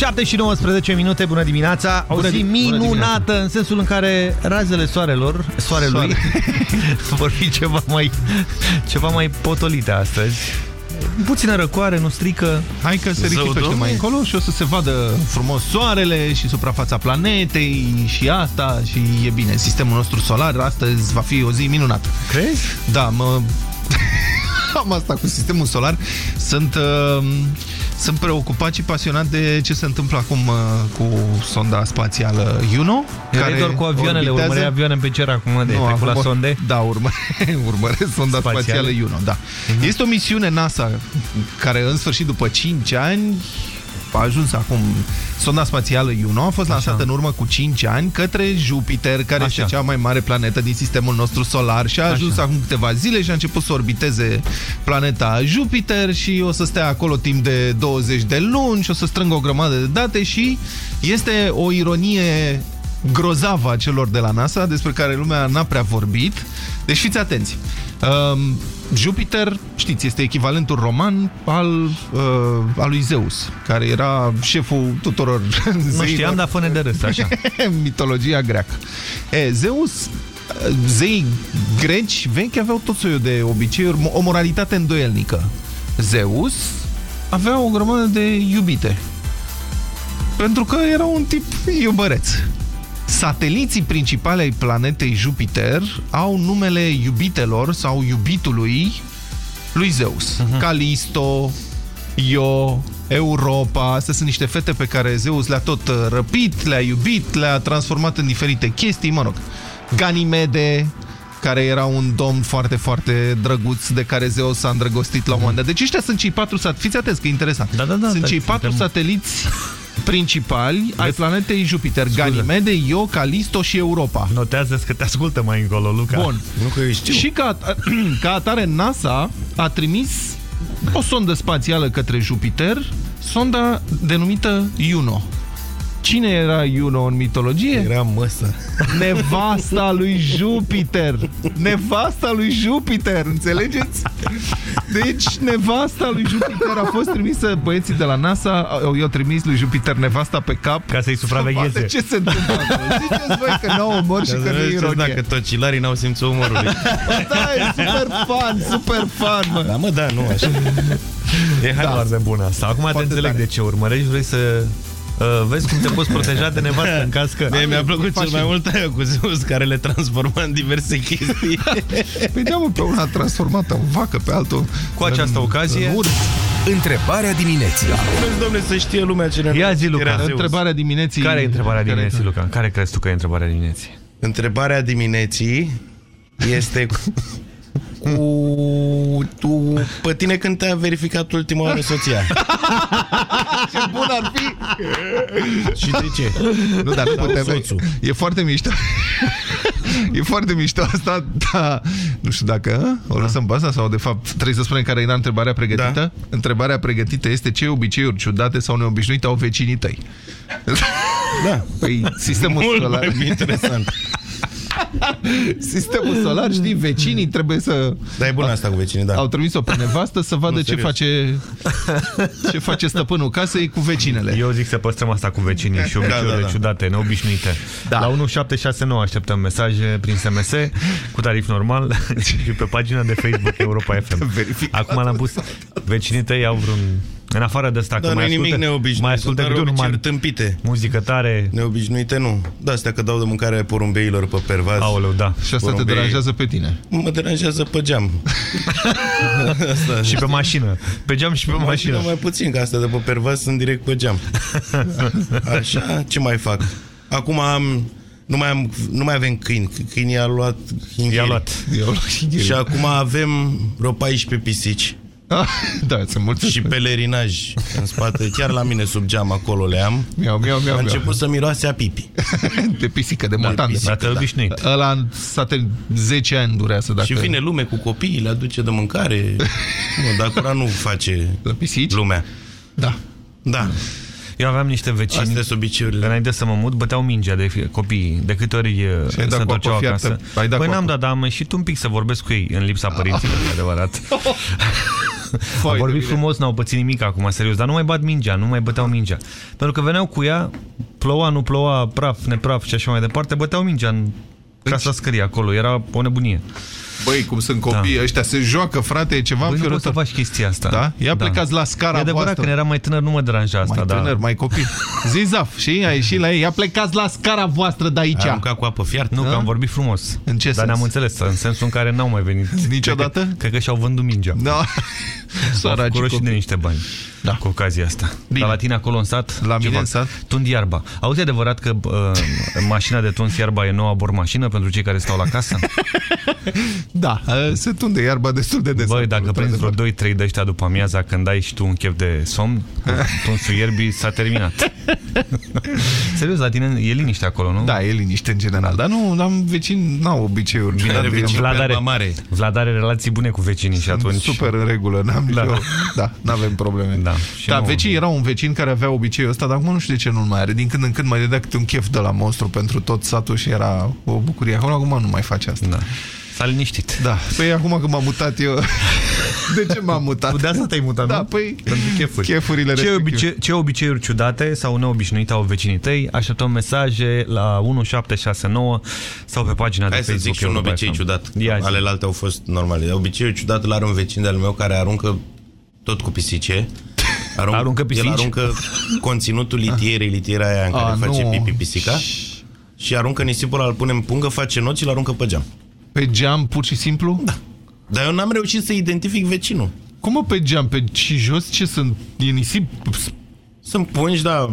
7 și 19 minute, bună dimineața. O zi minunată în sensul în care razele soarelor, soarelui Soare. vor fi ceva mai, ceva mai potolite astăzi. Puțină răcoare, nu strică. Hai că se ridică mai încolo și o să se vadă frumos soarele și suprafața planetei și asta și e bine. Sistemul nostru solar astăzi va fi o zi minunată. Crezi? Da, mă... Am asta cu sistemul solar. Sunt... Uh sunt preocupat și pasionat de ce se întâmplă acum uh, cu sonda spațială Juno. Care doar cu avioanele, orbitează... urmăreai avioane pe cer acum de nu, trecut la sonde? Da, urmă, urmăresc sonda spațială, spațială Juno, da. Uh mhm. -huh. Este o misiune NASA care în sfârșit după 5 ani a ajuns acum sonda spațială Juno, a fost lansată Așa. în urmă cu 5 ani către Jupiter, care Așa. este cea mai mare planetă din sistemul nostru solar și a ajuns Așa. acum câteva zile și a început să orbiteze planeta Jupiter și o să stea acolo timp de 20 de luni și o să strângă o grămadă de date și este o ironie grozavă a celor de la NASA, despre care lumea n-a prea vorbit. Deci fiți atenți. Um, Jupiter, știți, este echivalentul roman al, uh, al lui Zeus, care era șeful tuturor Nu știam, dar fă de râs, așa. Mitologia greacă. E, Zeus zeii greci vechi aveau tot soiul de obiceiuri, o moralitate îndoielnică. Zeus avea o grămadă de iubite. Pentru că era un tip iubăreț. Sateliții principale ai planetei Jupiter au numele iubitelor sau iubitului lui Zeus. Uh mhm. -huh. Calisto, Io, Europa, astea sunt niște fete pe care Zeus le-a tot uh, răpit, le-a iubit, le-a transformat în diferite chestii, mă rog. Ganimede, care era un domn foarte, foarte drăguț de care Zeus s-a îndrăgostit la un moment dat. Deci ăștia sunt cei patru sateliți, fiți atenți că e interesant. Da, da, da, sunt cei patru sateliți principali ai planetei Jupiter, Scuze. Ganimede, Io, Calisto și Europa. Notează că te ascultă mai încolo, Luca. Bun. Nu că eu știu. Și ca, ca atare NASA a trimis o sondă spațială către Jupiter, sonda denumită Juno. Cine era Juno în mitologie? Era măsă. Nevasta lui Jupiter. Nevasta lui Jupiter, înțelegeți? Deci, nevasta lui Jupiter a fost trimisă, băieții de la NASA i-au trimis lui Jupiter nevasta pe cap. Ca să-i supravegheze. Ce se întâmplă? Ziceți voi că nu au umor și că nu e ironie. Dacă tocilarii n-au simțul umorului. Da, e super fan, super fan, mă. Da, mă, da, nu așa. E hai da. foarte bună asta. Acum Foarte te înțeleg tare. de ce urmărești, vrei să Uh, vezi cum te poți proteja de nevastă în caz că... Mi-a plăcut cel mai mult aia cu Zeus care le transforma în diverse chestii. păi da, pe una transformată în vacă, pe altul... Cu această în, ocazie... În Întrebarea dimineții. Da. domnule, să știe lumea ce Ia zi, Luca. Întrebarea dimineții... Care e întrebarea dimineții, Luca? Care crezi tu că e întrebarea dimineții? Întrebarea dimineții este cu tu, pe tine când te-a verificat ultima oară soția. ce bun ar fi! Și de ce? Nu, dar nu putem. Soțul. E foarte mișto. e foarte mișto asta, dar nu știu dacă o lăsăm pe asta sau de fapt trebuie să spunem care era întrebarea pregătită. Da. Întrebarea pregătită este ce obiceiuri ciudate sau neobișnuite au vecinii tăi. Da. Păi sistemul Mult solar. mai interesant. Sistemul solar, știi, vecinii trebuie să... Da, e bună asta cu vecinii, da. Au trimis-o pe nevastă să vadă nu, ce face ce face stăpânul casei cu vecinele. Eu zic să păstrăm asta cu vecinii și obiceiurile da, da, da. ciudate, neobișnuite. Da. La 1769 așteptăm mesaje prin SMS cu tarif normal și pe pagina de Facebook Europa FM. Acum l-am pus. Vecinii tăi au vreun în afară de asta, da, că mai ascultă, nimic neobișnuit, mai ascultă dar numai tâmpite. muzică tare. Neobișnuite nu. Da, astea că dau de mâncare porumbeilor pe pervaz. Aoleu, da. Și asta Porumbei... te deranjează pe tine? Mă deranjează pe geam. asta, și pe mașină. Pe geam și pe, pe mașină. mașină. mai puțin, că astea de pe pervaz sunt direct pe geam. Așa, ce mai fac? Acum am nu mai, am, nu mai avem câini. Câinii i-a luat I-a luat. Și acum avem vreo 14 pisici. da, sunt mulți. Și pelerinaj în spate, chiar la mine sub geam acolo le am. Miau, miau, miau, a început miau. să miroase a pipi. de pisică, de montan. Da, de obișnuit. Da. Ăla satel 10 ani durează. Dacă... Și vine lume cu copiii, le aduce de mâncare. nu, dar nu face la pisici? lumea. Da. Da. Eu aveam niște vecini. Astea sunt obiceiurile. Înainte să mă mut, băteau mingea de copii. De câte ori se întorceau acasă. Păi n-am dat, dar am ieșit un pic să vorbesc cu ei în lipsa părinților, adevărat. Am vorbit frumos, n-au pățit nimic acum, serios, dar nu mai bat mingea, nu mai băteau mingea. Pentru că veneau cu ea, ploua, nu ploua, praf, nepraf și așa mai departe, băteau mingea în casa scării acolo, era o nebunie. Băi, cum sunt copii da. ăștia, se joacă, frate, e ceva Băi, nu poți să faci chestia asta. Da? Ia da. plecați la scara e adevărat, voastră. când eram mai tânăr nu mă deranja asta. Mai da. tânăr, mai copil. Zizaf, și a ieșit la ei. Ia plecați la scara voastră de aici. Am cu apă fiartă. Nu, da? că am vorbit frumos. În ce Dar ne-am înțeles, în sensul în care n-au mai venit. Niciodată? Cred că, cred că și-au vândut mingea. Da. Săraci Au și de niște bani da. cu ocazia asta. Bine. Dar la tine acolo în sat? La mine în sat? Tund iarba. Auzi adevărat că uh, mașina de tuns iarba e noua bormașină pentru cei care stau la casă? da, uh, se tunde iarba destul de des. Băi, dacă prinzi vreo 2-3 de ăștia după amiaza când ai și tu un chef de somn, tunsul ierbii s-a terminat. Serios, la tine e liniște acolo, nu? Da, e liniște în general, dar nu am vecini, n-au obiceiuri. Bine, are vecini Vlad are, mare. Vlad are relații bune cu vecinii și atunci... Super în regulă, n-am da. nicio... Da, n-avem probleme. Da, da nu... vecii era un vecin care avea obiceiul ăsta, dar acum nu știu de ce nu mai are. Din când în când mai dădea câte un chef de la monstru pentru tot satul și era o bucurie. Acum nu mai face asta. Da. S-a liniștit. Da. Păi acum că m-am mutat eu... De ce m-am mutat? De asta te-ai mutat, da, nu? păi... Pentru chefuri. Chefurile ce, obice ce obiceiuri ciudate sau neobișnuite au vecinii tăi? Așteptăm mesaje la 1769 sau pe pagina Hai de Facebook. Hai să zic și un obicei ciudat. Ale alte au fost normale. Obiceiul ciudat îl are un vecin de-al meu care aruncă tot cu pisice. Arunc, aruncă pisici? El aruncă conținutul litierei, litiera aia în care A, face nu. pipi pisica și aruncă nisipul, îl pune în pungă, face noți și îl aruncă pe geam. Pe geam, pur și simplu? Da. Dar eu n-am reușit să identific vecinul. Cum o pe geam? Pe și jos ce sunt? E nisip sunt pungi, dar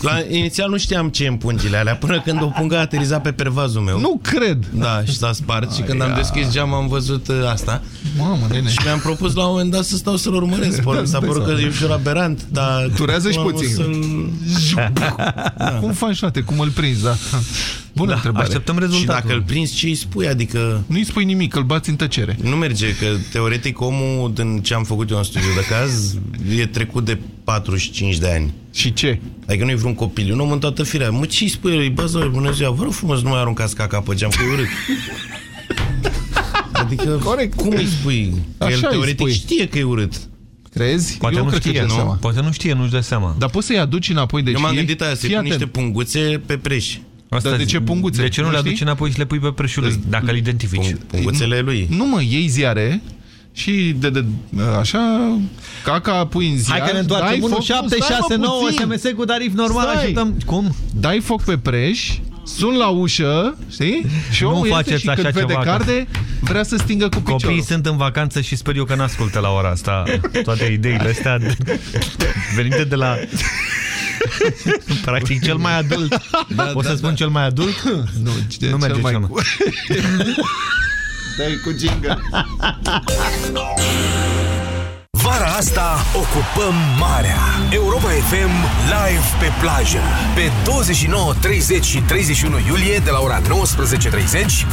la, inițial nu știam ce în pungile alea, până când o pungă a aterizat pe pervazul meu. Nu cred! Da, și s-a spart și când am deschis geam am văzut uh, asta. Mamă, nene. Și mi-am propus la un moment dat să stau să-l urmăresc. Mi s-a părut că e ușor aberant, dar... Turează și puțin. da. Cum faci, frate? Cum îl prinzi, da? Bună da, întrebare. Așteptăm rezultatul. Și dacă îl prinzi, ce îi spui? Adică... Nu îi spui nimic, îl bați în tăcere. Nu merge, că teoretic omul, din ce am făcut eu în studiu de caz, e trecut de 45 de ani. Și ce? Adică nu e vreun copil, e un om în toată firea. Mă, ce îi spui? Îi bază, bună ziua, vă rog frumos, nu mai aruncați caca pe geam, că e urât. Adică, Corect. cum îi spui? Așa El teoretic spui. știe că e urât. Crezi? Poate eu nu știe, nu? Seama. Poate nu știe, nu-și dă seama. Dar poți să-i aduci înapoi de Eu m-am gândit aia, să pun niște punguțe pe preș. Asta Dar de ce punguțe? De ce nu, nu le aduci înapoi și le pui pe preșul lui, dacă îl identifici? Punguțele lui. Nu mă, iei ziare și de, de, așa, caca pui în ziar. Hai că ne întoarcem 1769 SMS cu tarif normal, așteptăm. Cum? Dai foc pe preș, sun la ușă, știi? Și omul nu faceți și așa când vede carde, vrea să stingă cu piciorul. Copiii sunt în vacanță și sper eu că n-ascultă la ora asta toate ideile astea venite de la... Practic cel mai adult. Da, Poți da, să spun da. cel mai adult? Nu, nu merge cel mai... Cel mai... Dai cu ginga. Vara asta ocupăm marea. Europa FM live pe plajă. Pe 29, 30 și 31 iulie de la ora 19.30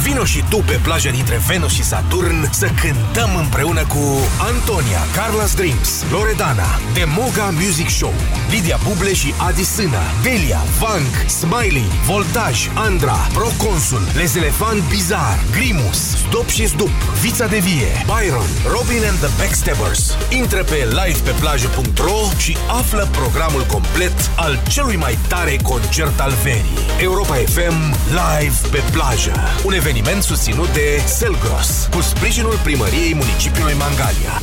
vino și tu pe plaja dintre Venus și Saturn să cântăm împreună cu Antonia, Carla's Dreams, Loredana, Demoga Music Show, Lidia Buble și Adi Sână, Delia, Vank, Smiley, Voltaj, Andra, Proconsul, Les Elefant Bizar, Grimus, Stop și Zdup, Vița de Vie, Byron, Robin and the Backstabbers, Intră pe livepeplajă.ro și află programul complet al celui mai tare concert al verii. Europa FM Live pe plajă. Un eveniment susținut de Selgros, cu sprijinul primăriei municipiului Mangalia.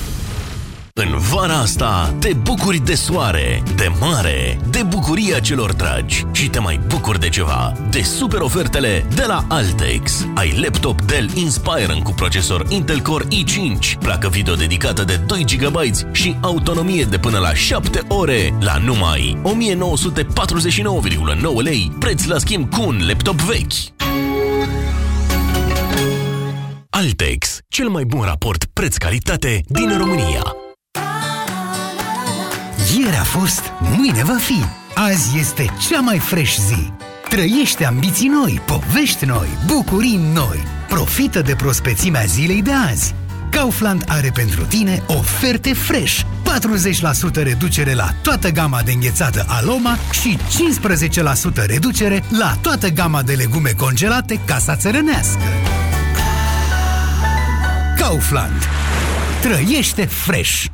În vara asta te bucuri de soare, de mare, de bucuria celor dragi și te mai bucuri de ceva, de super ofertele de la Altex. Ai laptop Dell Inspiron cu procesor Intel Core i5, placă video dedicată de 2 GB și autonomie de până la 7 ore la numai 1949,9 lei, preț la schimb cu un laptop vechi. Altex, cel mai bun raport preț-calitate din România. Ieri a fost, mâine va fi. Azi este cea mai fresh zi. Trăiește ambiții noi, povești noi, bucurii noi. Profită de prospețimea zilei de azi. Kaufland are pentru tine oferte fresh 40% reducere la toată gama de înghețată Aloma și 15% reducere la toată gama de legume congelate Casa Țărănească. Kaufland. Trăiește fresh!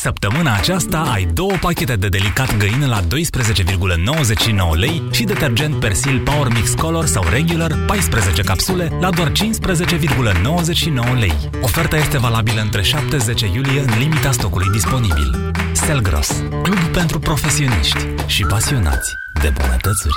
Săptămâna aceasta ai două pachete de delicat găină la 12,99 lei și detergent Persil Power Mix Color sau Regular 14 capsule la doar 15,99 lei. Oferta este valabilă între 7-10 iulie în limita stocului disponibil. Selgros, club pentru profesioniști și pasionați de bunătățuri.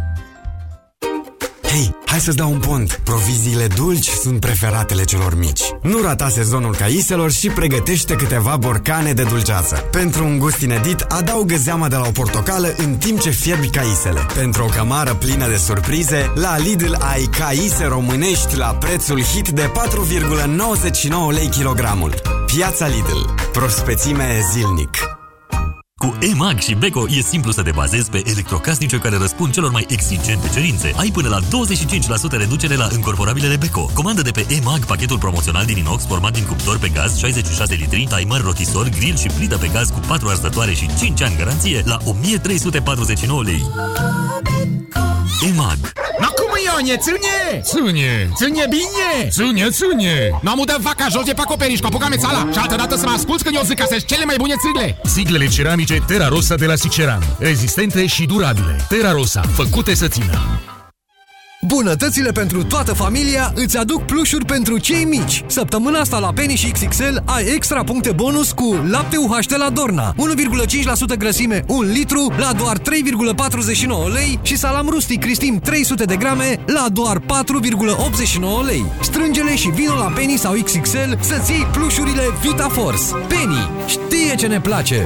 Hei, hai să-ți dau un pont! Proviziile dulci sunt preferatele celor mici. Nu rata sezonul caiselor și pregătește câteva borcane de dulceață. Pentru un gust inedit, adaugă zeama de la o portocală în timp ce fierbi caisele. Pentru o cămară plină de surprize, la Lidl ai caise românești la prețul hit de 4,99 lei kilogramul. Piața Lidl. Prospețime zilnic. Cu EMAG și Beko e simplu să te bazezi pe electrocasnice care răspund celor mai exigente cerințe. Ai până la 25% reducere la încorporabilele Beko. Comandă de pe EMAG pachetul promoțional din inox format din cuptor pe gaz 66 litri, timer, rotisor, grill și plită pe gaz cu 4 arzătoare și 5 ani garanție la 1349 lei. EMAG No cum Ionie, ține! Ține! Ține bine! Ține, ține! Nu am udat vaca jos de pe acoperiș, cu apucame țala și altă dată să mă asculți când eu zic că sunt cele mai bune țigle! Siglele ceramice Terra Rosa de la Siceran. Rezistente și durabile. Terra Rosa, făcute să țină. Bunătățile pentru toată familia îți aduc plușuri pentru cei mici. Săptămâna asta la Penny și XXL ai extra puncte bonus cu lapte UHT la Dorna, 1,5% grăsime, 1 litru la doar 3,49 lei și salam rustic Cristim 300 de grame la doar 4,89 lei. Strângele și vino la Penny sau XXL să-ți iei plușurile VitaForce. Penny știe ce ne place!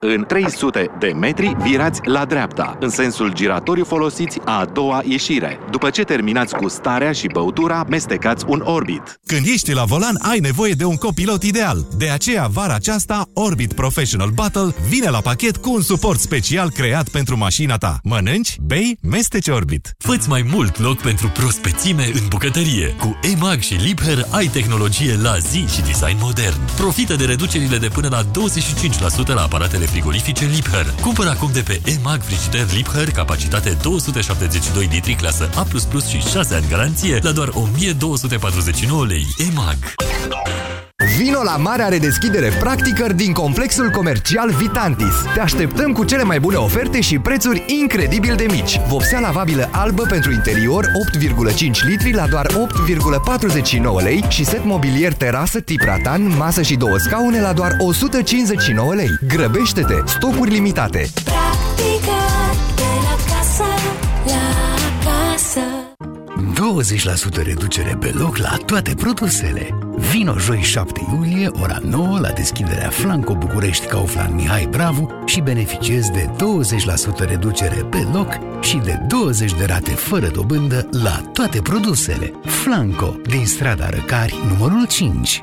În 300 de metri virați la dreapta, în sensul giratoriu folosiți a doua ieșire. După ce terminați cu starea și băutura, mestecați un Orbit. Când ești la volan, ai nevoie de un copilot ideal. De aceea, vara aceasta, Orbit Professional Battle vine la pachet cu un suport special creat pentru mașina ta. Mănânci, bei, mesteci Orbit. Făți mai mult loc pentru prospețime în bucătărie. Cu EMAG și Liebherr ai tehnologie la zi și design modern. Profită de reducerile de până la 25% la aparatele frigorifice Liebherr. Cumpără acum de pe EMAG frigider Liebherr, capacitate 272 litri, clasă A++ și 6 ani garanție, la doar 1249 lei. EMAG. Vino la marea redeschidere practică din complexul comercial Vitantis. Te așteptăm cu cele mai bune oferte și prețuri incredibil de mici. Vopsea lavabilă albă pentru interior 8,5 litri la doar 8,49 lei și set mobilier terasă tip ratan, masă și două scaune la doar 159 lei. Grăbește-te! Stocuri limitate! Practică 20% reducere pe loc la toate produsele. Vino joi 7 iulie, ora 9, la deschiderea Flanco București Kaufland Mihai Bravu și beneficiezi de 20% reducere pe loc și de 20 de rate fără dobândă la toate produsele. Flanco, din strada Răcari, numărul 5.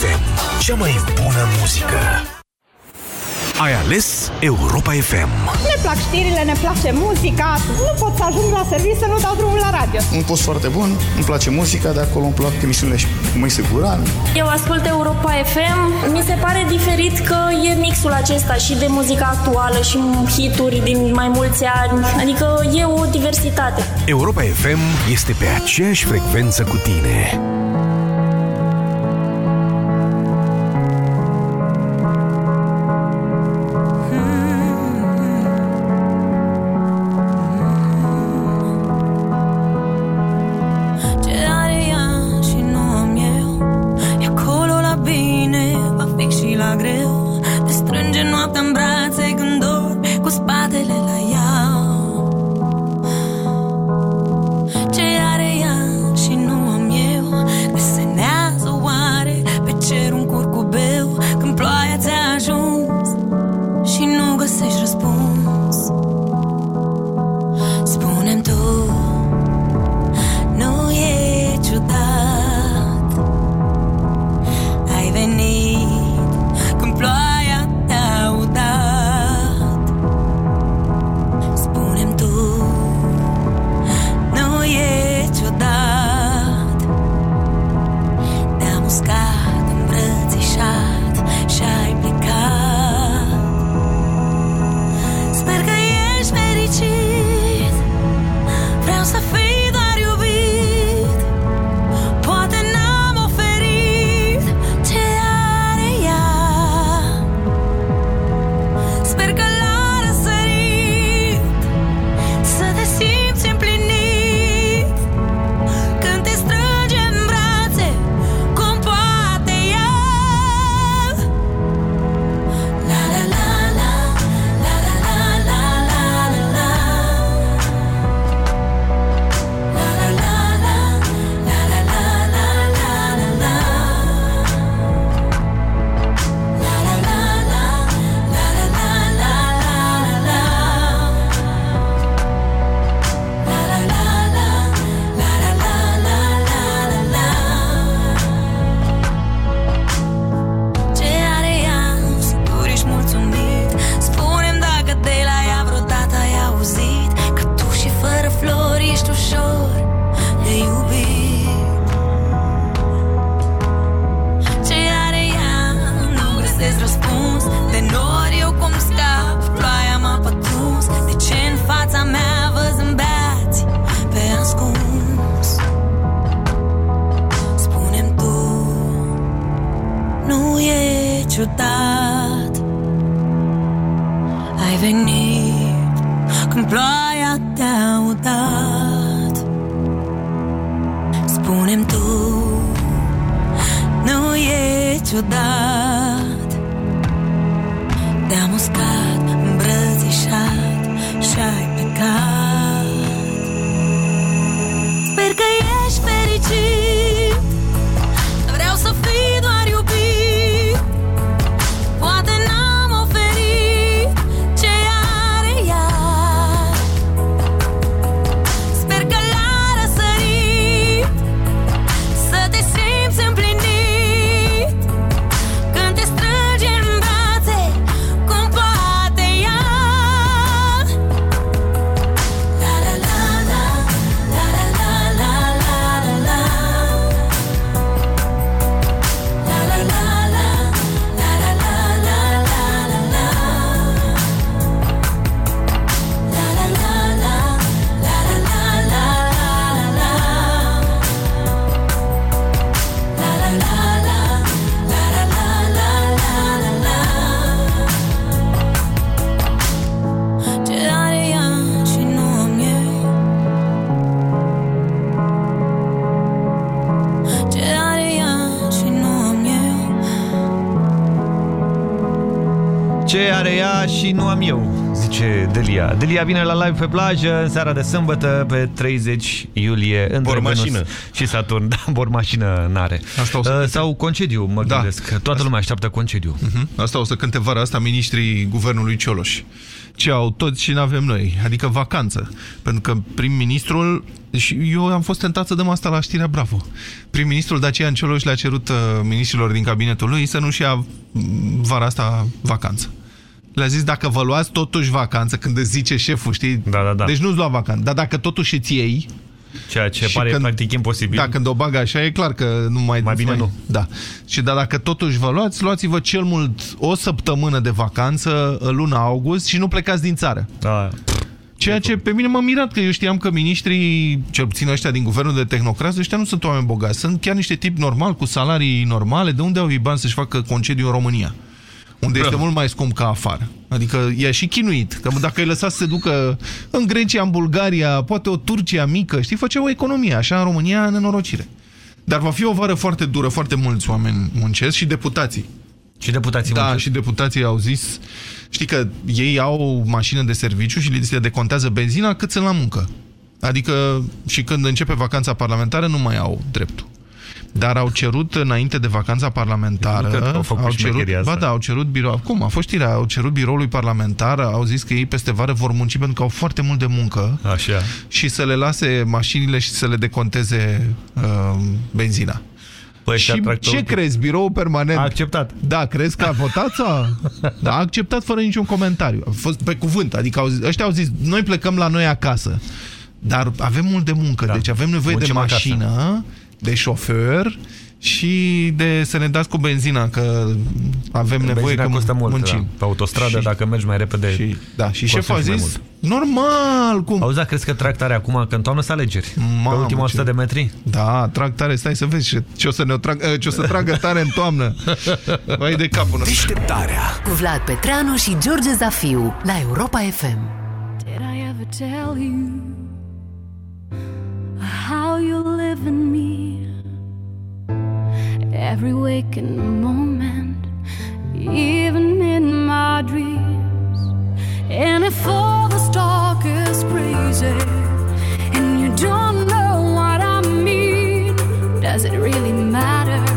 FM. Cea mai bună muzică. Ai ales Europa FM. Ne plac știrile, ne place muzica. Nu pot să ajung la serviciu să nu dau drumul la radio. Un post foarte bun, îmi place muzica, de acolo îmi plac emisiunile și Moise Guran. Eu ascult Europa FM. Mi se pare diferit că e mixul acesta și de muzica actuală și hituri din mai mulți ani. Adică e o diversitate. Europa FM este pe aceeași frecvență cu tine. Are ea și nu am eu, zice Delia. Delia vine la live pe plajă în seara de sâmbătă pe 30 iulie între Bor mașină. Venus și Saturn. Da, bor mașină n-are. Asta o să Uh, Sau concediu, mă Da. gândesc. Toată lumea așteaptă concediu. Mhm. Asta o să cânte vara asta ministrii guvernului Cioloș. Ce au toți și n-avem noi, adică vacanță. Pentru că prim-ministrul, și eu am fost tentat să dăm asta la știrea Bravo. Prim-ministrul Dacian Cioloș le-a cerut uh, ministrilor din cabinetul lui să nu-și ia mm, vara asta vacanță. Le-a zis, dacă vă luați totuși vacanță, când îți zice șeful, știi? Da, da, da. Deci nu-ți lua vacanță, dar dacă totuși îți iei, Ceea ce Și pare când- practic imposibil. da, când o bagă așa, e clar că nu mai... Mai bine nu. Da. Și dar dacă totuși vă luați, luați-vă cel mult o săptămână de vacanță în luna august și nu plecați din țară. Da. Ceea ce pe mine m-a mirat, că eu știam că ministrii, cel puțin ăștia din guvernul de tehnocrați, ăștia nu sunt oameni bogați. Sunt chiar niște tipi normali, cu salarii normale. De unde au ei bani să-și facă concediu în România? Unde este mult mai scump ca afară. Adică e și chinuit. Că dacă îi lăsa să se ducă în Grecia, în Bulgaria, poate o Turcia mică, știi, făcea o economie. Așa în România, nenorocire. Dar va fi o vară foarte dură, foarte mulți oameni muncesc și deputații. Și deputații Da, muncesc. și deputații au zis, știi că ei au o mașină de serviciu și li se decontează benzina cât sunt la muncă. Adică și când începe vacanța parlamentară nu mai au dreptul. Dar au cerut înainte de vacanța Nu parlamentară, cred că au făcut au cerut, șmecheria asta. ba da, au cerut birou, cum a fost știrea, au cerut biroului parlamentar, au zis că ei peste vară vor munci pentru că au foarte mult de muncă Așa. și să le lase mașinile și să le deconteze uh, benzina. Păi, și ăștia tractorul- ce crezi? Biroul permanent A acceptat. Da, crezi că a votat sau? Da, a acceptat fără niciun comentariu. A fost pe cuvânt. Adică au zis, ăștia au zis, noi plecăm la noi acasă. Dar avem mult de muncă, da. deci avem nevoie Muncim de acasă. Mașină, de șofer și de să ne dați cu benzina, că avem nevoie Benzina că costă mult muncim. da. pe autostradă, Și- dacă mergi mai repede. Și, da, și costă șeful a și mai zis, mult. normal, cum? Auzi, da, crezi că trag tare acum, că în toamnă să alegeri? Mamă, pe ultima ce- 100 de metri? Da, trag tare, stai să vezi ce, ce, o, să ne trag, ce o să tragă tare în toamnă. Vai de capul nostru. Deșteptarea Cu Vlad Petreanu și George Zafiu la Europa FM. Did I ever tell you how you live in me? Every waking moment, even in my dreams. And if all this talk is crazy and you don't know what I mean, does it really matter?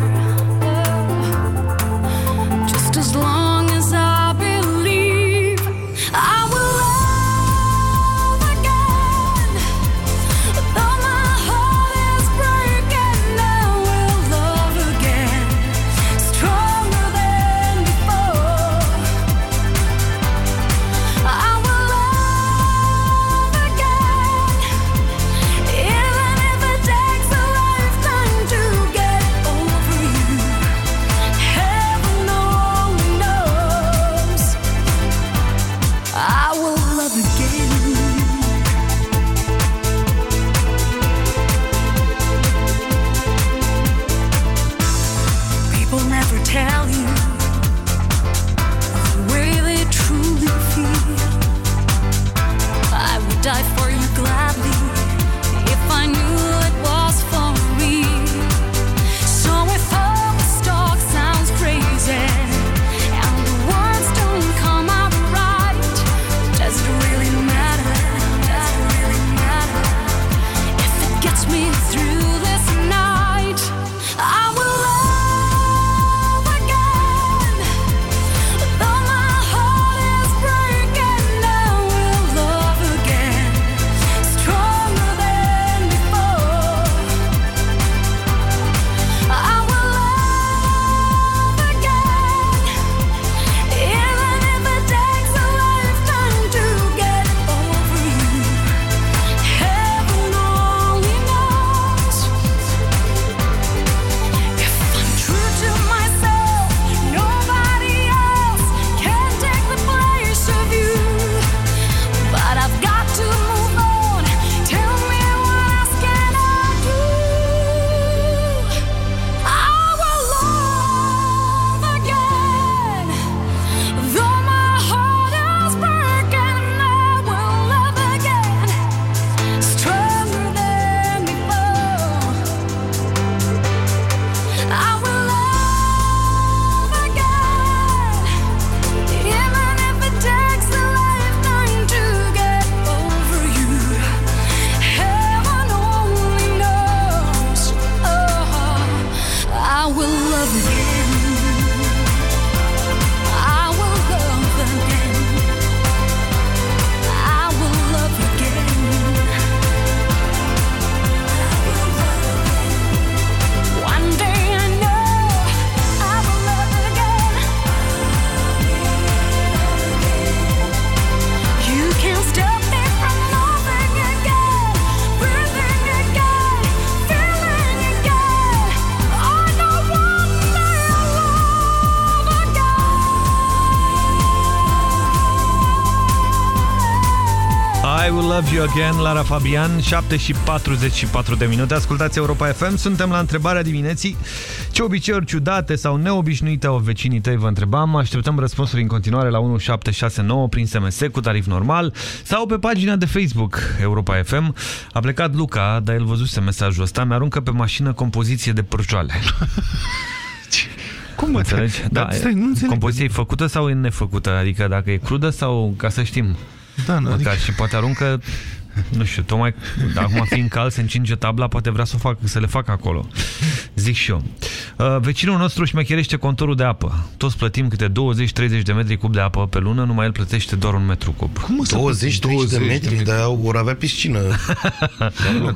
You Again, Lara Fabian, 7 și 44 de minute. Ascultați Europa FM, suntem la întrebarea dimineții. Ce obiceiuri ciudate sau neobișnuite au vecinii tăi, vă întrebam. Așteptăm răspunsuri în continuare la 1769 prin SMS cu tarif normal sau pe pagina de Facebook Europa FM. A plecat Luca, dar el văzuse mesajul ăsta, mi-aruncă pe mașină compoziție de pârjoale. Cum mă înțelegi? Da, stai, nu înțeleg. compoziție e făcută sau e nefăcută? Adică dacă e crudă sau ca să știm? Da, nu, Măcar adică... și poate aruncă nu știu, tocmai acum fiind cald, se încinge tabla, poate vrea să, o fac, să le facă acolo. Zic și eu. Uh, vecinul nostru își șmecherește contorul de apă. Toți plătim câte 20-30 de metri cub de apă pe lună, numai el plătește doar un metru cub. Cum mă să 20 plătești 30 de metri, dar vor avea piscină.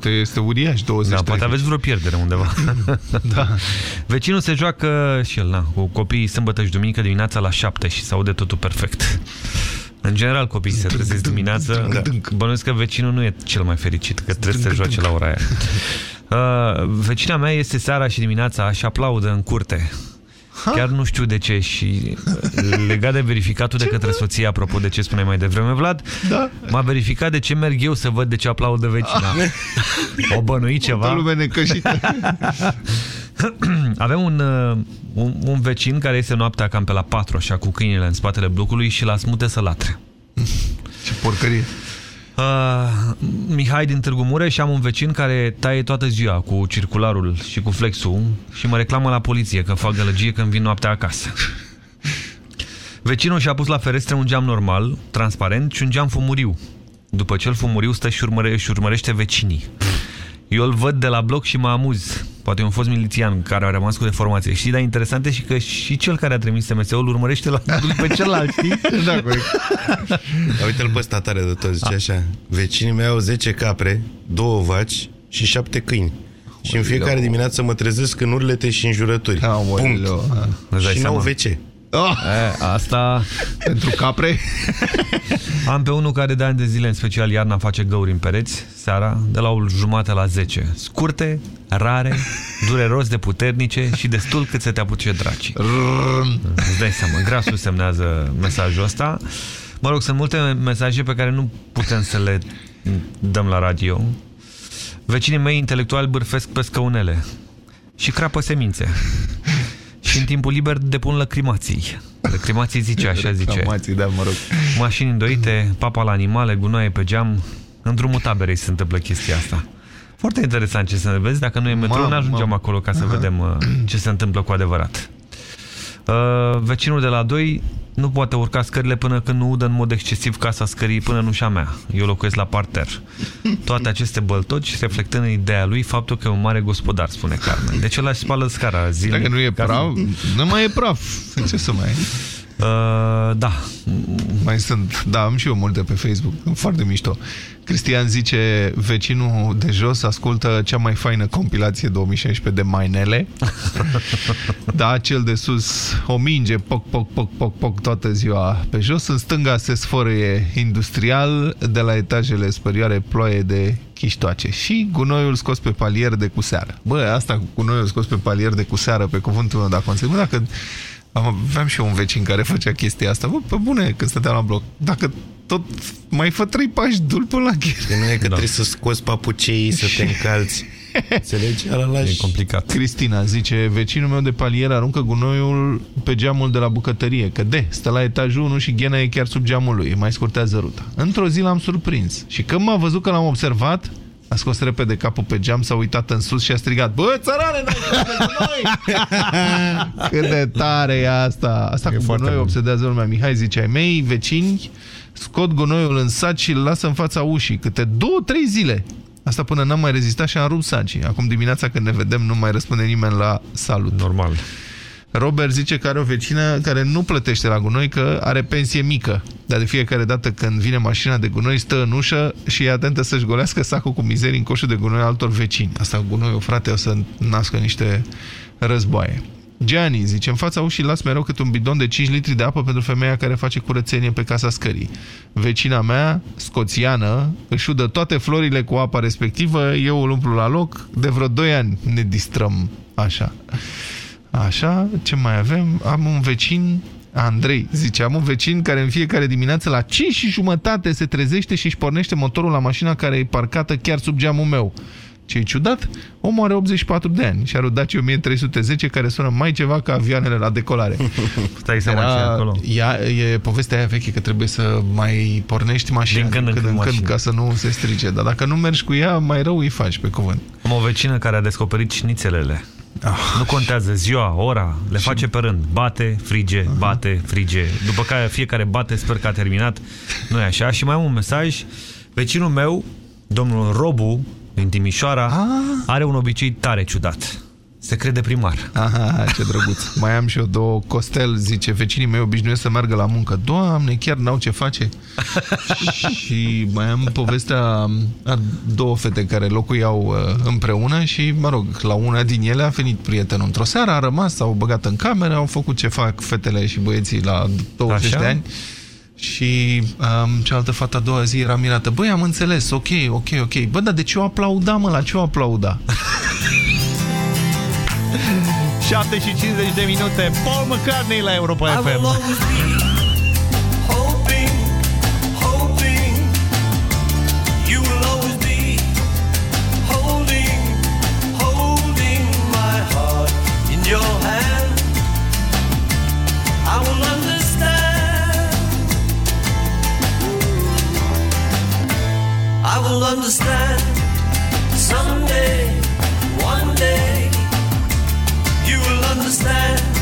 Da, este uriaș 20 Da, poate aveți vreo pierdere undeva. da. Vecinul se joacă și el, na, cu copiii sâmbătă și duminică dimineața la 7 și se aude totul perfect. În general, copiii se trezesc dimineața. Bănuiesc că vecinul nu e cel mai fericit, că trebuie să se joace la ora aia. Uh, vecina mea este seara și dimineața și aplaudă în curte. Chiar nu știu de ce și uh, legat de verificatul de către soție, apropo de ce spuneai mai devreme, Vlad, Da. m-a verificat de ce merg eu să văd de ce aplaudă vecina. O bănui ceva. Toată lumea necășită. Avem un, uh, un, un vecin care este noaptea cam pe la 4, așa, cu câinile în spatele blocului și la smute să latre. Ce porcărie. Uh, Mihai din Târgu Mureș am un vecin care taie toată ziua cu circularul și cu flexul și mă reclamă la poliție că fac gălăgie când vin noaptea acasă. Vecinul și-a pus la ferestre un geam normal, transparent și un geam fumuriu. După ce el fumuriu stă și, urmăre, și urmărește vecinii. Eu îl văd de la bloc și mă amuz. Poate un fost milițian care a rămas cu deformație. Știi, dar interesant e și că și cel care a trimis SMS-ul îl urmărește la, pe celălalt, știi? Da, corect. Uite-l pe ăsta tare de tot, zice așa. Vecinii mei au 10 capre, două vaci și 7 câini. Și în fiecare dimineață mă trezesc în urlete și în jurături. Punct. Îți dai Și n-au seama? WC. Oh! E, asta... Pentru capre? Am pe unul care de ani de zile, în special iarna, face găuri în pereți, seara, de la o jumate la 10. Scurte, rare, dureros de puternice și destul cât să te apuce draci. Îți dai seama, grasul semnează mesajul ăsta. Mă rog, sunt multe mesaje pe care nu putem să le dăm la radio. Vecinii mei intelectuali bârfesc pe scăunele și crapă semințe. Și în timpul liber depun lăcrimații. Lăcrimații zice, așa zice. Lăcrimații, da, mă rog. Mașini îndoite, papa la animale, gunoaie pe geam. În drumul taberei se întâmplă chestia asta. Foarte interesant ce să ne vezi. Dacă nu e metro, Mamă, ne ajungem mamă. acolo ca să vedem uh, ce se întâmplă cu adevărat. Uh, vecinul de la 2 nu poate urca scările până când nu udă în mod excesiv casa scării până în ușa mea. Eu locuiesc la parter. Toate aceste băltoci reflectând în ideea lui faptul că e un mare gospodar, spune Carmen. Deci el își spală scara zilnic. Dacă nu e ca să- praf, nu mai e praf. Ce să mai... Uh, da. Mai sunt, da, am și eu multe pe Facebook, foarte mișto. Cristian zice, vecinul de jos ascultă cea mai faină compilație 2016 de Mainele. da, cel de sus o minge, poc, poc, poc, poc, poc toată ziua pe jos. În stânga se sfărăie industrial, de la etajele superioare ploaie de chiștoace. Și gunoiul scos pe palier de cu seară. Bă, asta cu gunoiul scos pe palier de cu seară, pe cuvântul meu, dacă înțeleg. Bă, dacă am, aveam și eu un vecin care făcea chestia asta. Bă, pe bune, când stăteam la bloc. Dacă tot mai fă trei pași, du până la gher. Că nu e că da. trebuie să scoți papucei, să te încalți. Înțelegi? Ala lași. E complicat. Cristina zice, vecinul meu de palier aruncă gunoiul pe geamul de la bucătărie, că de, stă la etajul 1 și ghena e chiar sub geamul lui, mai scurtează ruta. Într-o zi l-am surprins și când m-a văzut că l-am observat, a scos repede capul pe geam, s-a uitat în sus și a strigat Bă, țărane, n-ai scos pe gunoi! Cât de tare e asta! Asta e cu gunoi obsedează lumea. Mihai zice, ai mei vecini scot gunoiul în saci și îl lasă în fața ușii, câte două, trei zile. Asta până n-am mai rezistat și am rupt sacii. Acum dimineața când ne vedem nu mai răspunde nimeni la salut. Normal. Robert zice că are o vecină care nu plătește la gunoi, că are pensie mică. Dar de fiecare dată când vine mașina de gunoi, stă în ușă și e atentă să-și golească sacul cu mizerii în coșul de gunoi altor vecini. Asta gunoiul, frate, o să nască niște războaie. Gianni zice, în fața ușii las mereu cât un bidon de 5 litri de apă pentru femeia care face curățenie pe casa scării. Vecina mea, scoțiană, își udă toate florile cu apa respectivă, eu îl umplu la loc, de vreo 2 ani ne distrăm așa. Așa, ce mai avem? Am un vecin Andrei, zice, am un vecin care în fiecare dimineață la 5 și jumătate se trezește și își pornește motorul la mașina care e parcată chiar sub geamul meu. Ce e ciudat, omul are 84 de ani și are o Dacia 1310 care sună mai ceva ca avioanele la decolare. Stai să Era, acolo. Ea, e povestea aia veche că trebuie să mai pornești mașina din când în când, când, când ca să nu se strice. Dar dacă nu mergi cu ea, mai rău îi faci pe cuvânt. Am o vecină care a descoperit șnițelele. Ah. Nu contează ziua, ora, le și... face pe rând. Bate, frige, uh -huh. bate, frige. După care fiecare bate, sper că a terminat. Nu e așa. Și mai am un mesaj. Vecinul meu, domnul Robu, din Timișoara, ah. are un obicei tare ciudat. Se crede primar. Aha, ce drăguț. Mai am și eu două. Costel zice, vecinii mei obișnuiesc să meargă la muncă. Doamne, chiar n-au ce face. și mai am povestea a două fete care locuiau uh, împreună și, mă rog, la una din ele a venit prietenul într-o seară, a rămas, s-au băgat în cameră, au făcut ce fac fetele și băieții la 20 Așa? de ani și um, cealaltă fată a doua zi era mirată. Băi, am înțeles, ok, ok, ok. Bă, dar de ce o aplauda, mă? La ce o aplauda? 7 și 50 de minute. Paul McCartney la Europa FM. will understand someday, understand.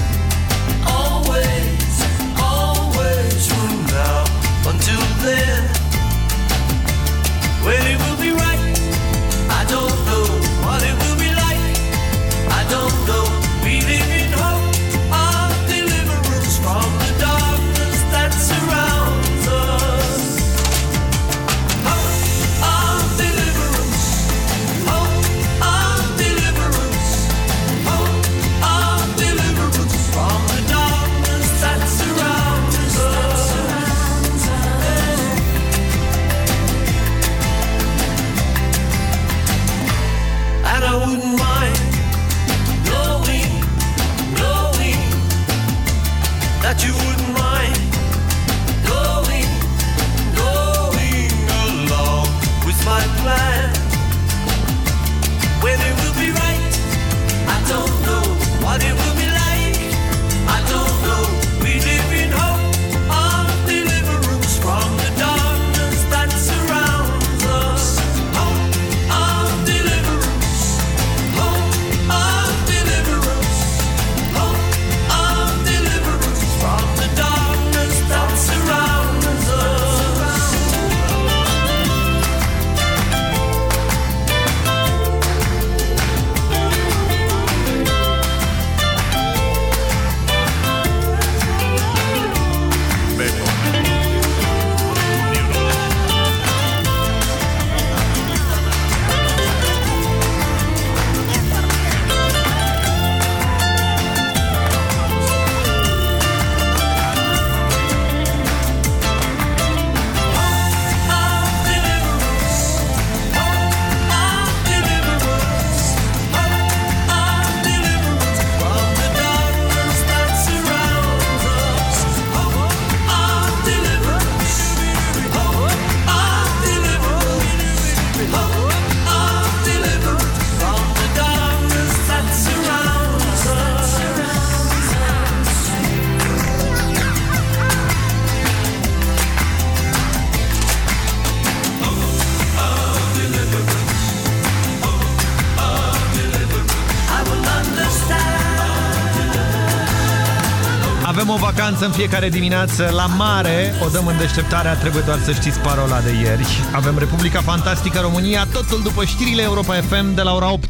În fiecare dimineață la mare. O dăm în deșteptarea, trebuie doar să știți parola de ieri. Avem Republica Fantastică România, totul după știrile Europa FM de la ora 8.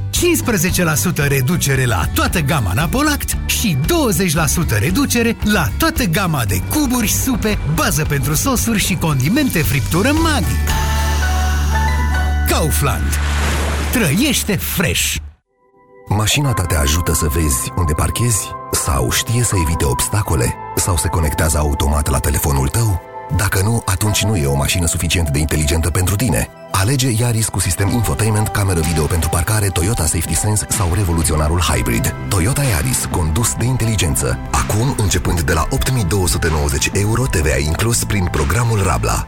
15% reducere la toată gama Napolact și 20% reducere la toată gama de cuburi, supe, bază pentru sosuri și condimente friptură Maggi. Kaufland. Trăiește fresh! Mașina ta te ajută să vezi unde parchezi? Sau știe să evite obstacole? Sau se conectează automat la telefonul tău? Dacă nu, atunci nu e o mașină suficient de inteligentă pentru tine. Alege Yaris cu sistem infotainment, cameră video pentru parcare, Toyota Safety Sense sau revoluționarul Hybrid. Toyota Yaris, condus de inteligență. Acum, începând de la 8290 euro, TVA inclus prin programul Rabla.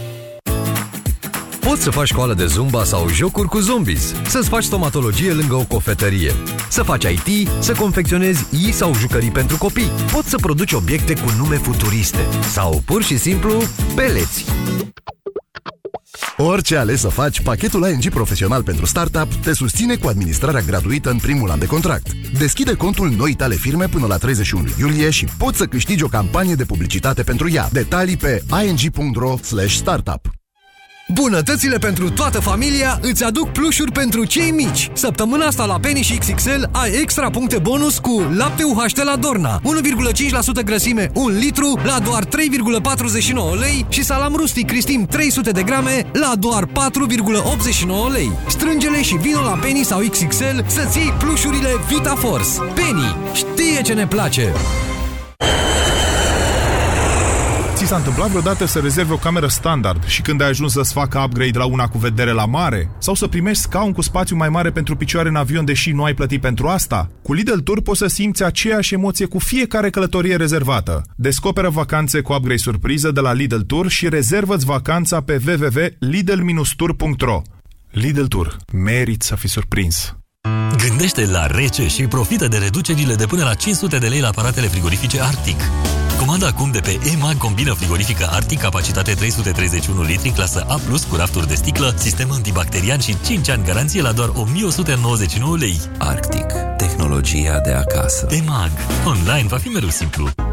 Poți să faci școală de zumba sau jocuri cu zombies, să-ți faci stomatologie lângă o cofetărie, să faci IT, să confecționezi i sau jucării pentru copii. Poți să produci obiecte cu nume futuriste sau pur și simplu peleți. Orice ales să faci, pachetul ING Profesional pentru Startup te susține cu administrarea gratuită în primul an de contract. Deschide contul noi tale firme până la 31 iulie și poți să câștigi o campanie de publicitate pentru ea. Detalii pe ing.ro startup. Bunătățile pentru toată familia îți aduc plușuri pentru cei mici. Săptămâna asta la Penny și XXL ai extra puncte bonus cu lapte UHT la Dorna, 1,5% grăsime, 1 litru la doar 3,49 lei și salam rustic Cristim 300 de grame la doar 4,89 lei. Strângele și vino la Penny sau XXL să-ți iei plușurile Vita Force. Penny știe ce ne place! Ți s-a întâmplat vreodată să rezervi o cameră standard și când ai ajuns să-ți facă upgrade la una cu vedere la mare? Sau să primești scaun cu spațiu mai mare pentru picioare în avion deși nu ai plătit pentru asta? Cu Lidl Tour poți să simți aceeași emoție cu fiecare călătorie rezervată. Descoperă vacanțe cu upgrade surpriză de la Lidl Tour și rezervă-ți vacanța pe www.lidl-tour.ro Lidl Tour. Merit să fii surprins! Gândește la rece și profită de reducerile de până la 500 de lei la aparatele frigorifice Arctic. Comanda acum de pe EMAG combină frigorifică Arctic, capacitate 331 litri, clasă A+, cu rafturi de sticlă, sistem antibacterian și 5 ani garanție la doar 1199 lei. Arctic. Tehnologia de acasă. EMAG. Online va fi mereu simplu.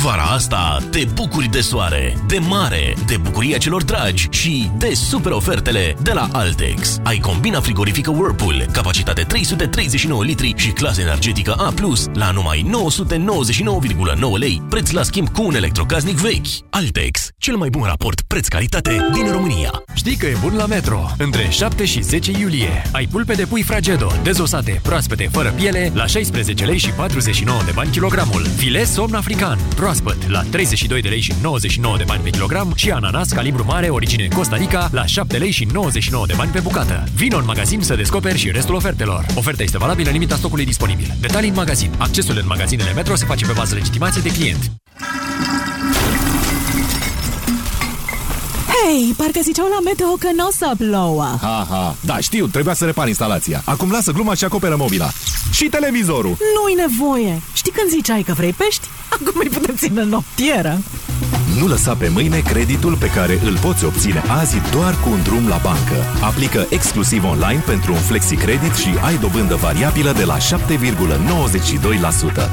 Vara asta te bucuri de soare, de mare, de bucuria celor dragi și de super ofertele de la Altex. Ai combina frigorifică Whirlpool, capacitate 339 litri și clasă energetică A+, la numai 999,9 lei, preț la schimb cu un electrocasnic vechi. Altex, cel mai bun raport preț-calitate din România. Știi că e bun la Metro. Între 7 și 10 iulie ai pulpe de pui Fragedo, dezosate, proaspete, fără piele, la 16 lei și 49 de bani kilogramul. Filet somn african, proaspăt, la 32 de lei și 99 de bani pe kilogram și ananas calibru mare, origine Costa Rica, la 7 lei și 99 de bani pe bucată. Vino în magazin să descoperi și restul ofertelor. Oferta este valabilă în limita stocului disponibil. Detalii în magazin. Accesul în magazinele Metro se face pe bază legitimației de client. Hei, parcă ziceau la meteo că nu o să plouă. Ha, ha. Da, știu, trebuia să repar instalația. Acum lasă gluma și acoperă mobila. Și televizorul. Nu-i nevoie. Știi când ziceai că vrei pești? Acum îi putem ține în noptieră. Nu lăsa pe mâine creditul pe care îl poți obține azi doar cu un drum la bancă. Aplică exclusiv online pentru un flexi-credit și ai dobândă variabilă de la 7,92%.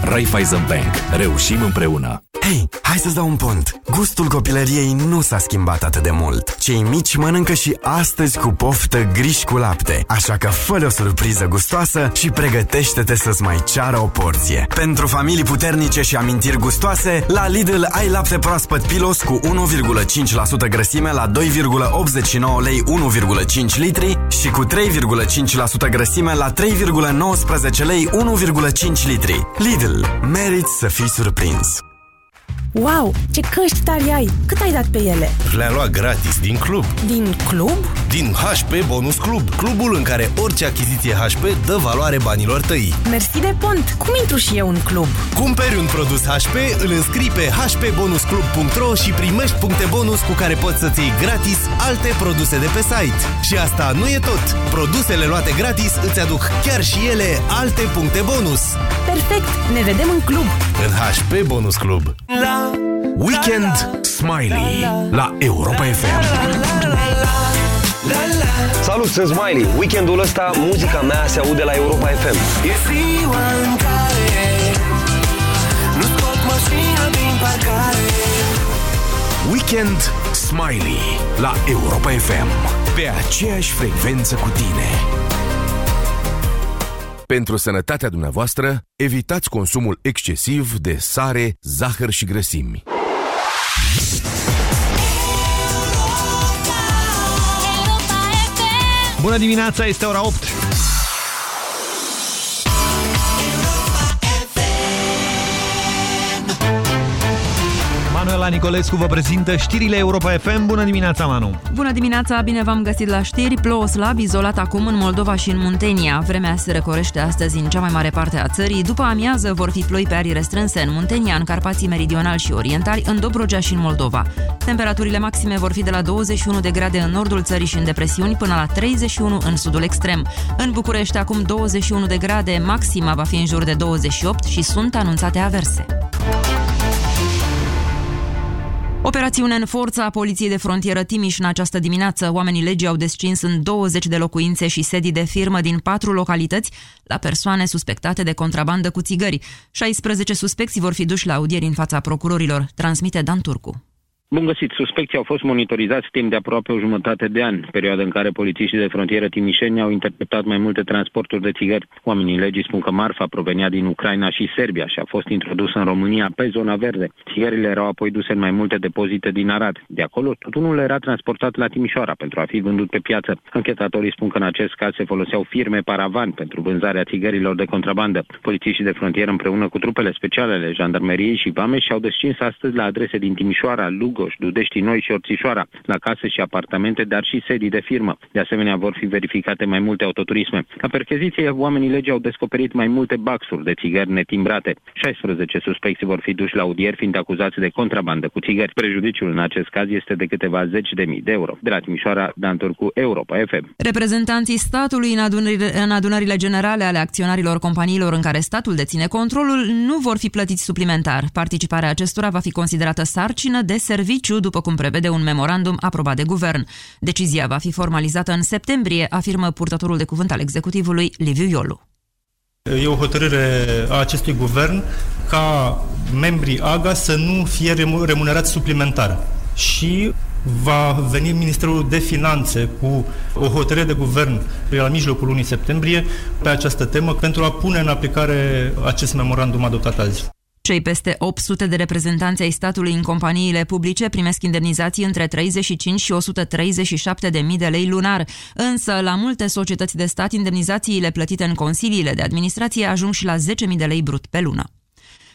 Raiffeisen Bank. Reușim împreună! Hei, hai să-ți dau un pont. Gustul copilăriei nu s-a schimbat atât de mult. Cei mici mănâncă și astăzi cu poftă griși cu lapte. Așa că fă o surpriză gustoasă și pregătește-te să-ți mai ceară o porție. Pentru familii puternice și amintiri gustoase, la Lidl ai lapte proaspăt Pilos cu 1,5% grăsime la 2,89 lei 1,5 litri și cu 3,5% grăsime la 3,19 lei 1,5 litri. Lidl. Meriți să fii surprins. Wow, ce căști tari ai! Cât ai dat pe ele? Le-am luat gratis din club. Din club? Din HP Bonus Club, clubul în care orice achiziție HP dă valoare banilor tăi. Mersi de pont! Cum intru și eu în club? Cumperi un produs HP, îl înscrii pe hpbonusclub.ro și primești puncte bonus cu care poți să-ți iei gratis alte produse de pe site. Și asta nu e tot! Produsele luate gratis îți aduc chiar și ele alte puncte bonus. Perfect! Ne vedem în club! În HP Bonus Club. Weekend Smiley la Europa FM. Salut, sunt Smiley. Weekendul ăsta muzica mea se aude la Europa FM. E ziua în care Nu scot mașina din parcare Weekend Smiley la Europa FM. Pe aceeași frecvență cu tine. Pentru sănătatea dumneavoastră, evitați consumul excesiv de sare, zahăr și grăsimi. Bună dimineața, este ora 8. Manuela Nicolescu vă prezintă știrile Europa FM. Bună dimineața, Manu! Bună dimineața, bine v-am găsit la știri. Plouă slab, izolat acum în Moldova și în Muntenia. Vremea se recorește astăzi în cea mai mare parte a țării. După amiază vor fi ploi pe arii restrânse în Muntenia, în Carpații Meridionali și Orientali, în Dobrogea și în Moldova. Temperaturile maxime vor fi de la 21 de grade în nordul țării și în depresiuni până la 31 în sudul extrem. În București acum 21 de grade, maxima va fi în jur de 28 și sunt anunțate averse. Operațiune în forță a Poliției de Frontieră Timiș în această dimineață. Oamenii legii au descins în 20 de locuințe și sedii de firmă din patru localități la persoane suspectate de contrabandă cu țigări. 16 suspecți vor fi duși la audieri în fața procurorilor, transmite Dan Turcu. Bun găsit, suspecții au fost monitorizați timp de aproape o jumătate de an, perioada în care polițiștii de frontieră timișeni au interceptat mai multe transporturi de țigări. Oamenii legii spun că marfa provenia din Ucraina și Serbia și a fost introdusă în România pe zona verde. Țigările erau apoi duse în mai multe depozite din Arad. De acolo, tutunul era transportat la Timișoara pentru a fi vândut pe piață. Anchetatorii spun că în acest caz se foloseau firme paravan pentru vânzarea țigărilor de contrabandă. Polițiștii de frontieră împreună cu trupele speciale ale jandarmeriei și vame și-au descins astăzi la adrese din Timișoara, Lugoș, Dudești Noi și Orțișoara, la case și apartamente, dar și sedii de firmă. De asemenea, vor fi verificate mai multe autoturisme. La percheziție, oamenii legii au descoperit mai multe baxuri de țigări netimbrate. 16 suspecți vor fi duși la audieri fiind acuzați de contrabandă cu țigări. Prejudiciul în acest caz este de câteva zeci de mii de euro. De la Timișoara, Dan Turcu, Europa FM. Reprezentanții statului în adunările, în adunările generale ale acționarilor companiilor în care statul deține controlul nu vor fi plătiți suplimentar. Participarea acestora va fi considerată sarcină de serviciu, după cum prevede un memorandum aprobat de guvern. Decizia va fi formalizată în septembrie, afirmă purtătorul de cuvânt al executivului Liviu Iolu. E o hotărâre a acestui guvern ca membrii AGA să nu fie remu- remunerați suplimentar. Și va veni Ministerul de Finanțe cu o hotărâre de guvern la mijlocul lunii septembrie pe această temă pentru a pune în aplicare acest memorandum adoptat azi. Cei peste 800 de reprezentanți ai statului în companiile publice primesc indemnizații între 35 și 137 de mii de lei lunar. Însă, la multe societăți de stat, indemnizațiile plătite în consiliile de administrație ajung și la 10.000 de lei brut pe lună.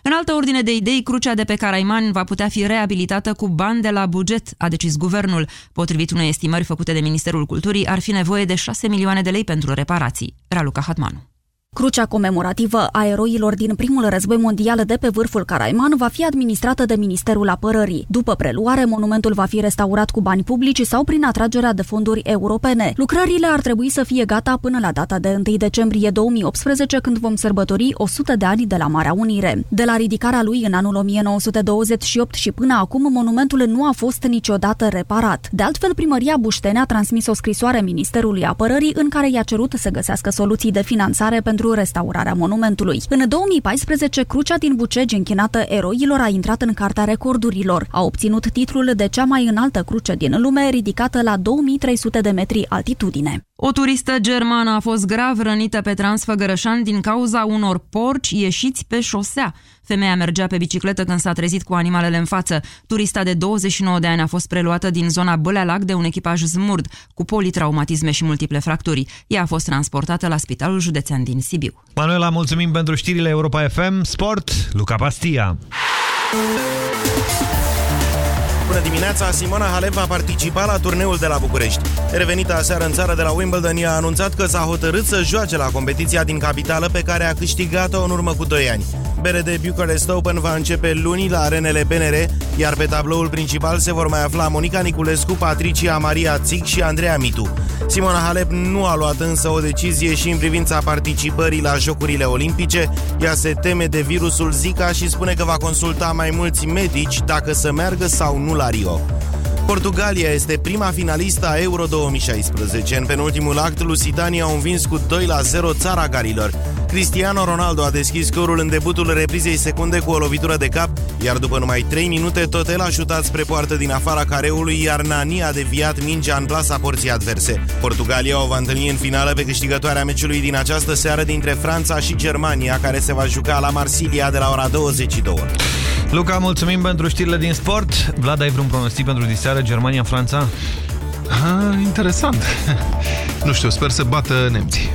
În altă ordine de idei, crucea de pe Caraiman va putea fi reabilitată cu bani de la buget, a decis guvernul. Potrivit unei estimări făcute de Ministerul Culturii, ar fi nevoie de 6 milioane de lei pentru reparații. Raluca Hatmanu. Crucea comemorativă a eroilor din primul război mondial de pe vârful Caraiman va fi administrată de Ministerul Apărării. După preluare, monumentul va fi restaurat cu bani publici sau prin atragerea de fonduri europene. Lucrările ar trebui să fie gata până la data de 1 decembrie 2018, când vom sărbători 100 de ani de la Marea Unire. De la ridicarea lui în anul 1928 și până acum, monumentul nu a fost niciodată reparat. De altfel, primăria Buștene a transmis o scrisoare Ministerului Apărării în care i-a cerut să găsească soluții de finanțare pentru pentru restaurarea monumentului. În 2014, crucea din Bucegi închinată eroilor a intrat în Cartea Recordurilor. A obținut titlul de cea mai înaltă cruce din lume, ridicată la 2300 de metri altitudine. O turistă germană a fost grav rănită pe Transfăgărășan din cauza unor porci ieșiți pe șosea. Femeia mergea pe bicicletă când s-a trezit cu animalele în față. Turista de 29 de ani a fost preluată din zona Bălealac de un echipaj zmurd, cu politraumatisme și multiple fracturi. Ea a fost transportată la Spitalul Județean din Sibiu. Manuela, mulțumim pentru știrile Europa FM. Sport, Luca Pastia. Bună dimineața! Simona Halep va participa la turneul de la București. Revenită aseară în țară de la Wimbledon, ea a anunțat că s-a hotărât să joace la competiția din capitală pe care a câștigat-o în urmă cu 2 ani. BRD Bucharest Open va începe luni la arenele BNR, iar pe tabloul principal se vor mai afla Monica Niculescu, Patricia Maria Țic și Andreea Mitu. Simona Halep nu a luat însă o decizie și în privința participării la Jocurile Olimpice. Ea se teme de virusul Zika și spune că va consulta mai mulți medici dacă să meargă sau nu la Rio. Portugalia este prima finalistă a Euro 2016. În penultimul act, lusitanii au învins cu 2 la 0 țara garilor. Cristiano Ronaldo a deschis scorul în debutul reprizei secunde cu o lovitură de cap, iar după numai 3 minute, tot el a șutat spre poartă din afara careului, iar Nani a deviat mingea în plasa porții adverse. Portugalia o va întâlni în finală pe câștigătoarea meciului din această seară dintre Franța și Germania, care se va juca la Marsilia de la ora 22. Luca, mulțumim pentru știrile din sport. Vlad, ai vreun pronostic pentru diseară Germania-Franța? Ah, interesant. nu știu, sper să bată nemții.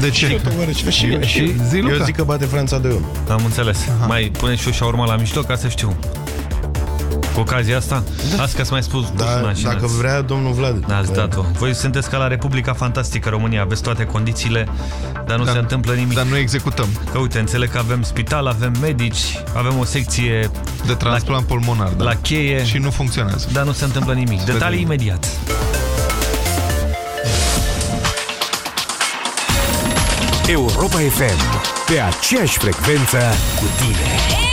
De ce? Și eu, tovarășe, și eu. Și zi, Eu Luca. zic că bate Franța 2 Am înțeles. Aha. Mai puneți și o șaurma la mijloc ca să știu. Cu ocazia asta? Da. Asta că mai spus. Da, Bușuna și dacă n-ați- vrea domnul Vlad. N-ați dat-o. Voi sunteți ca la Republica Fantastică România, aveți toate condițiile, dar nu se întâmplă nimic. Dar nu executăm. Că uite, înțeleg că avem spital, avem medici, avem o secție De transplant pulmonar, da. la cheie, Și nu funcționează. dar nu se întâmplă nimic. Detalii imediat. Europa FM. Pe aceeași frecvență cu tine.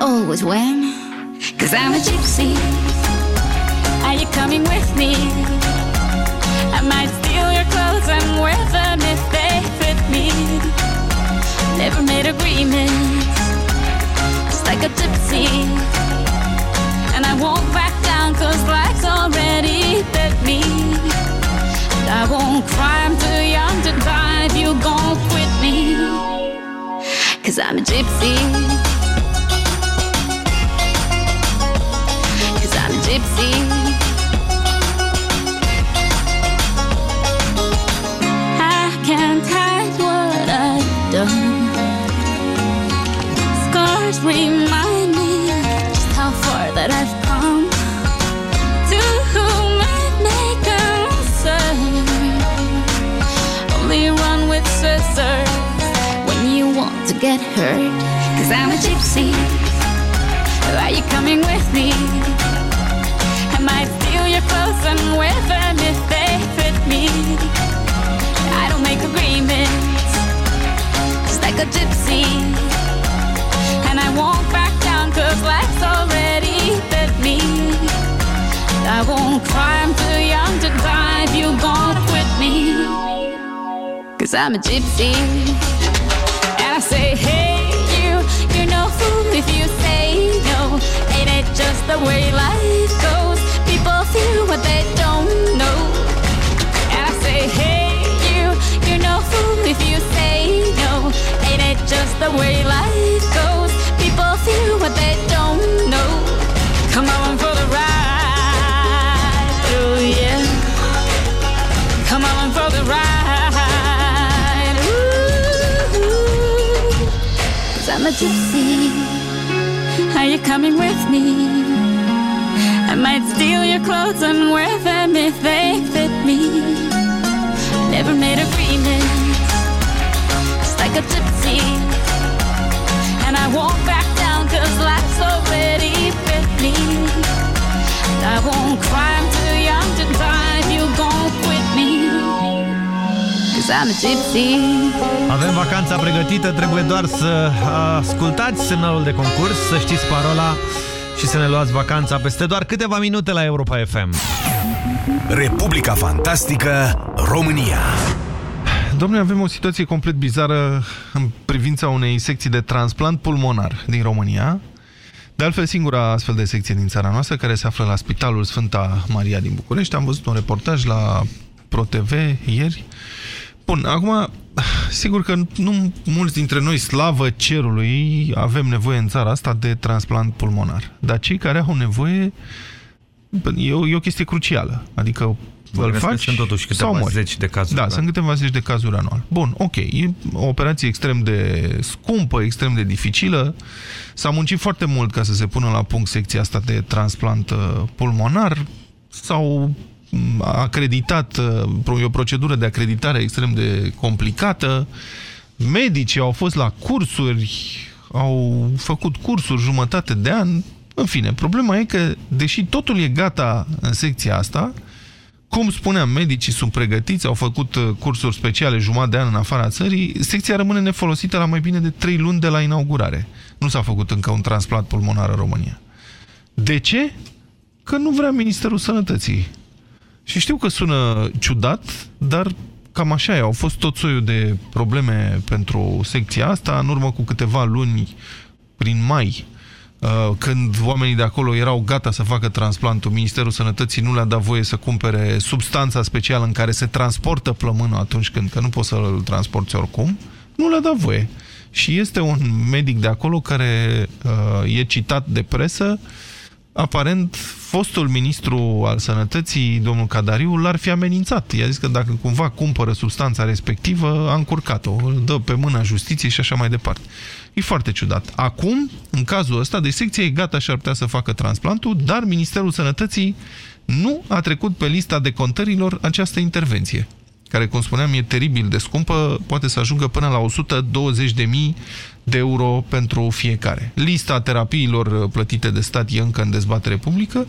Always win. Cause I'm a gypsy. Are you coming with me? I might steal your clothes and wear them if they fit me. Never made agreements, just like a gypsy. And I won't back down cause life's already bit me. And I won't cry, I'm too young to die if you gon' quit me. Cause I'm a gypsy. Gypsy. I can't hide what I've done. Scars remind me just how far that I've come. To whom it may concern, only run with scissors when you want to get hurt. Cause I'm a gypsy. Are you coming with me? And wear them if they fit me. I don't make agreements, just like a gypsy. And I won't back down cause life's already bit me. I won't cry, I'm too young to die if you gon' quit me. Cause I'm a gypsy. And I say, hey, you, you're no fool if you say no. Ain't it just the way life goes? Feel what they don't know. And I say, hey, you, you're no fool if you say no. Ain't it just the way life goes? People feel what they don't know. Come on for the ride, oh yeah. Come on for the ride, ooh. Cause I'm a gypsy. Are you coming with me? I might steal your clothes and wear them if they fit me. Never made agreements, just like a gypsy. And I won't back down cause life's already bit me. And I won't cry, I'm too young to die if you gon' quit me. Cause I'm a gypsy. Avem vacanța pregătită, trebuie doar să ascultați semnalul de concurs, să știți parola și să ne luați vacanța peste doar câteva minute la Europa FM. Republica Fantastică România Domnule, avem o situație complet bizară în privința unei secții de transplant pulmonar din România. De altfel, singura astfel de secție din țara noastră, care se află la Spitalul Sfânta Maria din București. Am văzut un reportaj la ProTV ieri. Bun, acum, sigur că nu mulți dintre noi, slavă cerului, avem nevoie în țara asta de transplant pulmonar. Dar cei care au nevoie, e o, e o chestie crucială. Adică îl Bănuiesc că faci sunt totuși câteva sau mori. zeci de cazuri, Da, da? sunt câteva zeci de cazuri anual. Bun, ok. E o operație extrem de scumpă, extrem de dificilă. S-a muncit foarte mult ca să se pună la punct secția asta de transplant uh, pulmonar. S-au mm, acreditat, uh, e o procedură de acreditare extrem de complicată. Medicii au fost la cursuri, au făcut cursuri jumătate de an. În fine, problema e că, deși totul e gata în secția asta, cum spuneam, medicii sunt pregătiți, au făcut uh, cursuri speciale jumătate de an în afara țării, secția rămâne nefolosită la mai bine de 3 luni de la inaugurare. Nu s-a făcut încă un transplant pulmonar în România. De ce? Că nu vrea Ministerul Sănătății. Și știu că sună ciudat, dar cam așa e. Au fost tot soiul de probleme pentru secția asta. În urmă cu câteva luni, prin mai, uh, când oamenii de acolo erau gata să facă transplantul, Ministerul Sănătății nu le-a dat voie să cumpere substanța specială în care se transportă plămânul atunci când, că nu poți să-l transporti oricum, nu le-a dat voie. Și este un medic de acolo care uh, e citat de presă aparent, fostul ministru al sănătății, domnul Cadariu, l-ar fi amenințat. I-a zis că dacă cumva cumpără substanța respectivă, a încurcat-o, îl dă pe mâna justiției și așa mai departe. E foarte ciudat. Acum, în cazul ăsta, de secție e gata și ar putea să facă transplantul, dar Ministerul Sănătății nu a trecut pe lista de contărilor această intervenție care, cum spuneam, e teribil de scumpă, poate să ajungă până la 120.000 de euro pentru fiecare. Lista terapiilor plătite de stat e încă în dezbatere publică,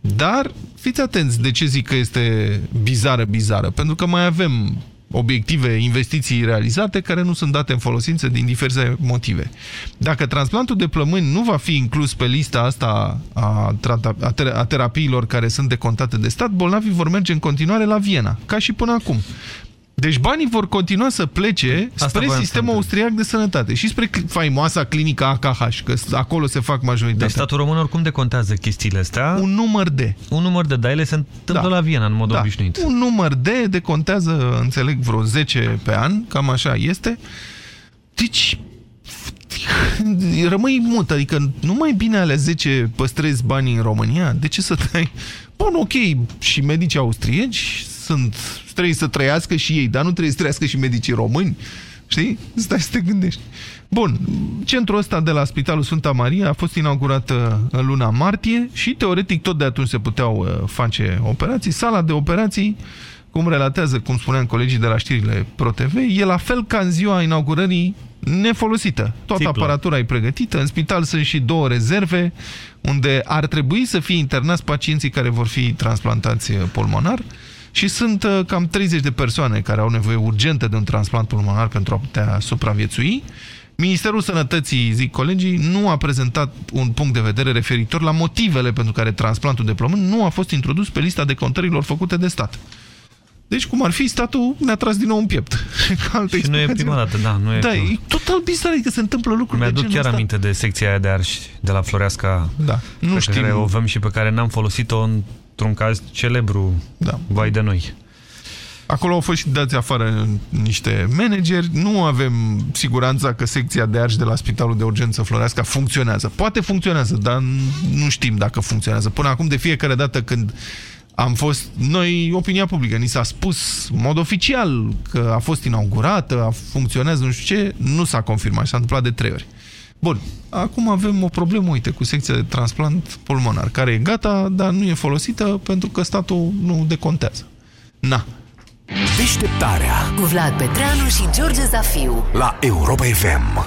dar fiți atenți de ce zic că este bizară, bizară, pentru că mai avem obiective, investiții realizate care nu sunt date în folosință din diverse motive. Dacă transplantul de plămâni nu va fi inclus pe lista asta a, trata- a, ter- a terapiilor care sunt decontate de stat, bolnavii vor merge în continuare la Viena, ca și până acum. Deci banii vor continua să plece Asta spre voiam să sistemul întreb. austriac de sănătate și spre cl- faimoasa clinica AKH, că acolo se fac majoritatea. Deci statul român oricum decontează chestiile astea. Un număr de. Un număr de, dar ele se întâmplă Da. la Viena în mod Da. obișnuit. Un număr de decontează, înțeleg, vreo 10 pe an, cam așa este. Deci, rămâi mut, adică nu mai bine alea 10 păstrezi banii în România? De ce să dai? Bun, ok, și medicii austrieci sunt, trebuie să trăiască și ei, dar nu trebuie să trăiască și medicii români. Știi? Stai să te gândești. Bun, centrul ăsta de la Spitalul Sfânta Maria a fost inaugurat uh, în luna martie și teoretic tot de atunci se puteau uh, face operații. Sala de operații, cum relatează, cum spuneam colegii de la știrile ProTV, e la fel ca în ziua inaugurării nefolosită. Toată Țiplă. aparatura e pregătită, în spital sunt și două rezerve unde ar trebui să fie internați pacienții care vor fi transplantați uh, pulmonar și sunt uh, cam 30 de persoane care au nevoie urgentă de un transplant pulmonar pentru a putea supraviețui. Ministerul Sănătății, zic colegii, nu a prezentat un punct de vedere referitor la motivele pentru care transplantul de plămân nu a fost introdus pe lista de contărilor făcute de stat. Deci, cum ar fi, statul ne-a tras din nou în piept. Ca altă Și nu e explicație. prima dată, da, nu e Da, prima. e total bizar, adică se întâmplă lucruri de Mi-aduc genul chiar ăsta. aminte de secția aia de arși de la Floreasca. Da. Nu pe știm. care o avem și pe care n-am folosit-o într-un caz celebru. Da. Vai de noi. Acolo au fost și dați afară niște manageri. Nu avem siguranța că secția de arși de la Spitalul de Urgență Floreasca funcționează. Poate funcționează, dar nu știm dacă funcționează. Până acum, de fiecare dată când am fost, noi, opinia publică, ni s-a spus în mod oficial că a fost inaugurată, a funcționează, nu știu ce, nu s-a confirmat, s-a întâmplat de trei ori. Bun, acum avem o problemă, uite, cu secția de transplant pulmonar, care e gata, dar nu e folosită pentru că statul nu decontează. Na. Deșteptarea Cu Vlad Petreanu și George Zafiu. la Europa FM.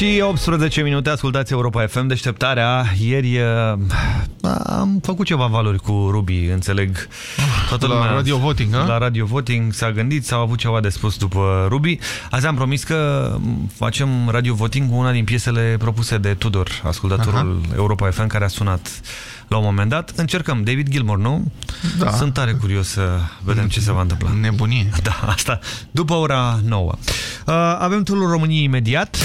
și 18 minute, ascultați Europa FM, deșteptarea. Ieri uh, am făcut ceva valori cu Ruby, înțeleg. Toată La Radio Voting, a? La Radio Voting s-a gândit, s-au avut ceva de spus după Ruby. Azi am promis că facem Radio Voting cu una din piesele propuse de Tudor, ascultatorul Aha. Europa FM, care a sunat la un moment dat. Încercăm. David Gilmore, nu? Da. Sunt tare curios să vedem ce se va întâmpla. Nebunie. Da, asta. După ora 9. Uh, avem turul României imediat.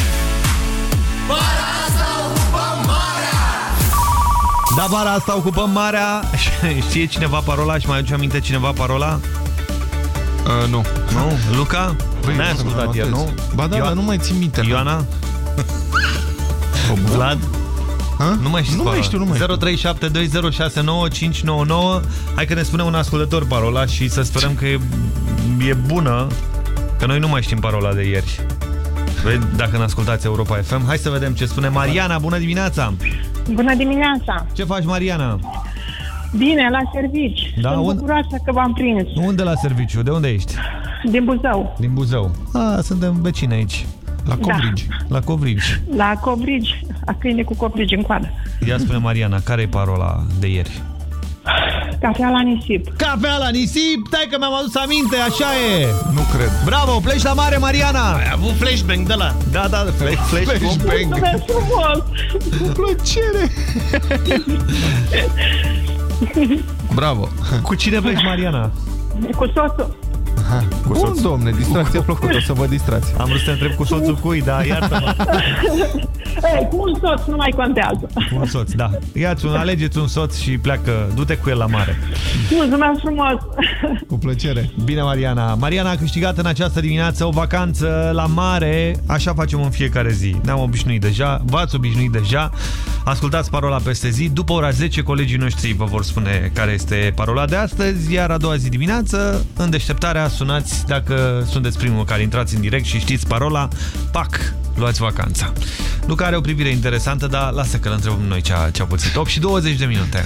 Da, vara asta ocupăm marea. Știe cineva parola și mai aduce aminte cineva parola? Uh, nu. Nu? Luca? Băi, N-ai nu ascultat mă ieri, nu? Ba da, Io- dar nu mai țin minte. Ioana? Vlad? Ha? Nu mai știu Nu mai știu, nu mai știu. 0372069599 Hai că ne spune un ascultător parola și să sperăm că e, e bună Că noi nu mai știm parola de ieri Vezi, Dacă ne ascultați Europa FM Hai să vedem ce spune Mariana, bună dimineața Bună dimineața! Ce faci Mariana? Bine, la servici. Da, Sunt un- bucuroasă că v-am prins. Unde la serviciu? De unde ești? Din Buzău. Din Buzău A, suntem vecini aici La Covrigi. La Covrigi La Covrigi. a câine cu coplici în coadă. Ia spune Mariana, care e parola de ieri? Cafea la nisip. Cafea la nisip? Stai că mi-am adus aminte, așa e! Nu cred. Bravo, pleci la mare, Mariana! Ai avut flashbang de la... Da, da, flash, flash, Flashbang. Mulțumesc frumos! Cu plăcere. Bravo. Cu cine pleci, Mariana? Cu soțul. Cu Bun, domne, distracție plăcută, o să vă distrați. Am vrut să te întreb cu soțul cui, da, iartă-mă. Ei, cu un soț nu mai contează. Cu un soț, da. Ia-ți un, alegeți un soț și pleacă, du-te cu el la mare. Mulțumesc frumos! Cu plăcere. Bine, Mariana. Mariana a câștigat în această dimineață o vacanță la mare. Așa facem în fiecare zi. Ne-am obișnuit deja, v-ați obișnuit deja. Ascultați parola peste zi. După ora 10, colegii noștri vă vor spune care este parola de astăzi, iar a doua zi dimineață, în deșteptarea, sunați dacă sunteți primul care intrați în direct și știți parola, pac, luați vacanța. Luca are o privire interesantă, dar lasă că îl întrebăm noi ce a, ce a puțit. 8 și 20 de minute.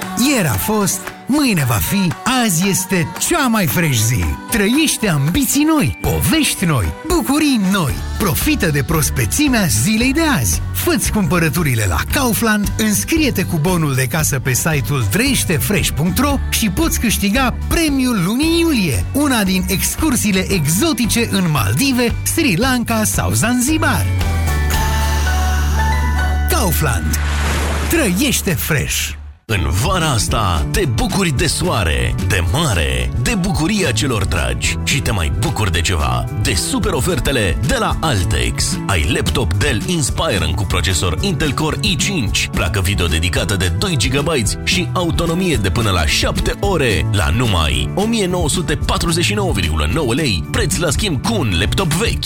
Ieri a fost, mâine va fi, azi este cea mai fresh zi. Trăiește ambiții noi, povești noi, bucurii noi. Profită de prospețimea zilei de azi. Fă-ți cumpărăturile la Kaufland, înscrie-te cu bonul de casă pe site-ul trăieștefresh.ro și poți câștiga premiul lunii iulie, una din excursiile exotice în Maldive, Sri Lanka sau Zanzibar. Kaufland. Trăiește fresh! În vara asta te bucuri de soare, de mare, de bucuria celor dragi și te mai bucuri de ceva, de super ofertele de la Altex. Ai laptop Dell Inspiron cu procesor Intel Core i5, placă video dedicată de 2 GB și autonomie de până la 7 ore la numai 1949,9 lei, preț la schimb cu un laptop vechi.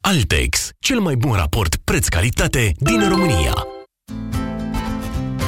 Altex, cel mai bun raport preț-calitate din România.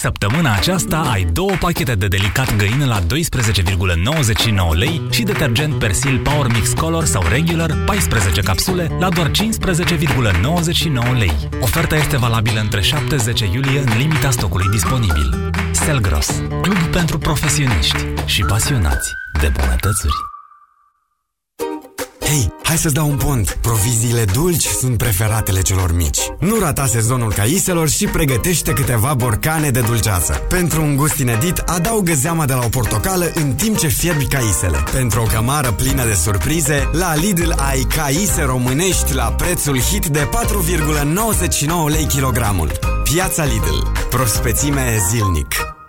Săptămâna aceasta ai două pachete de delicat găină la 12,99 lei și detergent Persil Power Mix Color sau Regular 14 capsule la doar 15,99 lei. Oferta este valabilă între 7-10 iulie în limita stocului disponibil. Selgros, club pentru profesioniști și pasionați de bunătățuri. Hei, hai să-ți dau un pont. Proviziile dulci sunt preferatele celor mici. Nu rata sezonul caiselor și pregătește câteva borcane de dulceață. Pentru un gust inedit, adaugă zeama de la o portocală în timp ce fierbi caisele. Pentru o cămară plină de surprize, la Lidl ai caise românești la prețul hit de 4,99 lei kilogramul. Piața Lidl. Prospețime zilnic.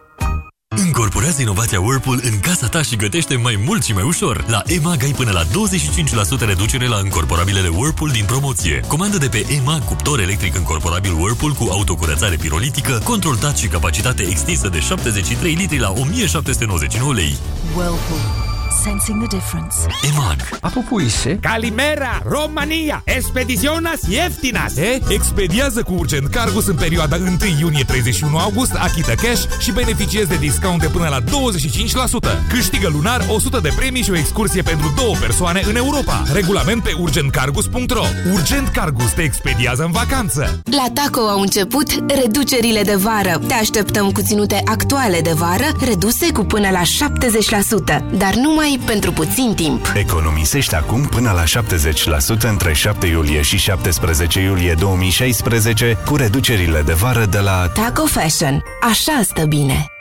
Încorporează inovația Whirlpool în casa ta și gătește mai mult și mai ușor. La EMAG ai până la 25% reducere la încorporabilele Whirlpool din promoție. Comandă de pe EMAG cuptor electric încorporabil Whirlpool cu autocurățare pirolitică, control touch și capacitate extinsă de 73 litri la 1799 lei. Whirlpool. Sensing the difference. EMAG. Apupuise. Calimera, România, expediționas ieftinas. E? Expediază cu Urgent Cargus în perioada 1 iunie-31 august, achită cash și beneficiezi de discount de până la 25%. Câștigă lunar 100 de premii și o excursie pentru două persoane în Europa. Regulament pe urgentcargus.ro Urgent Cargus te expediază în vacanță. La Taco au început reducerile de vară. Te așteptăm cu ținute actuale de vară, reduse cu până la 70%, dar numai numai pentru puțin timp. Economisești acum până la 70% între 7 iulie și 17 iulie 2016 cu reducerile de vară de la Taco Fashion. Așa stă bine.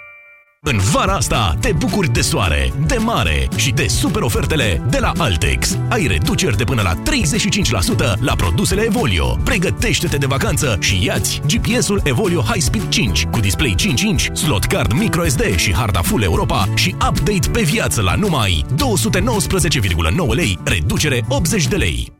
În vara asta te bucuri de soare, de mare și de super ofertele de la Altex. Ai reduceri de până la 35% la produsele Evolio. Pregătește-te de vacanță și iați GPS-ul Evolio High Speed 5 cu display 5 inch, slot card microSD și harda Full Europa și update pe viață la numai 219,9 lei, reducere 80 de lei.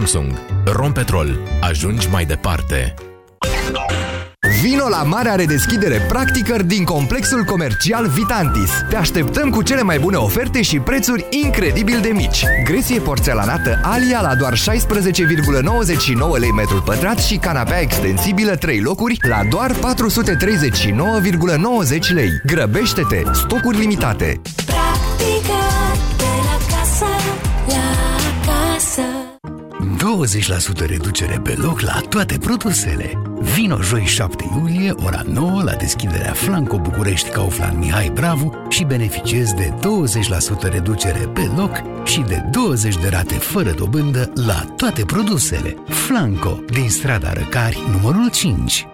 Samsung. Rompetrol. Ajungi mai departe. Vino la marea redeschidere practicări din complexul comercial Vitantis. Te așteptăm cu cele mai bune oferte și prețuri incredibil de mici. Gresie porțelanată Alia la doar 16,99 lei metrul pătrat și canapea extensibilă 3 locuri la doar 439,90 lei. Grăbește-te! Stocuri limitate! 20% reducere pe loc la toate produsele. Vino joi 7 iulie, ora 9, la deschiderea Flanco București Kaufland Mihai Bravu și beneficiezi de 20% reducere pe loc și de 20 de rate fără dobândă la toate produsele. Flanco, din strada Răcari, numărul 5.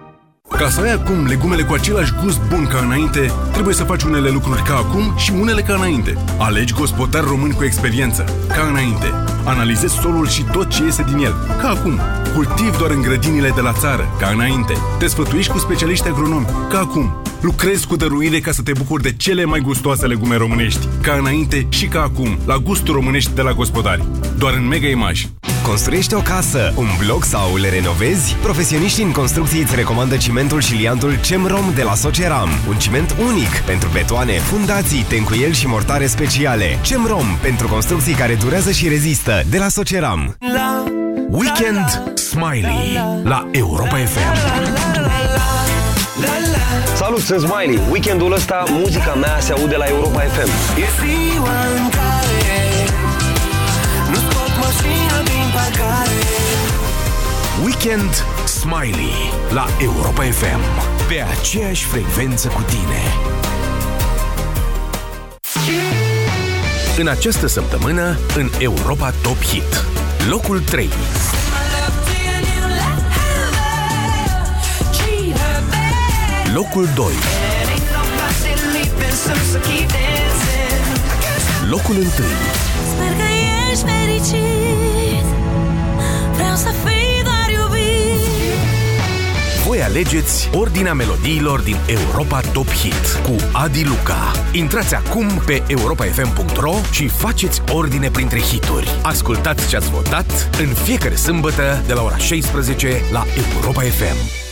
Ca să ai acum legumele cu același gust bun ca înainte, trebuie să faci unele lucruri ca acum și unele ca înainte. Alegi gospodari români cu experiență, ca înainte. Analizezi solul și tot ce iese din el, ca acum. Cultivi doar în grădinile de la țară, ca înainte. Te sfătuiești cu specialiști agronomi, ca acum. Lucrezi cu dăruire ca să te bucuri de cele mai gustoase legume românești, ca înainte și ca acum, la gustul românești de la gospodari. Doar în Mega Image. Construiești o casă, un bloc sau le renovezi? Profesioniștii în construcții îți recomandă cimentul și liantul CEMROM de la Soceram. Un ciment unic pentru betoane, fundații, tencuieli și mortare speciale. CEMROM pentru construcții care durează și rezistă de la Soceram. Weekend Smiley la Europa FM. Salut, sunt Smiley. Weekendul ăsta muzica mea se aude la Europa FM. E ziua în care Nu scot mașina din parcare Weekend Smiley la Europa FM. Pe aceeași frecvență cu tine. În această săptămână, în Europa Top Hit. Locul 3. Locul 2. Locul 1. Sper că ești fericit Vreau să fii doar iubit Voi alegeți ordinea melodiilor din Europa Top Hit cu Adi Luca. Intrați acum pe europafm.ro și faceți ordine printre hituri. Ascultați ce ați votat în fiecare sâmbătă de la ora 16 la Europa FM.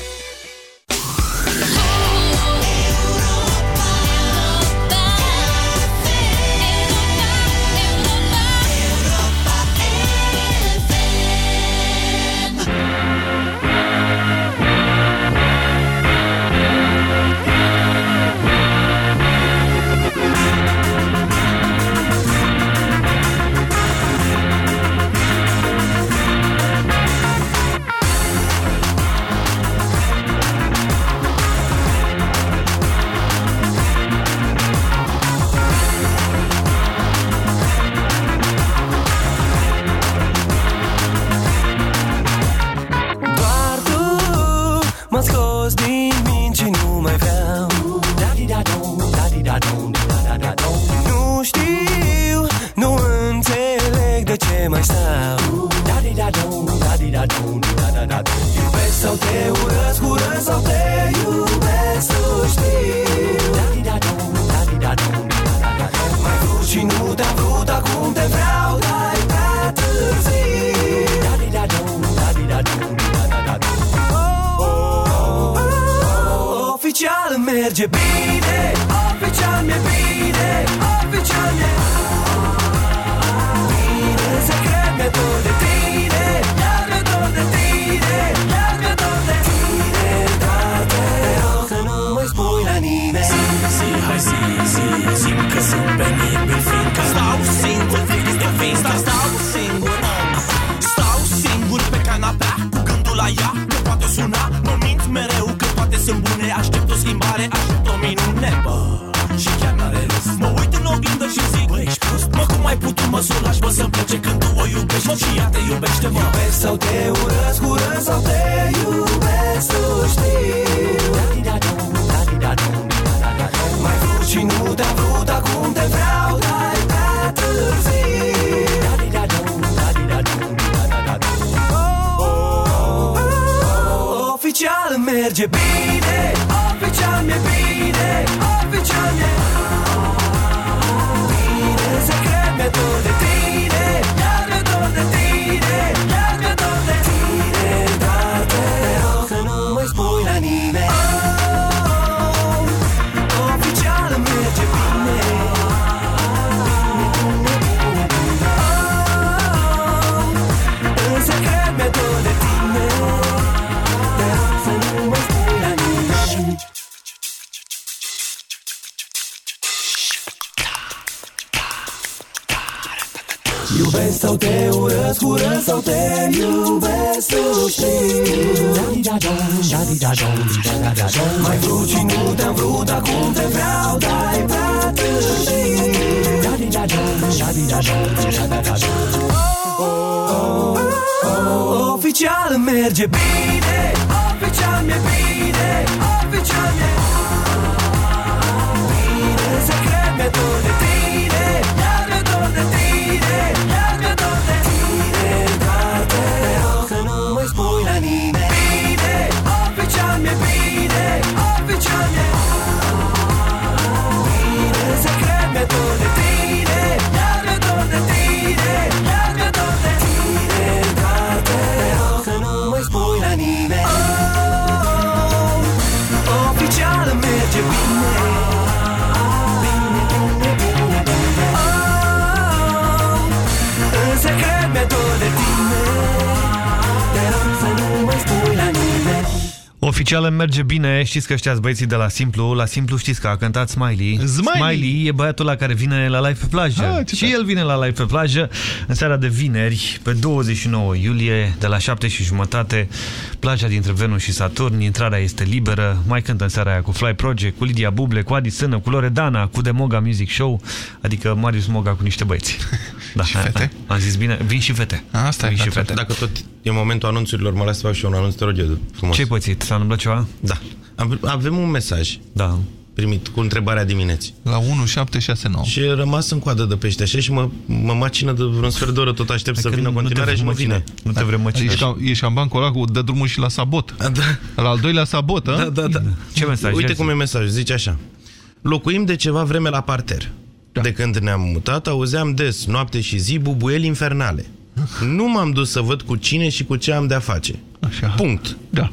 Oficial îmi merge bine, știți că ăștia băieții de la Simplu, la Simplu știți că a cântat Smiley. Smiley, Smiley e băiatul la care vine la live pe plajă. Ah, ce și el vine la live pe plajă în seara de vineri, pe 29 iulie, de la 7 și jumătate, plaja dintre Venus și Saturn, intrarea este liberă, mai cântă în seara aia cu Fly Project, cu Lidia Buble, cu Adi Sână, cu Loredana, cu The Moga Music Show, adică Marius Moga cu niște băieți. Da, și fete? Am zis bine, vin și fete. Asta vin e, și fete. fete. Dacă tot e momentul anunțurilor, mă las să fac și eu un anunț, te rog eu, frumos. Ce-ai pățit? S-a întâmplat ceva? Da. Am- Avem un mesaj da. primit cu întrebarea dimineții. La 1769. Și e rămas în coadă de pește așa și mă, mă macină de vreun sfert de oră, tot aștept să Că vină nu te continuare vrem și nu măcina. vine. Nu te vrem măcina. Ești, ca, ești în bancul ăla cu dă drumul și la sabot. Da. La al doilea sabot, a? Da, da, da. Ce mesaj? Uite Ia cum e mesajul, zice așa. Locuim de ceva vreme la parter. Da. De când ne-am mutat, auzeam des, noapte și zi, bubuieli infernale. Nu m-am dus să văd cu cine și cu ce am de-a face. Așa. Punct. Da.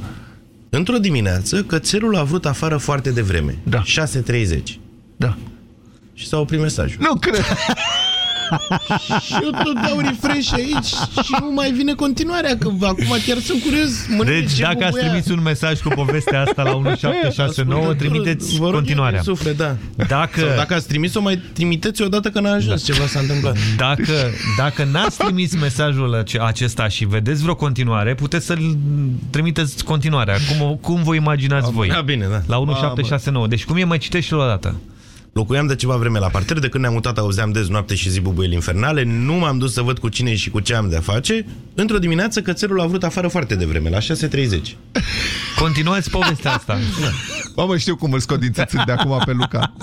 Într-o dimineață, cățelul a vrut afară foarte devreme. Da. 6.30. Da. Și s-a oprit mesajul. Nu cred. și eu tot dau refresh aici și nu mai vine continuarea, că acum chiar sunt curios. Mă Deci ce dacă ați bubuia. trimis un mesaj cu povestea asta la 1769, trimiteți Vă rog continuarea. eu din Suflet, da. Dacă- Sau dacă ați trimis-o, mai trimiteți odată că n-a ajuns ceva s-a întâmplat. Dacă, dacă n-ați trimis mesajul ace- acesta și vedeți vreo continuare, puteți să-l trimiteți continuarea. Cum, o- cum vă imaginați voi? Da, bine, da. La 1769. Deci cum e, mai citești și o dată. Locuiam de ceva vreme la parter, de când ne-am mutat auzeam des noapte și zi bubuieli infernale, nu m-am dus să văd cu cine și cu ce am de-a face. Într-o dimineață cățelul a vrut afară foarte devreme, la 6.30. Continuați povestea asta. Mamă, știu cum îl scot din țâțâc de acum pe Luca.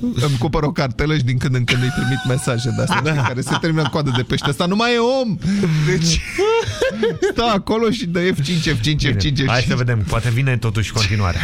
Îmi cumpăr o cartelă și din când în când îi trimit mesaje de astea da. care se termină în coadă de pește. Asta nu mai e om! Deci stă acolo și dă F5, F5, F5, F5. Hai să vedem, poate vine totuși continuarea.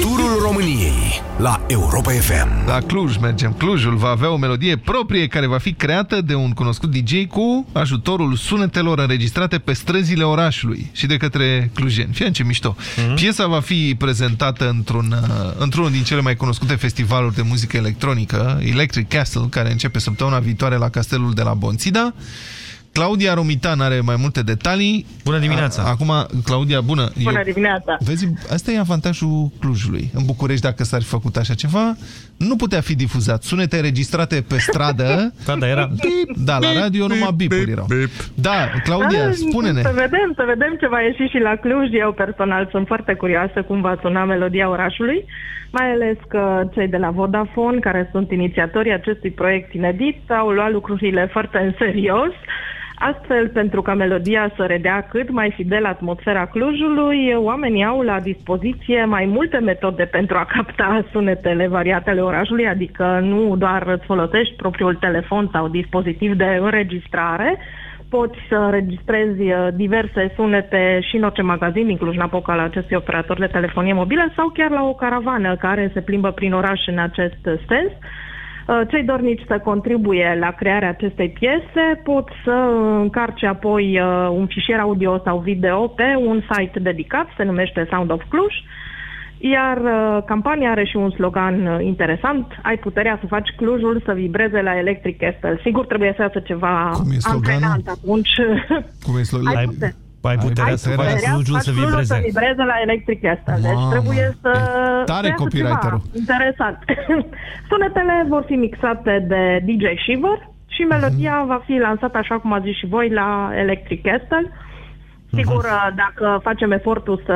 Turul României la Europa FM. La Cluj mergem. Clujul va avea o melodie proprie care va fi creată de un cunoscut DJ cu ajutorul sunetelor înregistrate pe străzile orașului și de către clujeni. Fie ce mișto. Mhm. Piesa va fi prezentată într-un, uh, într-unul din cele mai cunoscute festivaluri de muzică electronică, Electric Castle, care începe săptămâna viitoare la castelul de la Bonțida. Claudia Romitan are mai multe detalii. Bună dimineața! A, acum, Claudia, bună! Bună dimineața! Vezi, asta e avantajul Clujului. În București, dacă s-ar fi făcut așa ceva, nu putea fi difuzat. Sunete înregistrate pe stradă. da, da, era... Bip, da, la radio numai bipuri erau. Da, Claudia, Ah, spune-ne. Să vedem, să vedem ce va ieși și la Cluj. Eu personal sunt foarte curioasă cum va suna melodia orașului, mai ales că cei de la Vodafone, care sunt inițiatorii acestui proiect inedit, au luat lucrurile foarte în serios. Astfel, pentru ca melodia să redea cât mai fidel atmosfera Clujului, oamenii au la dispoziție mai multe metode pentru a capta sunetele variate ale orașului, adică nu doar îți folosești propriul telefon sau dispozitiv de înregistrare, poți să înregistrezi uh, diverse sunete și în orice magazin din Cluj-Napoca la acestui operator de telefonie mobilă sau chiar la o caravană care se plimbă prin oraș în acest uh, sens. Uh, Cei dornici să contribuie la crearea acestei piese pot să încarce apoi uh, un fișier audio sau video pe un site dedicat, se numește Sound of Cluj, iar uh, campania are și un slogan uh, interesant, ai puterea să faci Clujul să vibreze la Electric Castle. Sigur trebuie să iasă ceva Cum e sloganul? antrenant atunci. Cum e slogan? Ai putere. Ai puterea Ai să puterea faci Clujul să vibreze. să vibreze la Electric Castle. Deci Mamă, trebuie să... tare să iasă copywriterul. ceva Interesant. Sunetele vor fi mixate de DJ Shiver și melodia Mhm. va fi lansată, așa cum ați zis și voi, la Electric Castle. Mhm. Sigur, dacă facem efortul să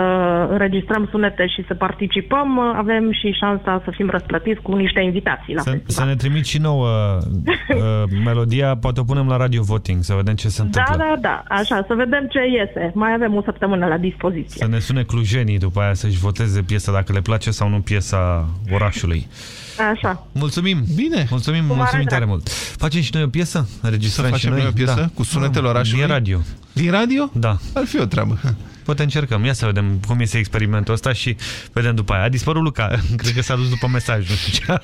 înregistrăm sunete și să participăm, avem și șansa să fim răsplătiți cu niște invitații la Să, festival. să ne trimiți și nouă uh, melodia, poate o punem la radio voting, să vedem ce se Da, întâmplă. da, da, așa, să vedem ce iese. Mai avem o săptămână la dispoziție. Să ne sune clujenii după aia să-și voteze piesa, dacă le place sau nu piesa orașului. Așa. Mulțumim! Bine! Mulțumim, Cu mare mulțumim drag. tare mult! Facem și noi o piesă? Să Înregistrăm facem și noi? noi o piesă Da. cu sunetele orașului? Din radio. Din radio? Da. Ar fi o treabă. Poate încercăm. Ia să vedem cum este experimentul ăsta și vedem după aia. A dispărut Luca. Cred că s-a dus după mesaj. Nu știu ce.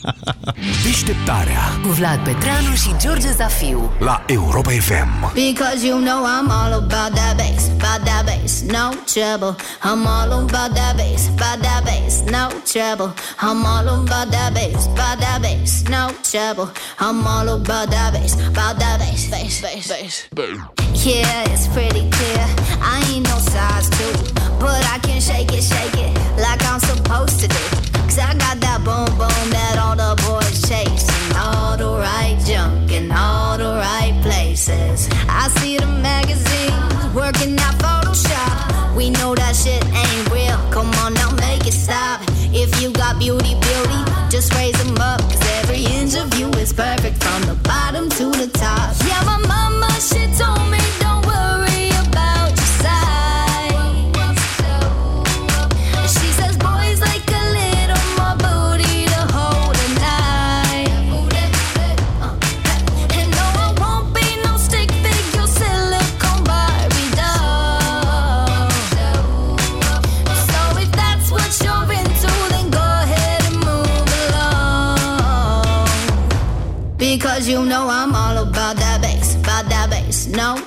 Deșteptarea Cu Vlad Petreanu și George Zafiu la Europa FM. Because you know I'm all about that bass, about that bass, no trouble. I'm all about that bass, about that bass, no trouble. I'm all about that bass, about that bass, no trouble. I'm all about that bass, about that bass, bass, bass, bass. Yeah, it's pretty clear. I ain't no size two, but I can shake it, shake it like I'm supposed to do. Cause I got that boom boom that all the boys chase, and all the right junk in all the right places. I see the magazines working out Photoshop. We know that shit ain't real. Come on now, make it stop. If you got beauty, beauty, just raise them up. Cause every inch of you is perfect from the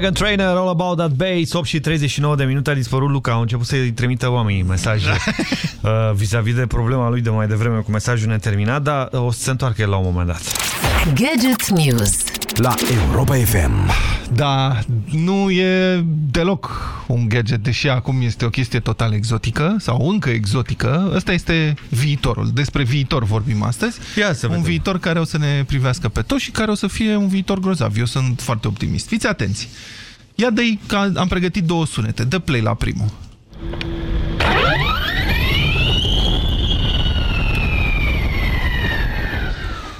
Megan Trainer, All About That Bass, 8 și 39 de minute a dispărut Luca, au început să-i trimită oamenii mesaje uh, vis-a-vis -vis de problema lui de mai devreme cu mesajul neterminat, dar uh, o să se întoarcă el la un moment dat. Gadget News La Europa FM. Da, nu e deloc un gadget, deși acum este o chestie total exotică sau încă exotică. Ăsta este viitorul. Despre viitor vorbim astăzi. Ia să un vedem. viitor care o să ne privească pe toți și care o să fie un viitor grozav. Eu sunt foarte optimist. Fiți atenți. Ia dă că am pregătit două sunete. Dă play la primul.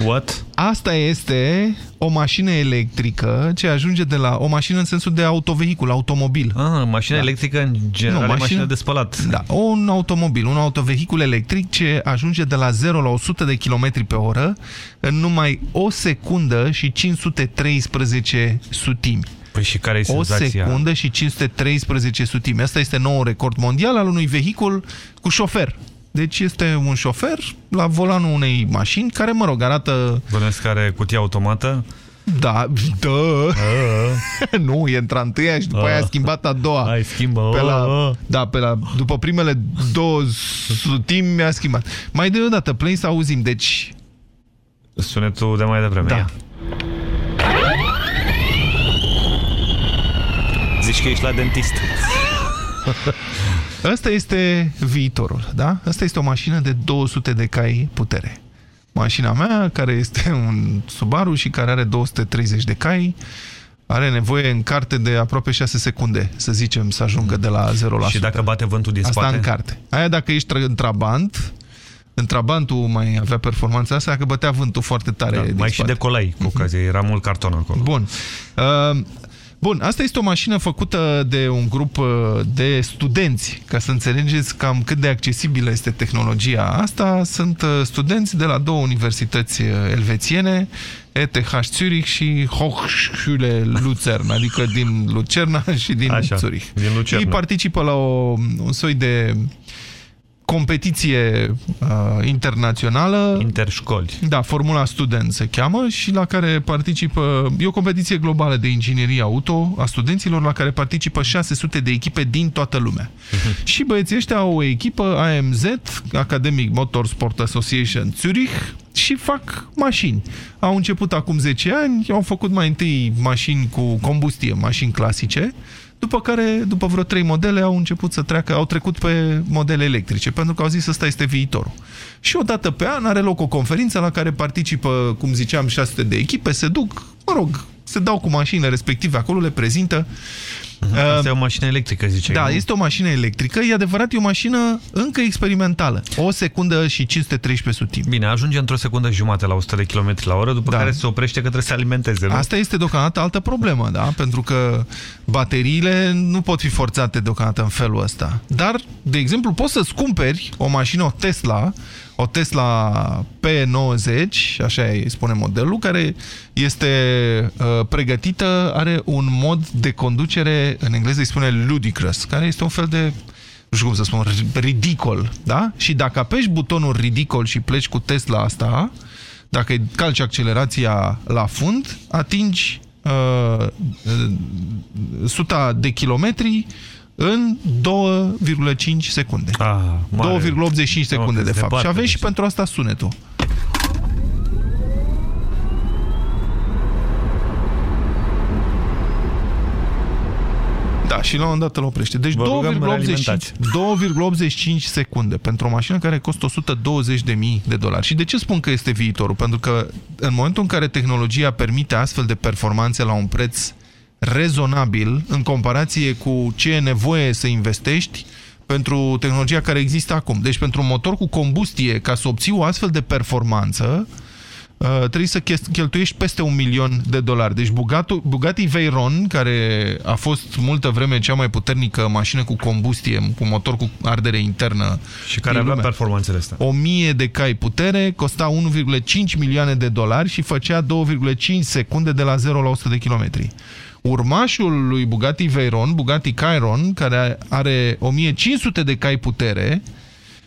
What? Asta este o mașină electrică ce ajunge de la o mașină în sensul de autovehicul, automobil. Ah, mașină Da. electrică în general, Nu, e mașină de spălat. Da, un automobil, un autovehicul electric ce ajunge de la 0 la 100 de km pe oră în numai o secundă și 513 sutimi. Păi și care e O senzația? secundă și 513 sutimi. Asta este nou record mondial al unui vehicul cu șofer. Deci este un șofer la volanul unei mașini care, mă rog, arată... Bănuiesc că are cutie automată? Da, da. nu, e într-a întâia și după aia a schimbat a doua. Ai schimbă. Pe la, da, pe la, după primele două sutimi mi-a schimbat. Mai de o dată, play să auzim. Deci... Sunetul de mai devreme. Da. Ia. Zici că ești la dentist. Ăsta este viitorul, da? Asta este o mașină de 200 de cai putere. Mașina mea, care este un Subaru și care are 230 de cai, are nevoie în carte de aproape 6 secunde, să zicem, să ajungă de la 0 la Și 100. dacă bate vântul din Asta spate? în carte. Aia dacă ești în trabant, în trabantul mai avea performanța asta, că bătea vântul foarte tare Da, din mai și spate. de colai, cu ocazia. Era mult carton acolo. Bun. Uh, Bun, asta este o mașină făcută de un grup uh, de studenți, ca să înțelegeți cam cât de accesibilă este tehnologia asta. Sunt uh, studenți de la două universități uh, elvețiene, ETH Zurich și Hochschule Luzern, adică din Lucerna și din Așa, Zurich. din Lucerna. Ei participă la o, un soi de competiție uh, internațională. Interșcoli. Da, Formula Student se cheamă și la care participă, e o competiție globală de inginerie auto a studenților la care participă 600 de echipe din toată lumea. și băieții ăștia au o echipă AMZ, Academic Motorsport Association Zurich, și fac mașini. Au început acum 10 ani, au făcut mai întâi mașini cu combustie, mașini clasice, după care, după vreo trei modele, au început să treacă, au trecut pe modele electrice, pentru că au zis ăsta este viitorul. Și o dată pe an are loc o conferință la care participă, cum ziceam, 600 de echipe, se duc, mă rog, se dau cu mașinile respective acolo, le prezintă. Asta e o mașină electrică, ziceai. Da, nu? este o mașină electrică, e adevărat, e o mașină încă experimentală. O secundă și 513 sutimi. Bine, ajunge într-o secundă și jumate la 100 de km la oră, după Da. care se oprește că trebuie să alimenteze. Nu? Asta este deocamdată altă problemă, da? Pentru că bateriile nu pot fi forțate deocamdată în felul ăsta. Dar, de exemplu, poți să-ți cumperi o mașină, o Tesla, o Tesla P90, așa îi spune modelul, care este uh, pregătită, are un mod de conducere, în engleză îi spune ludicrous, care este un fel de nu știu cum să spun, ridicol, da? Și dacă apeși butonul ridicol și pleci cu Tesla asta, dacă îi calci accelerația la fund, atingi uh, uh, suta de kilometri în 2,5 secunde. Ah, mare. 2,85 secunde, cât de de fapt. departe, Și avem și deci. pentru asta sunetul. Da, și la un moment dat îl oprește. Deci Vă rugăm, 2,85 realimentați. 2,85 secunde pentru o mașină care costă 120.000 de dolari. Și de ce spun că este viitorul? Pentru că în momentul în care tehnologia permite astfel de performanțe la un preț rezonabil în comparație cu ce e nevoie să investești pentru tehnologia care există acum. Deci pentru un motor cu combustie, ca să obții o astfel de performanță, uh, trebuie să ches- cheltuiești peste un milion de dolari. Deci Bugatti, Bugatti Veyron, care a fost multă vreme cea mai puternică mașină cu combustie, cu motor cu ardere internă Și care din avea lume. performanțele astea. 1000 de cai putere, costa 1,5 milioane de dolari și făcea 2,5 secunde de la 0 la 100 de kilometri. Urmașul lui Bugatti Veyron, Bugatti Chiron, care are 1500 de cai putere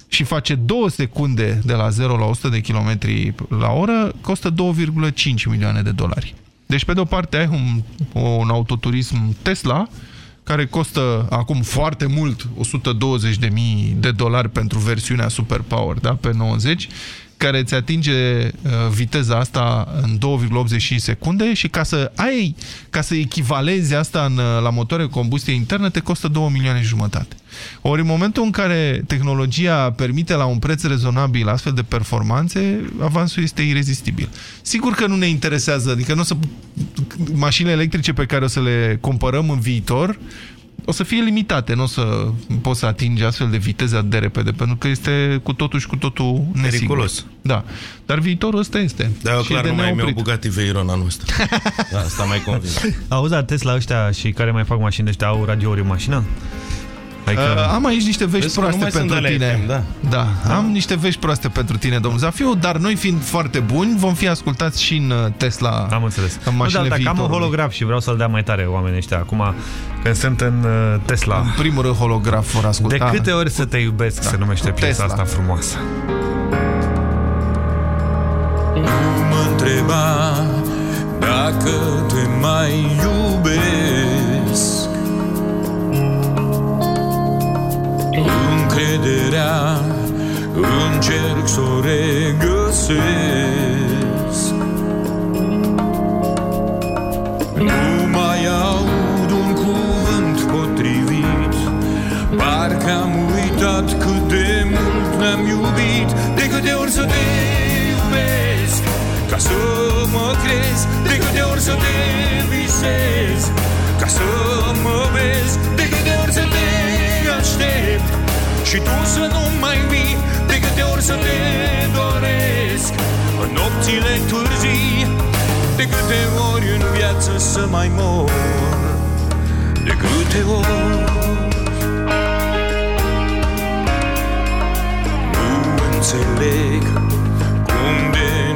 și face 2 secunde de la 0 la 100 de kilometri la oră, costă 2,5 milioane de dolari. Deci, pe de o parte, ai un, un autoturism Tesla, care costă acum foarte mult, 120.000 de dolari pentru versiunea Superpower, da, pe 90, care îți atinge uh, viteza asta în 2,85 secunde și ca să ai, ca să echivalezi asta în, uh, la motoare cu combustie internă, te costă 2 milioane și jumătate. Ori în momentul în care tehnologia permite la un preț rezonabil astfel de performanțe, avansul este irezistibil. Sigur că nu ne interesează, adică nu o să, mașinile electrice pe care o să le cumpărăm în viitor o să fie limitate, nu o să poți să atingi astfel de viteze atât de repede, pentru că este cu totul și cu totul nesigur. Periculos. Da. Dar viitorul ăsta este. Da, eu Și clar de nu mai mi-au neoprit. Bugatti Veyron anul ăsta. Da, asta mai convins. Auzi, dar Tesla ăștia și care mai fac mașini de ăștia au radiouri în mașină? Adică... Uh, am aici niște vești Vezi că nu proaste mai sunt pentru de la tine. FM, da. Da, am niște vești proaste pentru tine, domnul Zafiu, dar noi fiind foarte buni, vom fi ascultați și în uh, Tesla. Am înțeles. În Nu, dar mașinile dacă am un viitorului. holograf și vreau să-l dea mai tare oamenii ăștia acum, când sunt în uh, Tesla. În primul rând holograf vor De asculta. câte ori să te iubesc Da. se numește piesa Tesla. asta frumoasă? Nu mă întreba dacă te mai iubesc Încrederea încerc să o regăsesc. Nu mai aud un cuvânt potrivit Parcă am uitat cât de mult ne-am iubit. De câte ori să te iubesc Ca să mă crezi De câte ori să te visez Ca să mă vezi De câte ori să te aștept Și tu să nu mai vii De câte ori să te doresc. În nopțile târzii De câte ori în viață să mai mor. De câte ori Nu înțeleg cum de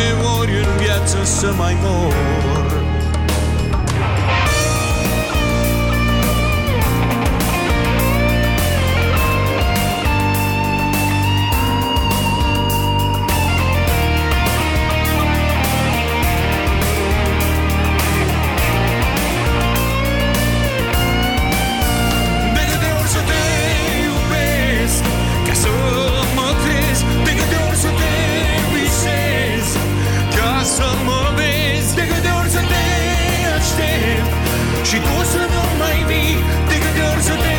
Câte ori în viață să mai mor Și tu să nu mai vii De câte ori să te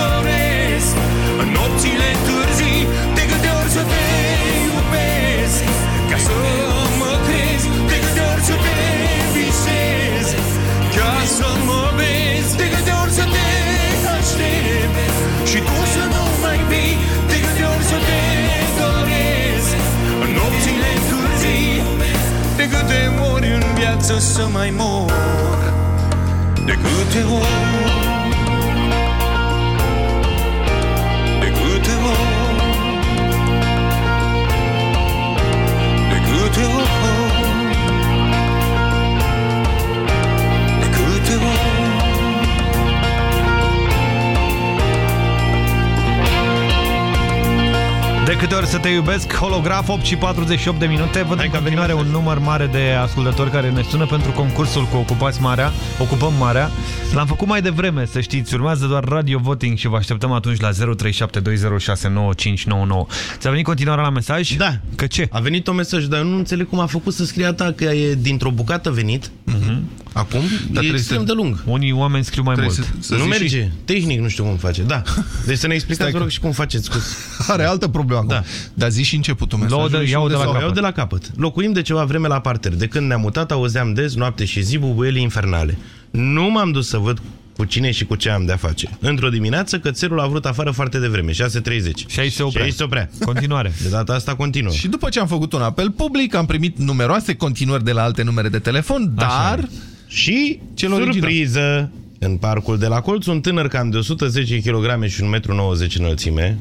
doresc. În nopțile târzii De câte ori să te iubesc. Ca să mă crezi De câte ori să te visez. Ca să mă vezi De câte ori să te aștept Și tu să nu mai vii De câte ori să te doresc. În nopțile târzii De câte ori în viață să mai mor De câte ori De câte ori să te iubesc, holograf 8 și 48 de minute. Văd în continuare un număr mare de ascultători care ne sună pentru concursul cu Ocupați Marea, Ocupăm Marea. L-am făcut mai devreme, să știți, urmează doar radio voting și vă așteptăm atunci la 0372069599. Ți-a venit continuarea la mesaj? Da. Că ce? A venit un mesaj, dar eu nu înțeleg cum a făcut să scrie ta, că e dintr-o bucată venit. Mhm. Acum Dar e trebuie extrem să- de lung. Unii oameni scriu mai Trebuie mult. să- să nu zici merge. și- Tehnic nu știu cum face. Da. Deci să ne explicați, Stai vă că- rog, și cum faceți. Scuz. Are altă problemă Da. acum. Dar zi și începutul Luau de- mesajului și iau unde de la s-au- Sau capăt. iau de la capăt. Locuim de ceva vreme la parter. De când ne-am mutat, auzeam des, noapte și zi, bubuielii infernale. Nu m-am dus să văd cu cine și cu ce am de-a face. Într-o dimineață, cățelul a vrut afară foarte devreme, 6.30. Și aici se oprea. Și aici se oprea. Continuare. De data asta continuă. Și după ce am făcut un apel public, am primit numeroase continuări de la alte numere de telefon, dar... Și, Cel original. surpriză, în parcul de la colț, un tânăr cam de 110 kg și 1,90 m înălțime,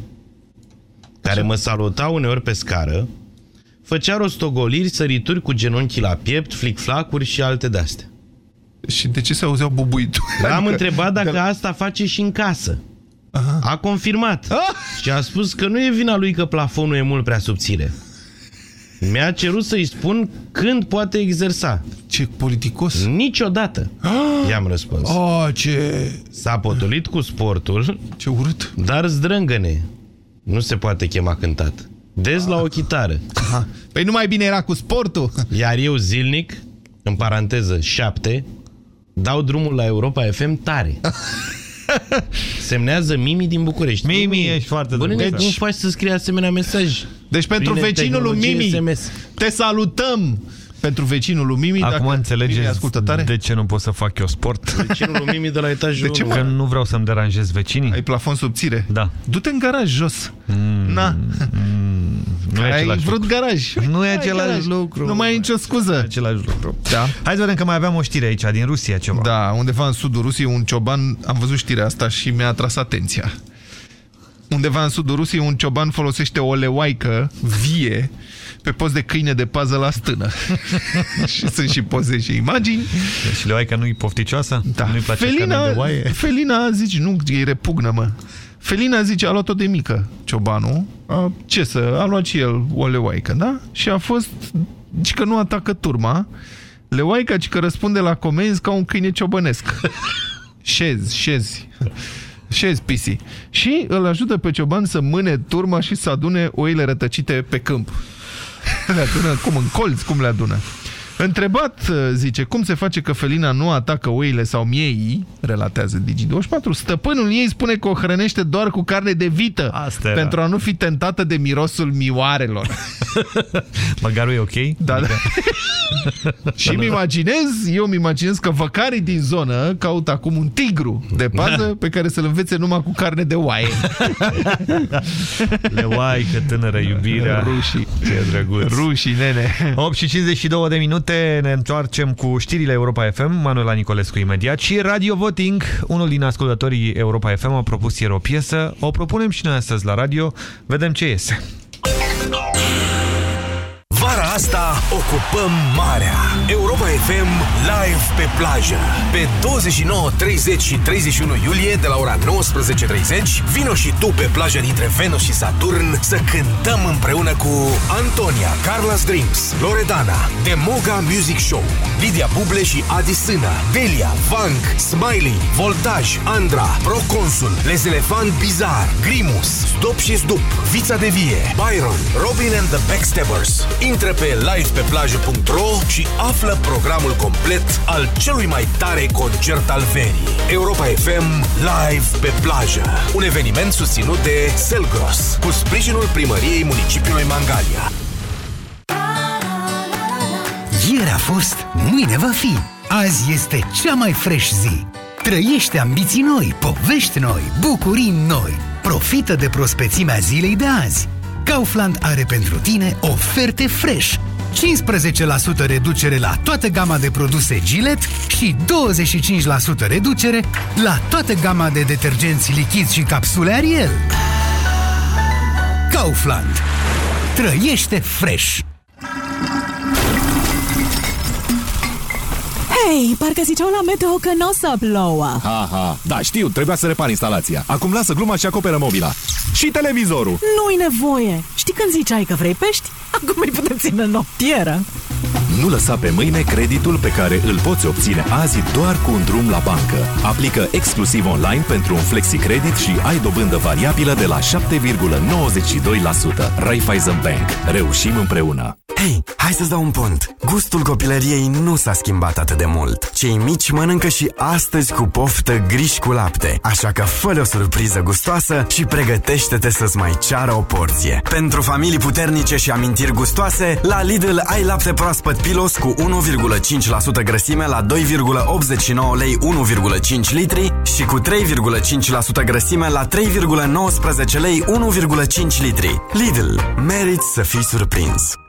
care mă saluta uneori pe scară, făcea rostogoliri, sărituri cu genunchii la piept, flic-flacuri și alte de-astea. Și de ce se auzeau bubuituri? L-am Adică- întrebat dacă asta face și în casă. A confirmat. Și a spus că nu e vina lui că plafonul e mult prea subțire. Mi-a cerut să-i spun când poate exersa. Ce politicos. Niciodată. I-am răspuns. Oh, ce... S-a potolit cu sportul, Ce urât. dar zdrângăne. Nu se poate chema cântat. Des la o chitară. Aha. Păi nu mai bine era cu sportul? Iar eu zilnic, în paranteză 7, dau drumul la Europa FM tare. Semnează Mimi din București. Mimi, ești foarte Bă, nene, drăguț. cum faci să scrii asemenea mesaj? Deci pentru Prin vecinul lui tehnologie Mimi, SMS. te salutăm! Pentru vecinul lui Mimi, Acum dacă Mimi înțelegeți ascultă tare? de ce nu pot să fac eu sport? Vecinul lui Mimi de la etajul De ce, 1. Că nu vreau să-mi deranjez vecinii. Ai plafon subțire? Da. Du-te în garaj jos. Na. Nu e Ai același vrut lucru. garaj. Nu e Ai același garaj. lucru. Nu mai e nicio scuză. Nu e același lucru. Da. Hai să vedem că mai aveam o știre aici, din Rusia ceva. Da, undeva în sudul Rusiei, un cioban, am văzut știrea asta și mi-a atras atenția. Undeva în sudul Rusiei, un cioban folosește o leoaică vie pe post de câine de pază la stână. și sunt și poze și imagini. Și leoaica nu-i pofticioasă? Da. Nu-i place Felina, carne de oaie? Felina zice, nu, e repugnă, mă. Felina zice, a luat-o de mică, ciobanul. A, ce să, a luat și el o leoaică, da? Și a fost, zice că nu atacă turma. Leoaica, ci că răspunde la comenzi ca un câine ciobănesc. șezi, șezi. Șezi, pisi. Și îl ajută pe cioban să mâne turma și să adune oile rătăcite pe câmp. Le adună, cum, în colț, cum le adună. Întrebat, zice, cum se face că felina nu atacă oile sau mieii, relatează Digi24, stăpânul ei spune că o hrănește doar cu carne de vită, Asta era. pentru a nu fi tentată de mirosul mioarelor. Măgarul e ok? Da, da. și îmi imaginez, eu îmi imaginez că văcarii din zonă caută acum un tigru de pază pe care să-l învețe numai cu carne de oaie. Leoaică, tânără iubirea. Rușii. Ce drăguț. Rușii, nene. 8 și 52 de minute, ne întoarcem cu știrile Europa FM, Manuela Nicolescu imediat și Radio Voting. Unul din ascultătorii Europa FM a propus ieri o piesă, o propunem și noi astăzi la radio, vedem ce iese. Vara asta ocupăm marea. Europa FM live pe plajă. Pe 29, 30 și 31 iulie de la ora 19.30 vino și tu pe plaja dintre Venus și Saturn să cântăm împreună cu Antonia, Carla's Dreams, Loredana, Demoga Music Show, Lidia Buble și Adi Sână, Delia, Vank, Smiley, Voltaj, Andra, Proconsul, Les Elefant Bizar, Grimus, Stop și Zdup, Vița de Vie, Byron, Robin and the Backstabbers. Intră pe livepeplajă.ro și află programul complet al celui mai tare concert al verii. Europa FM Live pe plajă. Un eveniment susținut de Selgros, cu sprijinul primăriei municipiului Mangalia. Ieri a fost, mâine va fi. Azi este cea mai fresh zi. Trăiește ambiții noi, povești noi, bucurii noi. Profită de prospețimea zilei de azi. Kaufland are pentru tine oferte fresh. 15% reducere la toată gama de produse Gillette și 25% reducere la toată gama de detergenți lichizi și capsule Ariel. Kaufland. Trăiește fresh! Hei, parcă ziceau la meteo că nu o să plouă. Ha, ha. Da, știu, trebuia să repar instalația. Acum lasă gluma și acoperă mobila. Și televizorul. Nu-i nevoie. Știi când ziceai că vrei pești? Acum îi putem ține în noptieră. Nu lăsa pe mâine creditul pe care îl poți obține azi doar cu un drum la bancă. Aplică exclusiv online pentru un flexi-credit și ai dobândă variabilă de la 7,92%. Raiffeisen Bank. Reușim împreună. Hei, hai să-ți dau un pont. Gustul copilăriei nu s-a schimbat atât de mult. Cei mici mănâncă și astăzi cu poftă griși cu lapte. Așa că fă o surpriză gustoasă și pregătește-te să-ți mai ceară o porție. Pentru familii puternice și amintiri gustoase, la Lidl ai lapte proaspăt Pilos cu 1,5% grăsime la 2,89 lei 1,5 litri și cu 3,5% grăsime la 3,19 lei 1,5 litri. Lidl. Meriți să fii surprins!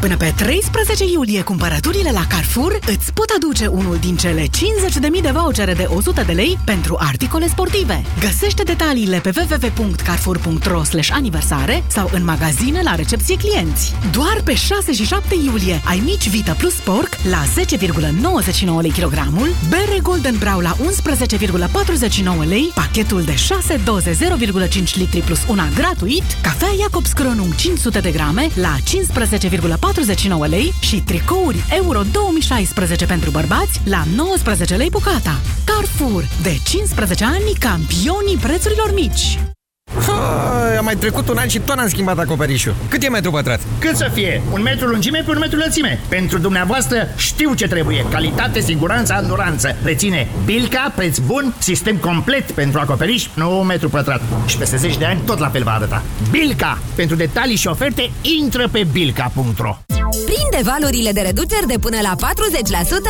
Până pe 13 iulie, cumpărăturile la Carrefour îți pot aduce unul din cele 50.000 de vouchere de 100 de lei pentru articole sportive. Găsește detaliile pe www.carrefour.ro aniversare sau în magazine la recepție clienți. Doar pe 6 și 7 iulie ai mici Vita Plus Porc la 10,99 lei kilogramul, bere Golden Brau la 11,49 lei, pachetul de 6 doze 0,5 litri plus una gratuit, cafea Jacobs Kronung 500 de grame la 15,49 lei și tricouri Euro 2016 pentru bărbați la 19 lei bucata. Carrefour, de 15 ani campionii prețurilor mici. Ha, a mai trecut un an și tot n-am schimbat acoperișul. Cât e metru pătrat? Cât să fie? Un metru lungime pe un metru lățime. Pentru dumneavoastră știu ce trebuie. Calitate, siguranță, anduranță. Reține Bilca, preț bun, sistem complet pentru acoperiș, nu un metru pătrat. Și peste 10 de ani tot la fel va arăta. Bilca! Pentru detalii și oferte, intră pe bilca.ro Prinde valorile de reduceri de până la 40%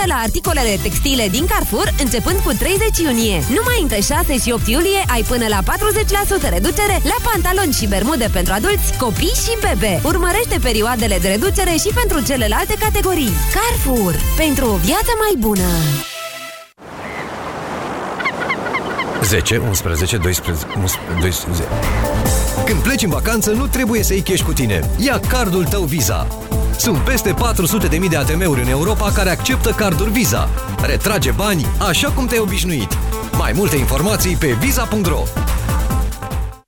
la articolele textile din Carrefour începând cu 30 iunie. Numai între 6 și 8 iulie ai până la 40% reducere la pantaloni și bermude pentru adulți, copii și bebe. Urmărește perioadele de reducere și pentru celelalte categorii. Carrefour. Pentru o viață mai bună. 10, 11, 12, 12... Când pleci în vacanță, nu trebuie să iei cash cu tine. Ia cardul tău Visa. Sunt peste 400.000 de ATM-uri în Europa care acceptă carduri Visa. Retrage bani așa cum te-ai obișnuit. Mai multe informații pe visa.ro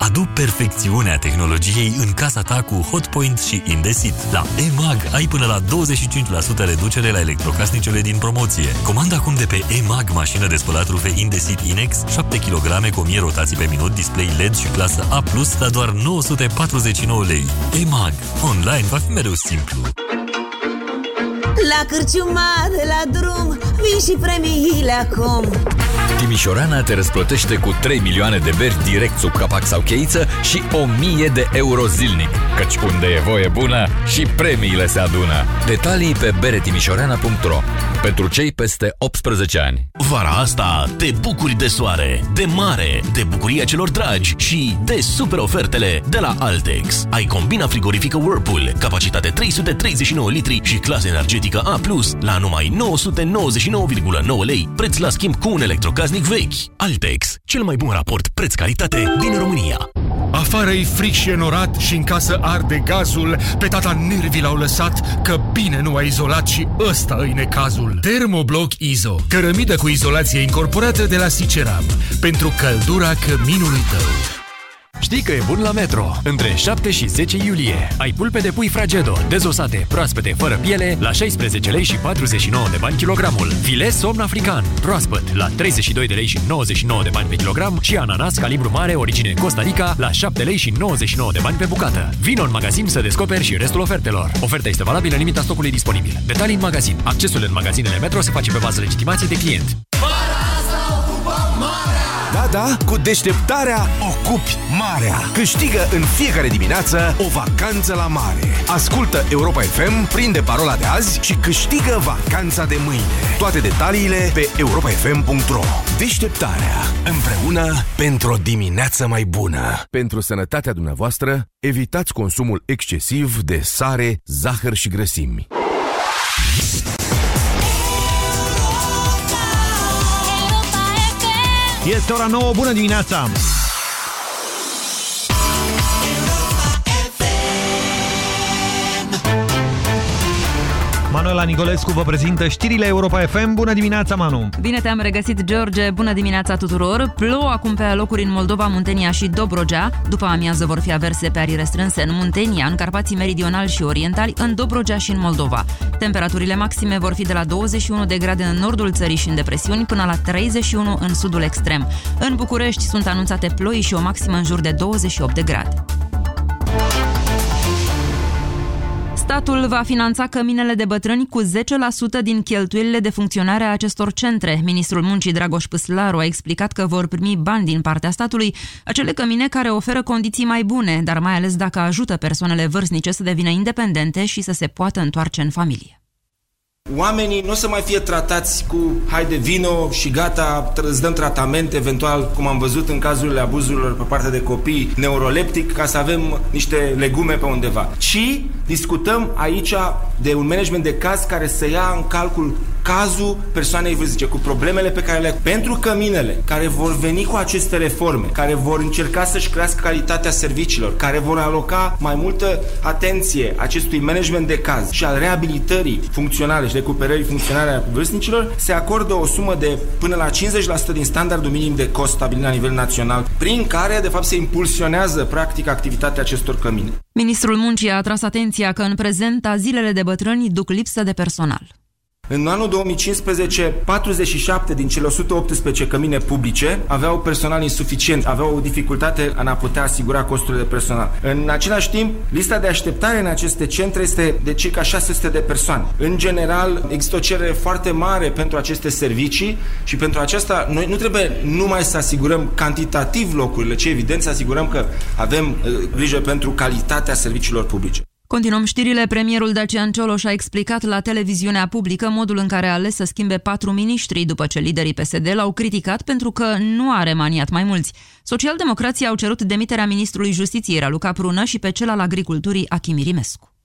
Adu perfecțiunea tehnologiei în casa ta cu Hotpoint și Indesit. La EMAG ai până la 25% reducere la electrocasnicele din promoție. Comanda acum de pe EMAG mașină de spălat rufe Indesit Inex, 7 kg cu 1000 rotații pe minut, display LED și clasă A+, la doar 949 lei. EMAG. Online va fi mereu simplu. La cârciuma de la drum Vin și premiile acum Timișorana te răsplătește cu 3 milioane de beri direct sub capac sau cheiță și 1000 de euro zilnic. Căci unde e voie bună și premiile se adună. Detalii pe beretimișorana.ro Pentru cei peste 18 ani. Vara asta te bucuri de soare, de mare, de bucuria celor dragi și de super ofertele de la Altex. Ai combina frigorifică Whirlpool, capacitate 339 litri și clasă energetică A+, la numai 999,9 lei, preț la schimb cu un electrocasnic vechi. Altex, cel mai bun raport preț-calitate din România. Afară e fric și enorat și în casă arde gazul, pe tata nervii l-au lăsat, că bine nu a izolat și ăsta îi necazul. Termobloc Izo, cărămidă cu izolație incorporată de la Siceram, pentru căldura căminului tău. Știi că e bun la Metro. Între 7 și 10 iulie ai pulpe de pui Fragedo, dezosate, proaspete, fără piele, la 16 lei și 49 de bani kilogramul. Filet somn african, proaspăt, la 32 de lei și 99 de bani pe kilogram și ananas calibru mare, origine Costa Rica, la 7 lei și 99 de bani pe bucată. Vino în magazin să descoperi și restul ofertelor. Oferta este valabilă în limita stocului disponibil. Detalii în magazin. Accesul în magazinele Metro se face pe bază legitimației de client. Da, da, cu deșteptarea ocupi marea. Câștigă în fiecare dimineață o vacanță la mare. Ascultă Europa FM, prinde parola de azi și câștigă vacanța de mâine. Toate detaliile pe europafm.ro Deșteptarea. Împreună pentru o dimineață mai bună. Pentru sănătatea dumneavoastră, evitați consumul excesiv de sare, zahăr și grăsimi. Este ora 9, bună dimineața! Manuela Nicolescu vă prezintă știrile Europa FM. Bună dimineața, Manu! Bine te-am regăsit, George! Bună dimineața tuturor! Plouă acum pe locuri în Moldova, Muntenia și Dobrogea. După amiază vor fi averse pe arii restrânse în Muntenia, în Carpații Meridionali și Orientali, în Dobrogea și în Moldova. Temperaturile maxime vor fi de la 21 de grade în nordul țării și în depresiuni până la 31 în sudul extrem. În București sunt anunțate ploi și o maximă în jur de 28 de grade. Statul va finanța căminele de bătrâni cu 10% din cheltuielile de funcționare a acestor centre. Ministrul Muncii Dragoș Păslaru a explicat că vor primi bani din partea statului acele cămine care oferă condiții mai bune, dar mai ales dacă ajută persoanele vârstnice să devină independente și să se poată întoarce în familie. Oamenii nu o să mai fie tratați cu haide vino și gata, îți dăm tratament, eventual, cum am văzut în cazurile abuzurilor pe partea de copii, neuroleptic, ca să avem niște legume pe undeva. Ci discutăm aici de un management de caz care să ia în calcul cazul persoanei vârstnice, cu problemele pe care le... Pentru căminele care vor veni cu aceste reforme, care vor încerca să-și crească calitatea serviciilor, care vor aloca mai multă atenție acestui management de caz și al reabilitării funcționale și recuperării funcționale a vârstnicilor, se acordă o sumă de până la 50% din standardul minim de cost stabilit la nivel național, prin care, de fapt, se impulsionează, practic, activitatea acestor cămine. Ministrul Muncii a atras atenția că în prezent azilele de bătrâni duc lipsă de personal. În anul 2015, 47 din cele 118 cămine publice aveau personal insuficient, aveau o dificultate în a putea asigura costurile de personal. În același timp, lista de așteptare în aceste centre este de circa 600 de persoane. În general, există o cerere foarte mare pentru aceste servicii și pentru aceasta noi nu trebuie numai să asigurăm cantitativ locurile, ci evident să asigurăm că avem uh, grijă pentru calitatea serviciilor publice. Continuăm știrile. Premierul Dacian Cioloș a explicat la televiziunea publică modul în care a ales să schimbe patru miniștri după ce liderii PSD l-au criticat pentru că nu a remaniat mai mulți. Socialdemocrații au cerut demiterea ministrului justiției Raluca Prună și pe cel al agriculturii Achim Rimescu.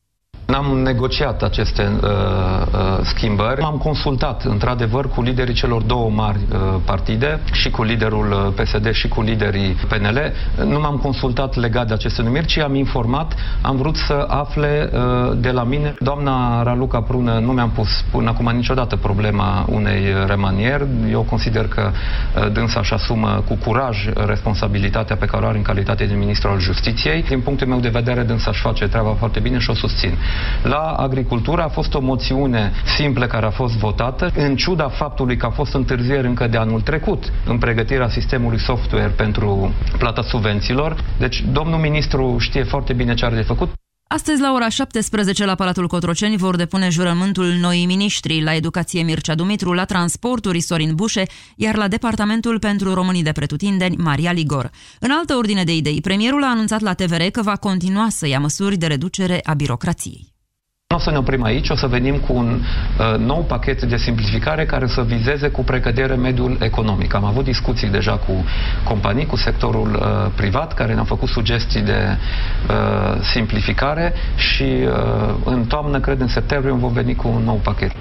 N-am negociat aceste uh, uh, schimbări. M-am consultat, într-adevăr, cu liderii celor două mari uh, partide, și cu liderul uh, PSD și cu liderii PNL. Nu m-am consultat legat de aceste numiri, ci am informat, am vrut să afle uh, de la mine. Doamna Raluca Prună, nu mi-am pus până acum niciodată problema unei remanieri. Eu consider că uh, dânsa își asumă cu curaj responsabilitatea pe care o are în calitate de ministru al justiției. Din punctul meu de vedere, dânsa își face treaba foarte bine și o susțin. La agricultură a fost o moțiune simplă care a fost votată, în ciuda faptului că a fost întârzieri încă de anul trecut în pregătirea sistemului software pentru plata subvențiilor. Deci, domnul ministru știe foarte bine ce are de făcut. Astăzi, la ora 17, la Palatul Cotroceni, vor depune jurământul noii miniștri, la Educație Mircea Dumitru, la Transporturi Sorin Bușe, iar la Departamentul pentru Românii de Pretutindeni, Maria Ligor. În altă ordine de idei, premierul a anunțat la TVR că va continua să ia măsuri de reducere a birocrației. Nu o să ne oprim aici, o să venim cu un uh, nou pachet de simplificare care să vizeze cu precădere mediul economic. Am avut discuții deja cu companii, cu sectorul uh, privat, care ne-au făcut sugestii de uh, simplificare și uh, în toamnă, cred, în septembrie vom veni cu un nou pachet.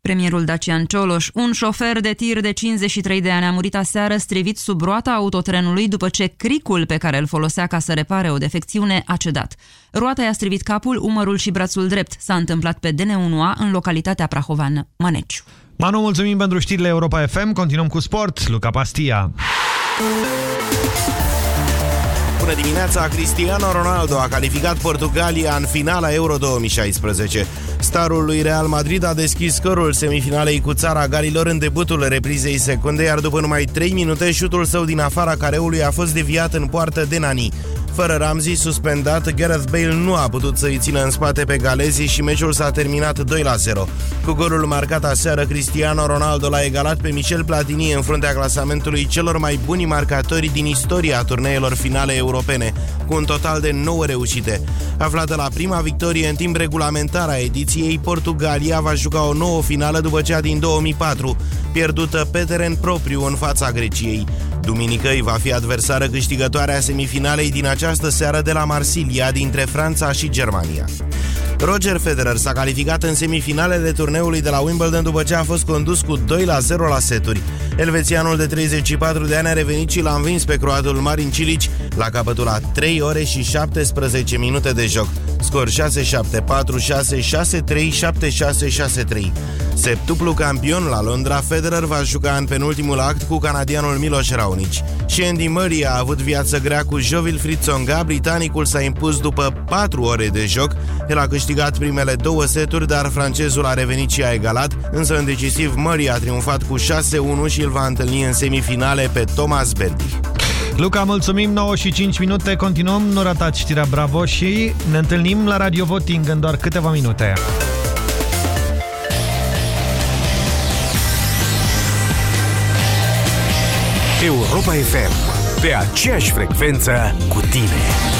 Premierul Dacian Cioloș, un șofer de tir de 53 de ani a murit aseară strivit sub roata autotrenului după ce cricul pe care îl folosea ca să repare o defecțiune a cedat. Roata i-a strivit capul, umărul și brațul drept. S-a întâmplat pe DN1A în localitatea Prahovan, Măneciu. Manu, mulțumim pentru știrile Europa FM. Continuăm cu sport. Luca Pastia. Bună dimineața! Cristiano Ronaldo a calificat Portugalia în finala Euro 2016. Starul lui Real Madrid a deschis scărul semifinalei cu țara Galilor în debutul reprizei secunde, iar după numai 3 minute, șutul său din afara careului a fost deviat în poartă de Nani. Fără Ramzi suspendat, Gareth Bale nu a putut să-i țină în spate pe galezii și meciul s-a terminat 2 la 0. Cu golul marcat aseară, Cristiano Ronaldo l-a egalat pe Michel Platini în fruntea clasamentului celor mai buni marcatori din istoria turneelor finale europene, cu un total de 9 reușite. Aflată la prima victorie în timp regulamentar a ediției, Portugalia va juca o nouă finală după cea din 2004, pierdută pe teren propriu în fața Greciei. Duminică îi va fi adversară câștigătoarea semifinalei din această seară de la Marsilia dintre Franța și Germania. Roger Federer s-a calificat în semifinalele turneului de la Wimbledon după ce a fost condus cu 2 la 0 la seturi. Elvețianul de 34 de ani a revenit și l-a învins pe croatul Marin Cilici la capătul a 3 ore și 17 minute de joc. Scor 6-7, 4-6, 6-3, 7-6, 6-3. Septuplu campion la Londra, Federer va juca în penultimul act cu canadianul Miloš Raonic. Și Andy Murray a avut viață grea cu Jovil Fritzonga, britanicul s-a impus după 4 ore de joc. El a câștigat primele două seturi, dar francezul a revenit și a egalat, însă în decisiv Murray a triumfat cu 6-1 și îl va întâlni în semifinale pe Thomas Berdy. Luca, mulțumim, 9 și 5 minute, continuăm, nu ratați știrea Bravo și ne întâlnim la Radio Voting în doar câteva minute. Europa FM, pe aceeași frecvență cu tine.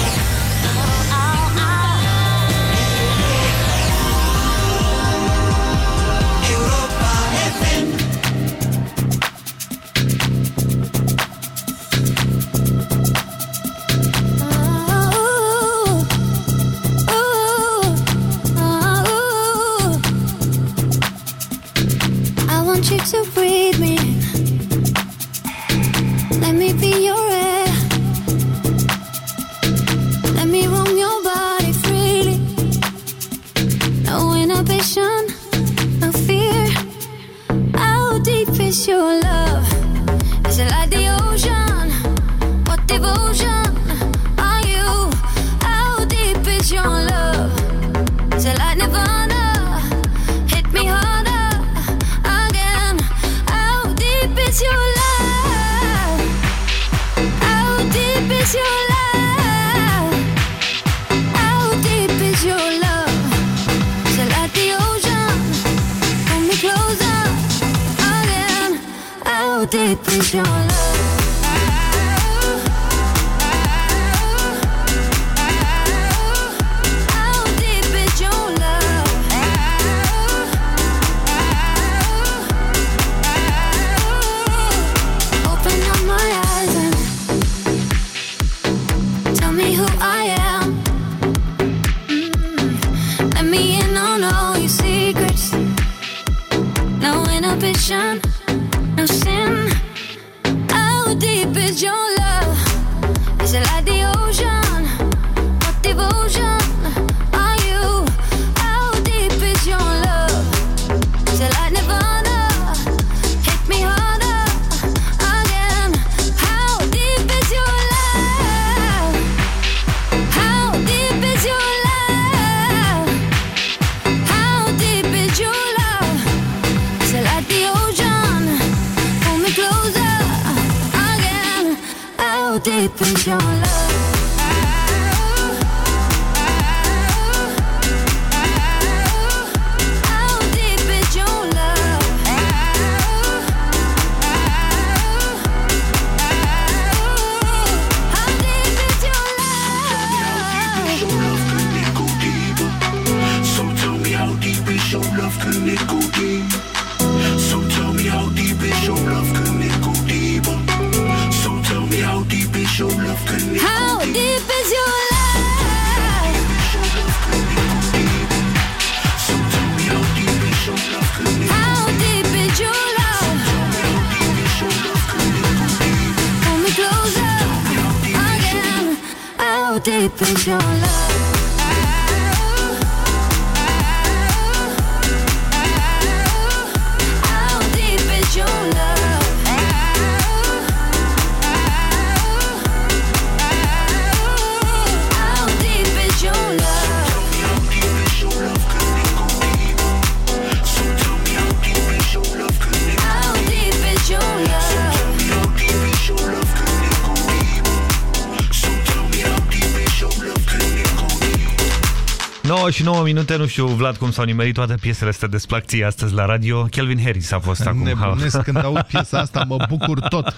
Și 9 minute, nu știu, Vlad, cum s-au nimerit toate piesele astea desplac ție astăzi la radio. Kelvin Harris a fost acum. Nebunesc când aud piesa asta, mă bucur tot.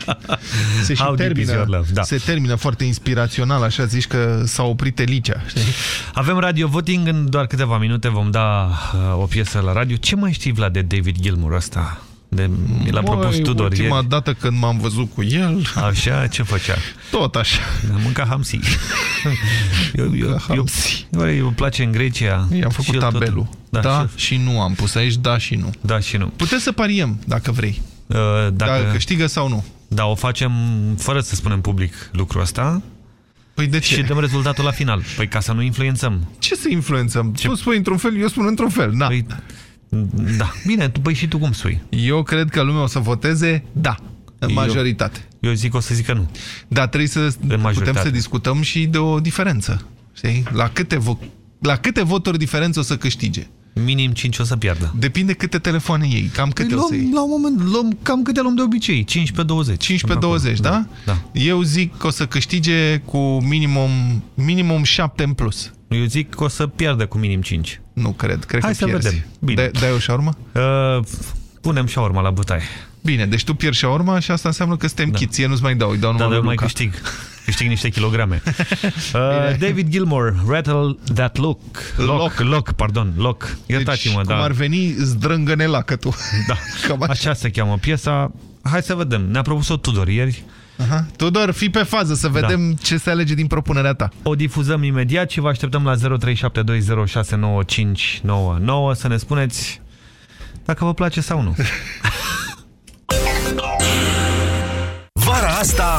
Se și How deep is your termină, love, da. se termină foarte inspirațional, așa zici că s-a oprit Elicea. Știi? Avem radio voting, în doar câteva minute vom da uh, o piesă la radio. Ce mai știi, Vlad, de David Gilmour ăsta? De, l-a propus Măi, Tudor ultima ieri. dată când m-am văzut cu el... Așa, ce făcea? Tot așa. Mânca hamsi. eu, eu, eu, eu, eu, îmi place în Grecia. I-am Și făcut el tot- tabelul. Da, da și, și nu am pus aici, da și nu. da și nu. Putem să pariem, dacă vrei. Uh, dacă, Dacă câștigă sau nu. Da, o facem fără să spunem public lucrul ăsta. Păi de ce? Și dăm rezultatul la final. Păi ca să nu influențăm. Ce să influențăm? Ce? Tu spui într-un fel, eu spun într-un fel. Da. Păi, da. Bine, tu, păi și tu cum spui? Eu cred că lumea o să voteze da, în Eu- majoritate. Eu zic o să zic că nu. Dar trebuie să putem majoritate. să discutăm și de o diferență. Știi? La câte, vo la câte voturi diferență o să câștige? Minim 5 o să piardă. Depinde câte telefoane iei, cam câte Păi o să iei. luăm, la un moment, luăm cam câte luăm de obicei, 15-20. 15-20, da? Da. Eu zic că o să câștige cu minimum, minimum 7 în plus. Eu zic că o să piardă cu minim 5. Nu cred, cred Hai că să pierzi. vedem. Bine. Dai- Dai o șaurmă? Uh, punem și urma la bătaie. Bine, deci tu pierzi șaurma și asta înseamnă că suntem da. chiți. Ție nu-ți mai dau, îi dau Da, numai dar eu lui mai Luca. câștig. Câștig niște kilograme. Uh, David Gilmour, Rattle That Look. Lock, lock, lock pardon, Lock. Iertați-mă, deci, da. cum ar veni, zdrângăne la că tu. Da. Cam așa. Așa se cheamă piesa. Hai să vedem. Ne-a propus-o Tudor ieri. Aha. Tudor, fii pe fază să vedem da. ce se alege din propunerea ta. O difuzăm imediat și vă așteptăm la 0372069599 să ne spuneți dacă vă place sau nu. Vara asta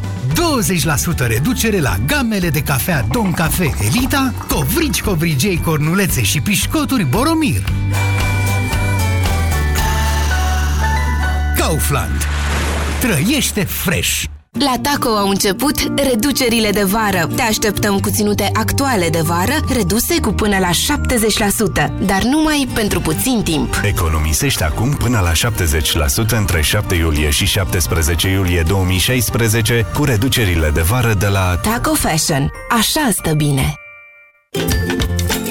20% reducere la gamele de cafea Don Cafe Elita, covrici covrigei cornulețe și pișcoturi Boromir. Kaufland. Trăiește fresh! La Taco au început reducerile de vară. Te așteptăm cu ținute actuale de vară, reduse cu până la 70%, dar numai pentru puțin timp. Economisești acum până la 70% între 7 iulie și 17 iulie 2016 cu reducerile de vară de la Taco Fashion. Așa stă bine.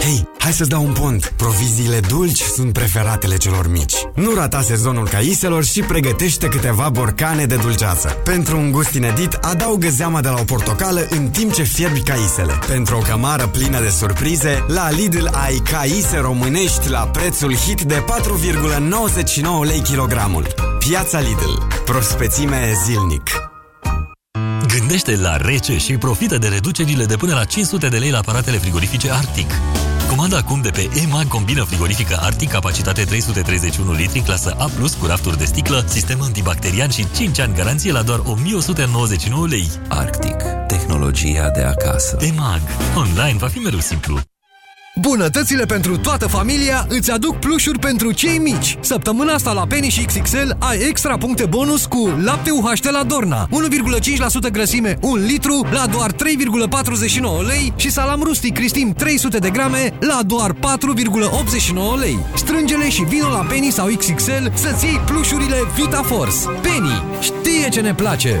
Hei, hai să-ți dau un pont! Proviziile dulci sunt preferatele celor mici. Nu rata sezonul caiselor și pregătește câteva borcane de dulceață. Pentru un gust inedit, adaugă zeama de la o portocală în timp ce fierbi caisele. Pentru o cămară plină de surprize, la Lidl ai caise românești la prețul hit de 4,99 lei kilogramul. Piața Lidl. Prospețime zilnic. Gândește la rece și profită de reducerile de până la 500 de lei la aparatele frigorifice Arctic. Comanda acum de pe EMAG combină frigorifică Arctic, capacitate 331 litri, clasă A+, cu rafturi de sticlă, sistem antibacterian și 5 ani garanție la doar 1199 lei. Arctic. Tehnologia de acasă. EMAG. Online va fi mereu simplu. Bunătățile pentru toată familia îți aduc plușuri pentru cei mici. Săptămâna asta la Penny și XXL ai extra puncte bonus cu lapte UHT la Dorna, 1,5% grăsime, 1 litru la doar 3,49 lei și salam rustic Cristim 300 de grame la doar 4,89 lei. Strângele și vino la Penny sau XXL să-ți iei plușurile Vita Force. Penny știe ce ne place!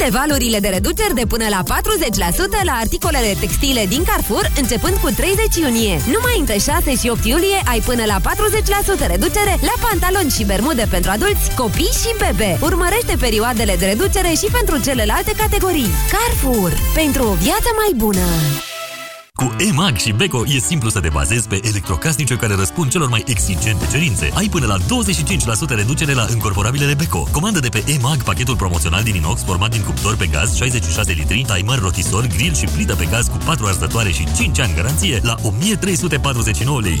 Prinde valorile de reduceri de până la 40% la articolele textile din Carrefour începând cu 30 iunie. Numai între 6 și 8 iulie ai până la 40% reducere la pantaloni și bermude pentru adulți, copii și bebe. Urmărește perioadele de reducere și pentru celelalte categorii. Carrefour. Pentru o viață mai bună. Cu EMAG și Beko e simplu să te bazezi pe electrocasnice care răspund celor mai exigente cerințe. Ai până la 25% reducere la încorporabilele Beko. Comandă de pe EMAG pachetul promoțional din inox format din cuptor pe gaz 66 litri, timer, rotisor, grill și plită pe gaz cu 4 arzătoare și 5 ani garanție la 1349 lei.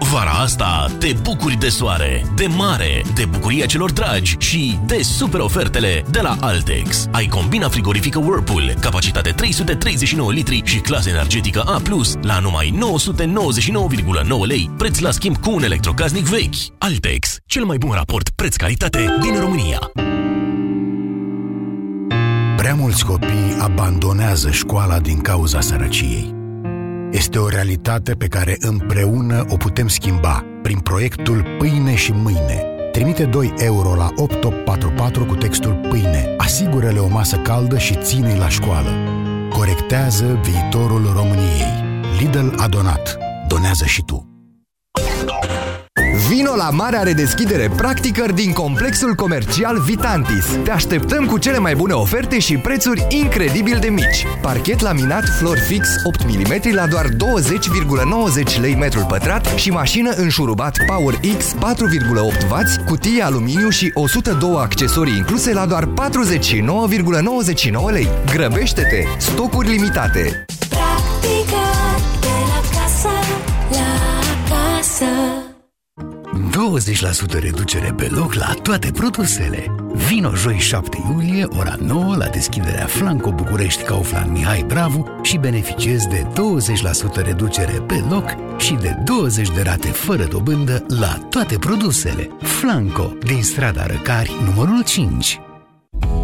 Vara asta te bucuri de soare, de mare, de bucuria celor dragi și de super ofertele de la Altex. Ai combina frigorifică Whirlpool, capacitate 339 litri și clasă energetică A+, la numai 999,9 lei, preț la schimb cu un electrocasnic vechi. Altex, cel mai bun raport preț-calitate din România. Prea mulți copii abandonează școala din cauza sărăciei. Este o realitate pe care împreună o putem schimba prin proiectul Pâine și Mâine. Trimite 2 euro la 8844 cu textul Pâine. Asigură-le o masă caldă și ține la școală. Corectează viitorul României. Lidl a donat. Donează și tu. Vino la marea redeschidere practică din complexul comercial Vitantis. Te așteptăm cu cele mai bune oferte și prețuri incredibil de mici. Parchet laminat flor fix 8 mm la doar 20,90 lei metrul pătrat și mașină înșurubat Power X 4,8W, cutie aluminiu și 102 accesorii incluse la doar 49,99 lei. Grăbește-te! Stocuri limitate! Practica 20% reducere pe loc la toate produsele. Vino joi 7 iulie, ora 9, la deschiderea Flanco București Kaufland Mihai Bravu și beneficiezi de 20% reducere pe loc și de 20 de rate fără dobândă la toate produsele. Flanco, din strada Răcari, numărul 5.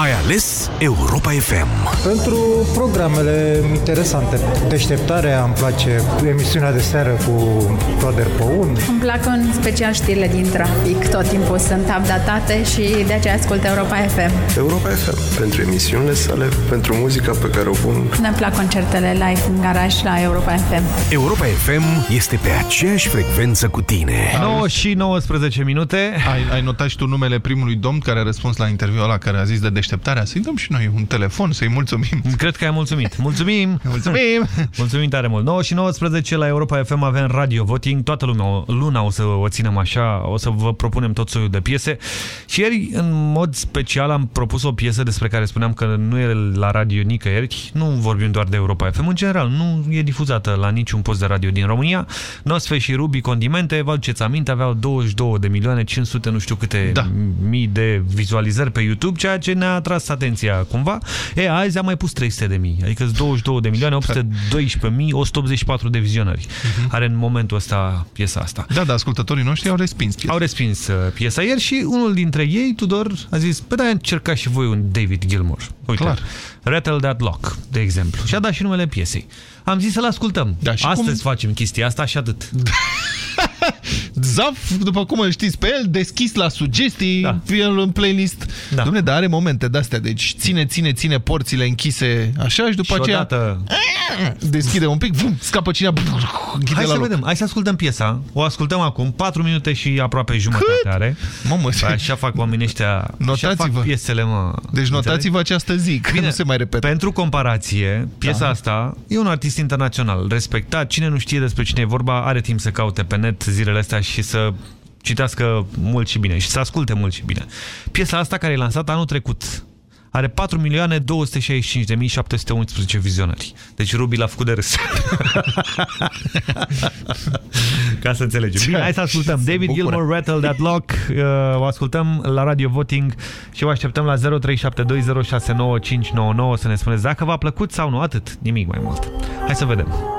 Ai ales Europa FM. Pentru programele interesante. Deșteptarea îmi place, emisiunea de seară cu Toader Păun. Îmi plac în special știrile din trafic. Tot timpul sunt updatate și de aceea ascult Europa FM. Europa FM, pentru emisiunile sale, pentru muzica pe care o pun. Ne plac concertele live în garaj la Europa FM. Europa FM este pe aceeași frecvență cu tine. 9 și 19 minute. Ai, ai notat și tu numele primului domn care a răspuns la interviul ăla care a zis de deșteptarea. Să-i dăm și noi un telefon, să-i mulțumim. Cred că ai mulțumit. Mulțumim! Mulțumim! Mulțumim tare mult. 9 și 19 la Europa FM avem radio voting. Toată lumea, luna o să o ținem așa, o să vă propunem tot soiul de piese. Și ieri, în mod special, am propus o piesă despre care spuneam că nu e la radio nicăieri. Nu vorbim doar de Europa FM. În general, nu e difuzată la niciun post de radio din România. Nosfe și Ruby Condimente, vă aduceți aminte, aveau 22 de milioane 500 nu știu câte da. mii de vizualizări pe YouTube, ceea ce ne-a atras atenția cumva. E, azi am mai pus 300 de mii, adică 22 de milioane 812 mii 184 de vizionări. Uh -huh. Are în momentul ăsta piesa asta. Da, da, ascultătorii noștri au respins piesa. Au respins uh, piesa ieri și unul dintre ei, Tudor, a zis, pe da, încercați și voi un David Gilmour. Uite, Clar. Rattle That Lock, de exemplu. Și a dat și numele piesei. Am zis să-l ascultăm. Da, și Astăzi cum... facem chestia asta și atât. Zaf, după cum îl știți pe el, deschis la sugestii, da. el în playlist. Da. Dom'le, dar are momente de-astea, deci ține, ține, ține porțile închise așa și după și aceea odată... deschide un pic, vum, scapă cineva. Hai să loc. vedem, hai să ascultăm piesa. O ascultăm acum, 4 minute și aproape jumătate Cât? are. Mamă, așa fac oamenii ăștia, așa fac piesele, mă. Deci notați-vă această zi, că Bine, nu se mai repetă. Pentru comparație, piesa da. asta e un artist internațional, respectat. Cine nu știe despre cine e vorba, are timp să caute pe net zilele astea și să citească mult și bine și să asculte mult și bine. Piesa asta care e lansată anul trecut are 4.265.711 vizionări. Deci Ruby l-a făcut de râs. Ca să înțelegem. Bine, hai să ascultăm. David Gilmour, Rattle That Lock. Uh, o ascultăm la Radio Voting și o așteptăm la 0372069599 să ne spuneți dacă v-a plăcut sau nu. Atât. Nimic mai mult. Hai să vedem.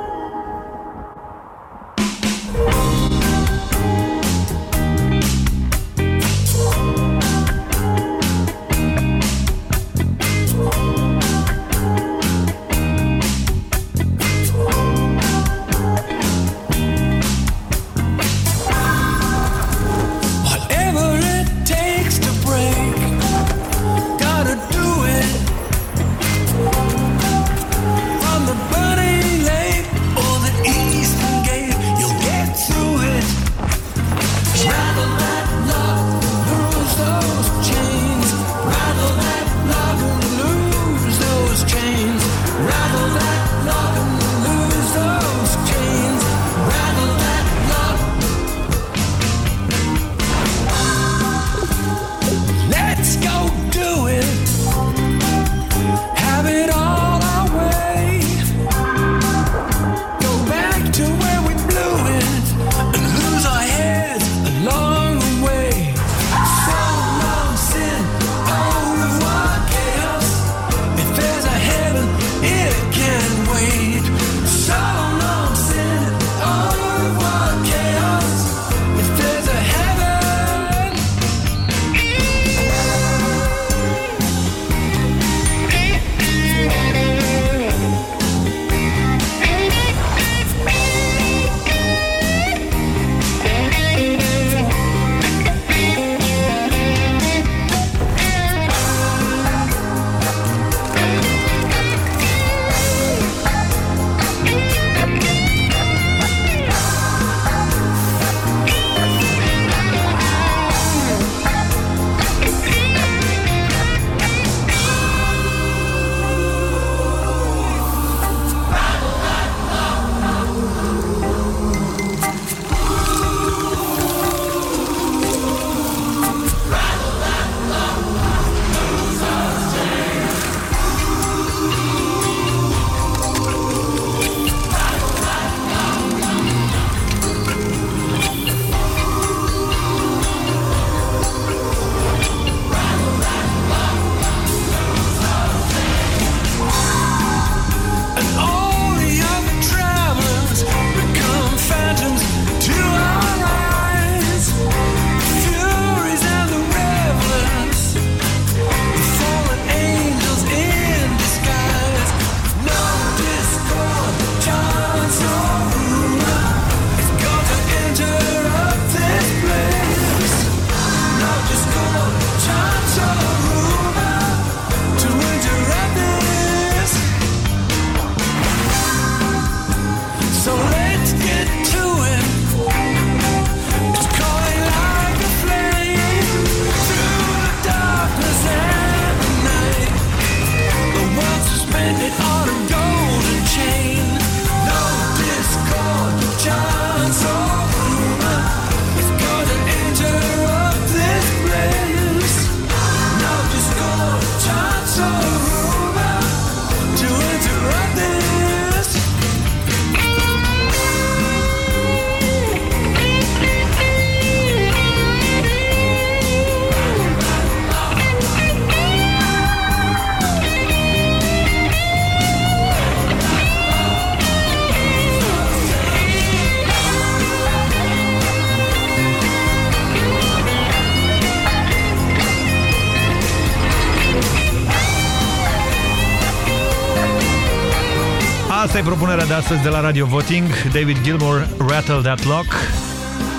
Astăzi de la Radio Voting. David Gilmour, Rattle That Lock.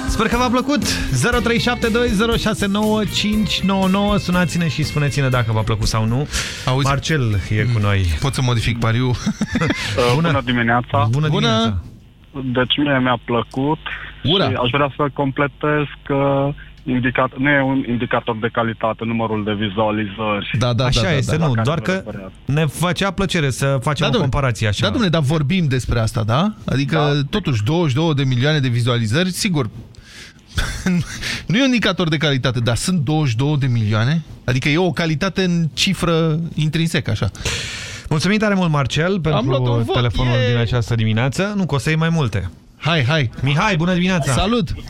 Sper că v-a plăcut. 0372069599. Sunați-ne și spuneți-ne dacă v-a plăcut sau nu. Auzi? Marcel e cu noi. Pot să modific pariu? Bună. Bună dimineața! Bună dimineața! Deci mie mi-a plăcut Ura. și aș vrea să completez că indicat, nu e un indicator de calitate numărul de vizualizări. Da, da, Așa da, da, este, da. nu, care doar vă că referați. ne făcea plăcere să facem o domnule. comparație așa. Da, domnule, dar vorbim despre asta, da? Adică, da. totuși, 22 de milioane de vizualizări, sigur, nu e un indicator de calitate, dar sunt 22 de milioane? Adică e o calitate în cifră intrinsecă, așa. Mulțumim tare mult, Marcel, luat un pentru vot, telefonul yay! din această dimineață. Nu, că o să iei mai multe. Hai, hai. Mihai, bună dimineața! Salut! Bună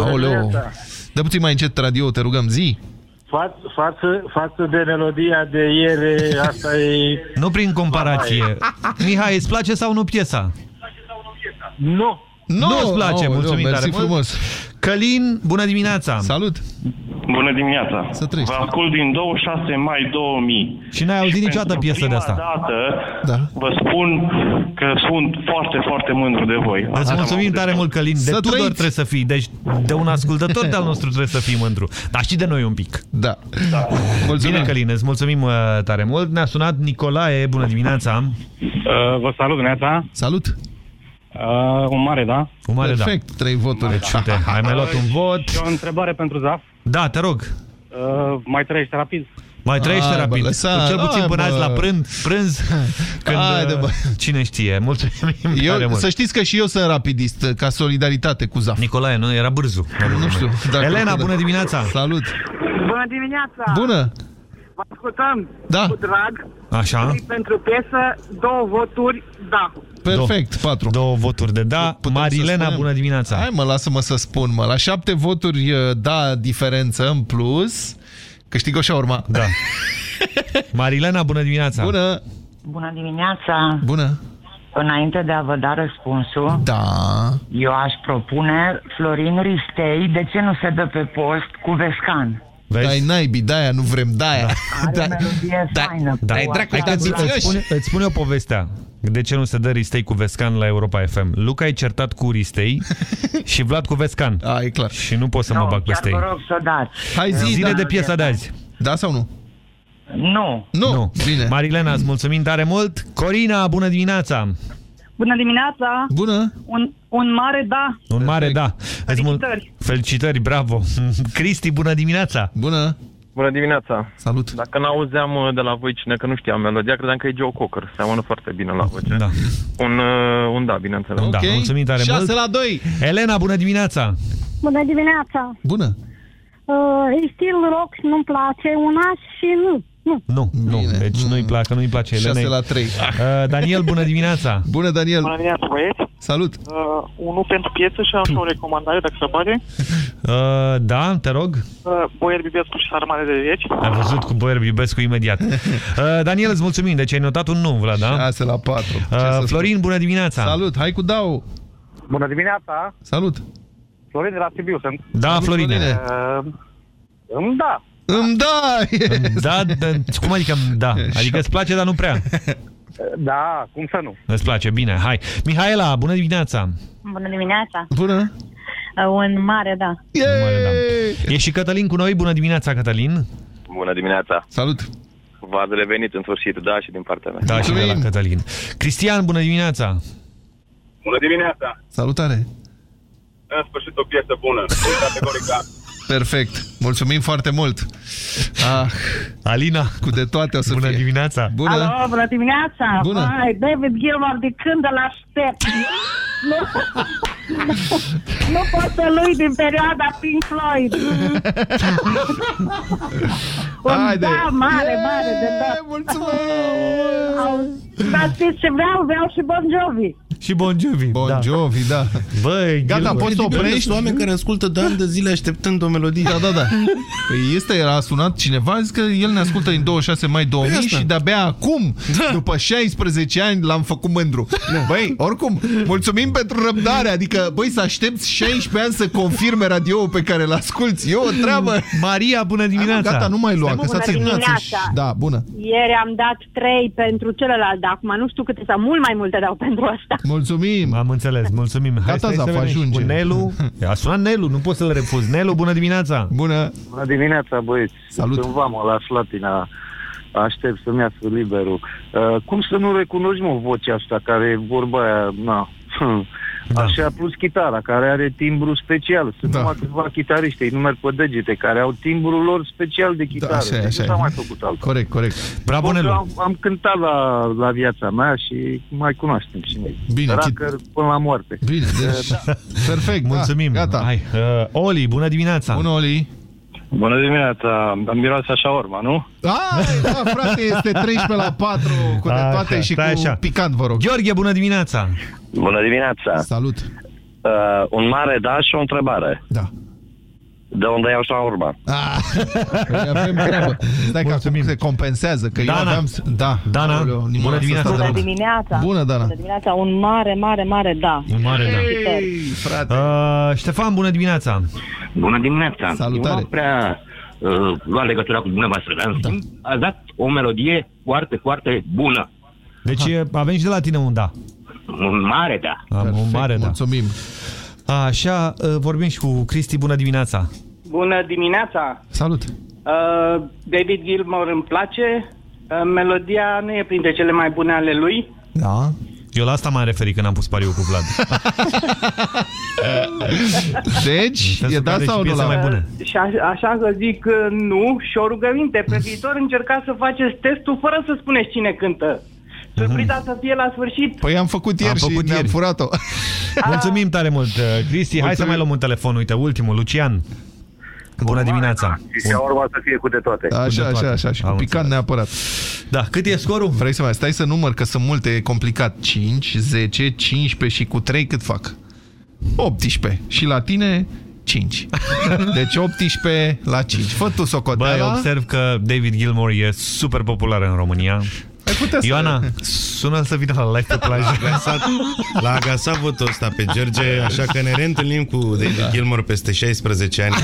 Aoleu. dimineața. Dă puțin mai încet radio, te rugăm, zi. Fa- față, față de melodia de ieri, asta e... Nu prin comparație. Mihai, îți place sau nu piesa? Nu. Nu îți place, Aoleu, mulțumim mersi tare mult. frumos. Călin, bună dimineața! Salut! Bună dimineața! Să trăiești. Vă ascult din 26 mai 2000. Și n-ai auzit niciodată pentru piesă de prima asta. dată da. vă spun că sunt foarte, foarte mândru de voi. Îți Asta mulțumim m-am tare mult, Călin. De Să Tudor trăiți! trebuie să fii. Deci de un ascultător de-al nostru trebuie să fii mândru. Dar și de noi un pic. Da. Mulțumim. Bine, Călin, îți mulțumim uh, tare mult. Ne-a sunat Nicolae, bună dimineața. Uh, vă salut, dimineața! Salut! Uh, un mare, da? Un mare Perfect, trei voturi. Deci, uite, ai mai luat un vot. Și o întrebare pentru Zaf. Da, te rog. Uh, mai trăiește rapid? Mai trăiește Hai, bă, rapid. lăsa- Cel puțin hai, până bă. azi la prânz, prânz când, Haide, bă. uh, cine știe. Mulțumim Eu, tare mult. să știți că și eu sunt rapidist, ca solidaritate cu Zaf. Nicolae, nu? Era bârzu. Nu știu. dacă- Elena, bună dimineața! Salut! Bună dimineața! Bună! Vă ascultăm Da. cu drag. Așa. Și pentru piesă, două voturi, da. Perfect, patru. Două voturi de da. Putem să Marilena, spunem? bună dimineața! Hai mă, lasă-mă să spun, mă. La șapte voturi, da, diferență în plus. Câștigă și urma. Da. Marilena, bună dimineața! Bună! Bună dimineața! Bună! Înainte de a vă da răspunsul, Da. eu aș propune Florin Ristei, de ce nu se dă pe post cu Vescan? Vezi? Dai naibii, de-aia nu vrem, de-aia. Are Da. melodie Da. faină. Da. cu Hai, dracu, acea uitați-vă. blues. Îți spune, îți spune o povestea. De ce nu se dă Ristei cu Vescan la Europa FM? Luca e certat cu Ristei și Vlad cu Vescan. A, e clar. Și nu pot să mă Nu, bag chiar peste ei. vă rog să o dați. Hai zi, Zine da. de piesa de azi. Da sau nu? Nu. Nu. Nu. Bine. Marilena, îți mulțumim tare mult. Corina, bună dimineața! Bună dimineața! Bună! Un, un mare da. Un mare da. Îți mul- Felicitări. Felicitări, bravo. Cristi, bună dimineața! Bună! Bună dimineața! Salut! Dacă n-auzeam uh, de la voi cine că nu știam melodia, credeam că e Joe Cocker. Seamănă foarte bine la voce. Da. Un, uh, un da, bineînțeles. Da, mulțumim tare 6 mult. la 2. Elena, bună dimineața! Bună dimineața! Bună! Uh, e stil rock, nu-mi place una și nu. Nu. Nu, nu. Deci nu-i place, nu-i place 6 Elenei. la 3. Uh, Daniel, bună dimineața! Bună, Daniel! Bună dimineața, băieți! Salut! Uh, unul pentru piesă și am și o recomandare, dacă se poate. Uh, da, te rog. Uh, Boier Bibescu și Sarmale de Veci. Ai văzut cu Boier Bibescu imediat. Uh, Daniel, îți mulțumim. Deci ai notat un nu, Vlad, da? 6 la 4. Uh, Florin, bună dimineața! Salut, hai cu dau! Bună dimineața! Salut! Florin de la Sibiu sunt. Da, Salut, Florine. Florine. Uh, îmi da. Îmi da! Da, da, cum adică da? Adică îți place, dar nu prea. Da, cum să nu? Îți place, bine, hai. Mihaela, bună dimineața! Bună dimineața! Bună! Uh, un mare da. Un mare da. E și Cătălin cu noi, bună dimineața, Cătălin! Bună dimineața! Salut! V-ați revenit în sfârșit, da, și din partea mea. Da, și de la Cătălin. Cristian, bună dimineața! Bună dimineața! Salutare! În sfârșit o piesă bună. Categoric da. Perfect. Mulțumim foarte mult. Ah, Alina, cu de toate o să bună fie. dimineața! Bună! Alo, bună dimineața! Bună. Vai, David Gilmour, de când îl aștept? nu, nu pot să lui din perioada Pink Floyd. un Haide. da mare, mare de tot. Mulțumesc! Dar știți ce vreau? Vreau și Bon Jovi. Și Bon Jovi. Bon Jovi, da. Băi, Gata, Gilmour. poți să oprești. Sunt oameni care ascultă de ani de zile așteptând o melodie. Da, da, da. Păi este, a sunat cineva, a zis că el ne ascultă din 26 mai 2000 Păi asta. și de-abia acum, după 16 ani, l-am făcut mândru. Băi, oricum, mulțumim pentru răbdare, adică, băi, să aștepți 16 ani să confirme radioul pe care l-asculti. E o treabă. Maria, bună dimineața! Gata, nu mai lua, că Bună s-a terminat. dimineața. Da, bună. Ieri am dat 3 pentru celălalt, dar acum nu știu câte sau mult mai multe dau pentru asta. Mulțumim. Am înțeles, mulțumim. Hai, Gata, stai să Zaf, vedem și ajunge. Cu Nelu. A sunat Nelu, nu poți să-l refuzi. Nelu, bună dimineața! Bună! Bună dimineața, băieți. Salut. Sunt Vama la Slatina. Aștept să-mi iasă liberul. Uh, cum să nu recunoști, mă, vocea asta, care e vorba aia, na, Da. Așa, plus chitara, care are timbru special. Sunt Da. numai câțiva chitariști, îi numeri pe degete, care au timbrul lor special de chitară. Da, așa e, Deci așa nu s-a e. mai făcut altă. Corect, corect. Bravo, Bun, Nelu! Am, am cântat la, la viața mea și mai cunoaștem și noi. Bine, Rocker până la moarte. Bine, deci, perfect. Mulțumim! Da, gata. Hai, uh, Oli, bună dimineața! Bună, Oli. Bună dimineața, am miroase așa urma, nu? Ah, da, frate, este 13 la 4 cu de Așa, toate și cu stai așa. picant, vă rog. Gheorghe, bună dimineața! Bună dimineața! Salut! Uh, un mare da și o întrebare. Da. De unde iau și urma? Ah, păi avem treabă. Stai că acum se compensează, că eu Dana. aveam... Da. Dana, Aoleu, nimeni bună să dimineața. stă de Bună mână. dimineața! Bună, Dana. Bună dimineața! Un mare, mare, mare da. Un mare da. Felicitări. frate. Uh, Ștefan, bună dimineața! Bună dimineața! Salutare. Eu nu am prea uh, luat legătura cu dumneavoastră, dar în schimb ați dat o melodie foarte, foarte bună. Deci e, avem și de la tine un da. Un mare da. Am un mare da. Mulțumim. Așa, uh, vorbim și cu Cristi, bună dimineața! Bună dimineața! Salut! Uh, David Gilmour îmi place. Uh, melodia nu e printre cele mai bune ale lui. Da. Eu la asta m-am referit când am pus pariu cu Vlad. Deci, În sensul e că da are sau și nu piese la... mai bune. Și a, așa că zic uh, nu și o rugăminte. Pe viitor încercați să faceți testul fără să spuneți cine cântă. Surpriza să fie la sfârșit. Păi am făcut ieri Am și făcut ne-am ieri. furat-o. Mulțumim tare mult, uh, Cristi. Hai să Mulțumim. mai luăm un telefon. Uite, ultimul, Lucian. Bună dimineața. Și și urma să fie cu de toate. Așa, așa, așa, și cu Am picant neapărat. Da, cât e scorul? Vrei să mai stai să număr, că sunt multe, e complicat. 5, 10, 15 și cu 3 cât fac? 18. Și la tine, 5. Deci 18 la 5. Fă tu Băi, socoteala. observ că David Gilmour e super popular în România. Ai putea să- Ioana, sună să vină la live pe plajă. L-a agasat votul ăsta pe George, așa că ne reîntâlnim cu David Da. Gilmour peste 16 ani.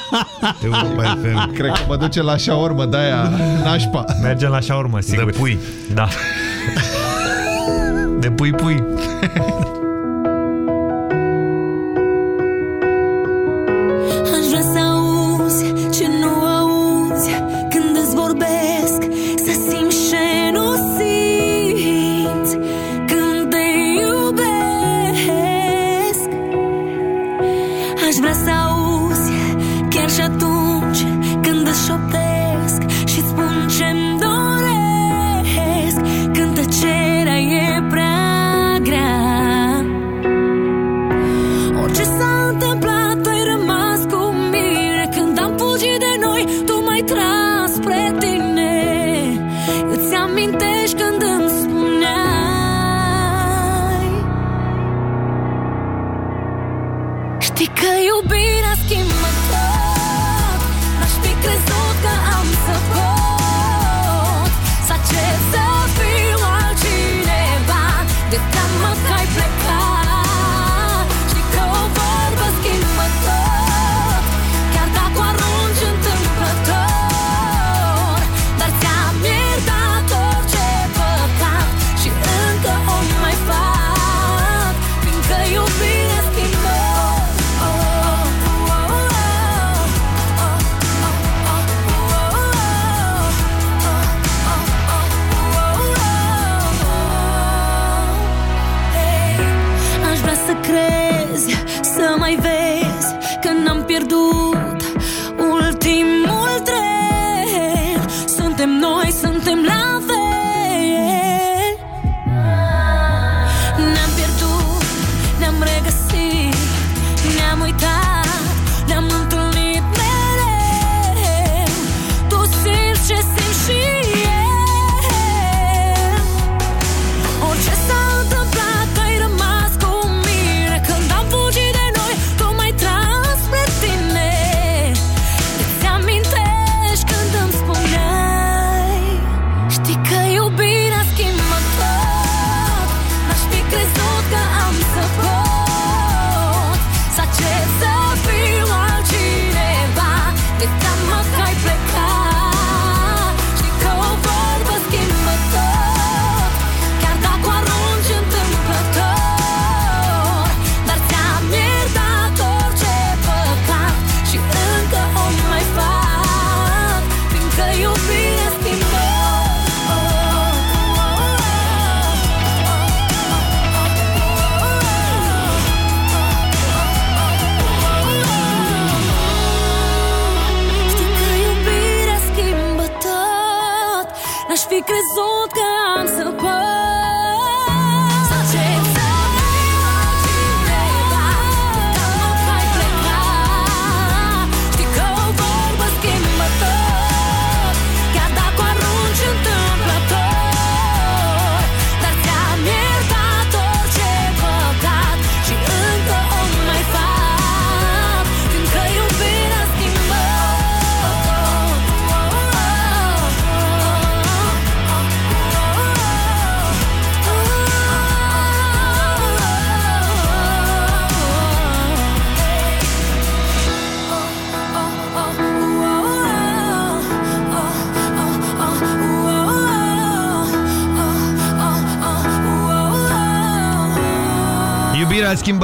Europa FM. Cred că mă duce la șaormă de-aia nașpa. Mergem la șaurmă, sigur. De pui. Da. De pui pui.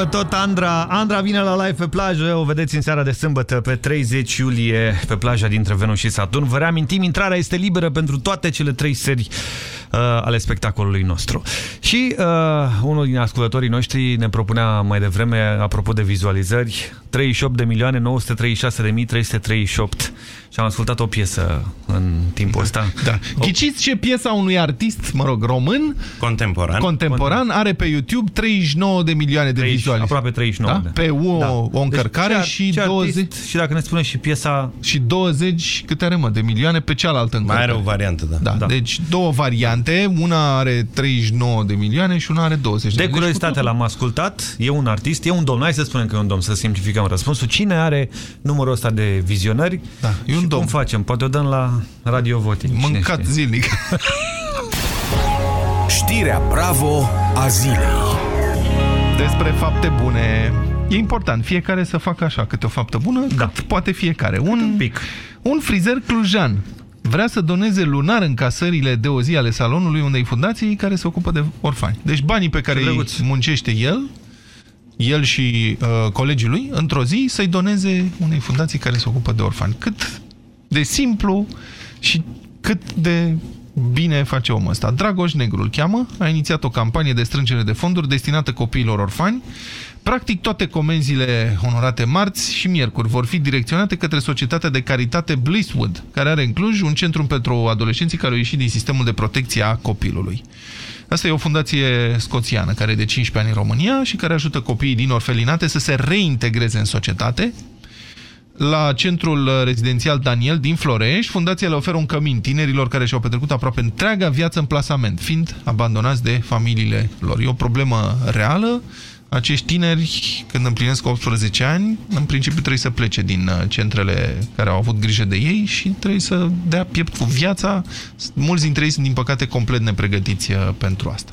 Iubirea schimbă tot Andra. Andra vine la live pe plajă. O vedeți în seara de sâmbătă pe 30 iulie pe plaja dintre Venus și Saturn. Vă reamintim, intrarea este liberă pentru toate cele trei serii uh, ale spectacolului nostru. Și uh, unul din ascultătorii noștri ne propunea mai devreme, apropo de vizualizări, 38 de milioane 936 de mii 338 și am ascultat o piesă în timpul ăsta. Da. Ghiciți ce piesa unui artist, mă rog, român, Contemporan. contemporan, are pe YouTube 39 de milioane de 30, vizualizări. aproape 39 Da? de. Pe o, Da. o încărcare Deci, și ce 20... artist, și dacă ne spune și piesa... Și 20, câte are mă, de milioane pe cealaltă încărcare. Mai are o variantă, da. Da, Da. deci două variante, una are 39 de milioane și una are 20 de De milioane. curiozitate l-am ascultat, e un artist, e un domn, hai să spunem că e un domn, să simplificăm răspunsul. Cine are numărul ăsta de vizionări? Da, e un și domn. cum facem? Poate o dăm la Radio Voting. cine Mâncat știe. zilnic. Știrea Bravo a zilei. Despre fapte bune. E important, fiecare să facă așa, câte o faptă bună, da. cât poate fiecare. Un, Un pic. un frizer clujan vrea să doneze lunar în casările de o zi ale salonului unei fundații care se ocupă de orfani. Deci banii pe care Ce îi drăguț. muncește el, el și uh, colegii lui, într-o zi să-i doneze unei fundații care se ocupă de orfani. Cât de simplu și cât de bine face omul ăsta. Dragoș Negru îl cheamă, a inițiat o campanie de strângere de fonduri destinată copiilor orfani. Practic toate comenzile onorate marți și miercuri vor fi direcționate către societatea de caritate Blisswood, care are în Cluj un centru pentru adolescenții care au ieșit din sistemul de protecție a copilului. Asta e o fundație scoțiană care e de 15 ani în România și care ajută copiii din orfelinate să se reintegreze în societate, la centrul rezidențial Daniel din Florești, fundația le oferă un cămin tinerilor care și-au petrecut aproape întreaga viață în plasament, fiind abandonați de familiile lor. E o problemă reală. Acești tineri, când împlinesc 18 ani, în principiu trebuie să plece din uh, centrele care au avut grijă de ei și trebuie să dea piept cu viața. Mulți dintre ei sunt, din păcate, complet nepregătiți uh, pentru asta.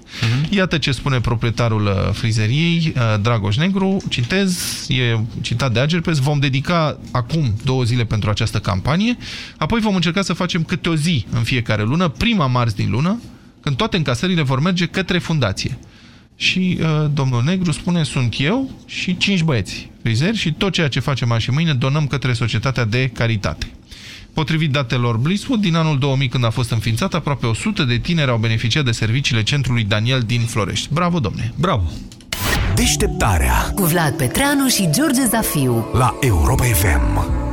Iată ce spune proprietarul uh, frizeriei, uh, Dragoș Negru, citez, e citat de Agerpes, vom dedica acum două zile pentru această campanie, apoi vom încerca să facem câte o zi în fiecare lună, prima marți din lună, când toate încasările vor merge către fundație. Și uh, domnul Negru spune, sunt eu și cinci băieți frizeri și tot ceea ce facem azi și mâine donăm către societatea de caritate. Potrivit datelor Blisswood, din anul 2000 când a fost înființat, aproape 100 de tineri au beneficiat de serviciile centrului Daniel din Florești. Bravo, domne! Bravo! Deșteptarea Cu Vlad Petreanu și George Zafiu. la Europa FM.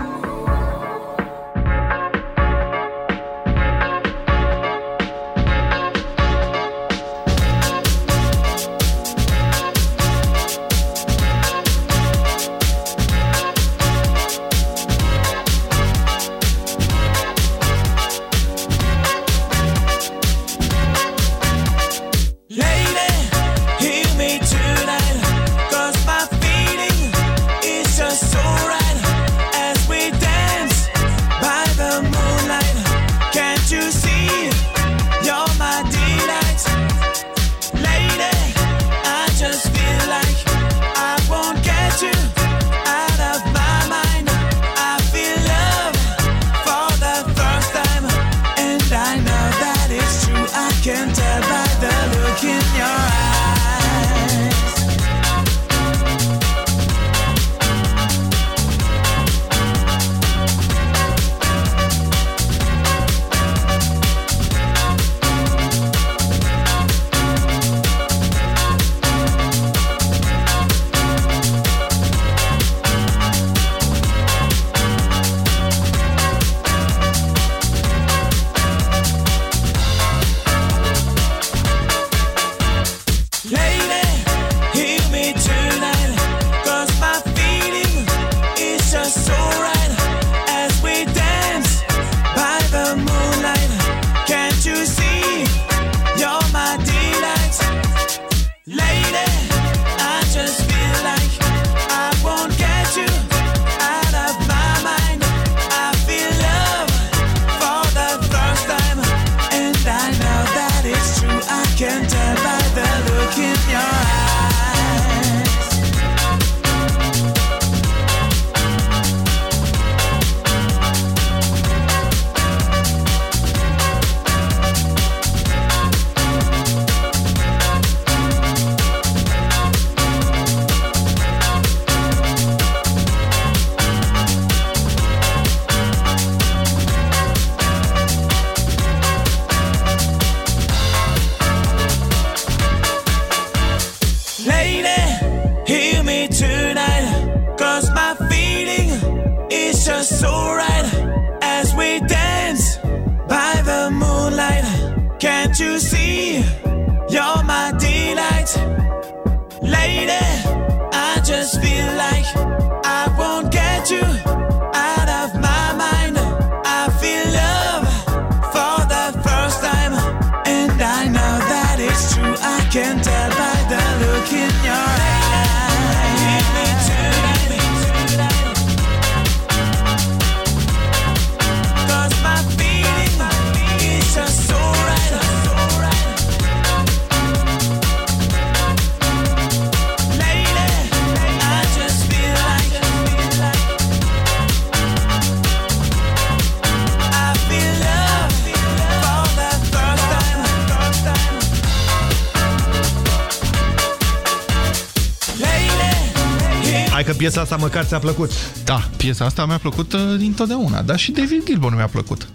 Măcar ți-a plăcut. Da, piesa asta mi-a plăcut uh, dintotdeauna, dar și David Gilmour mi-a plăcut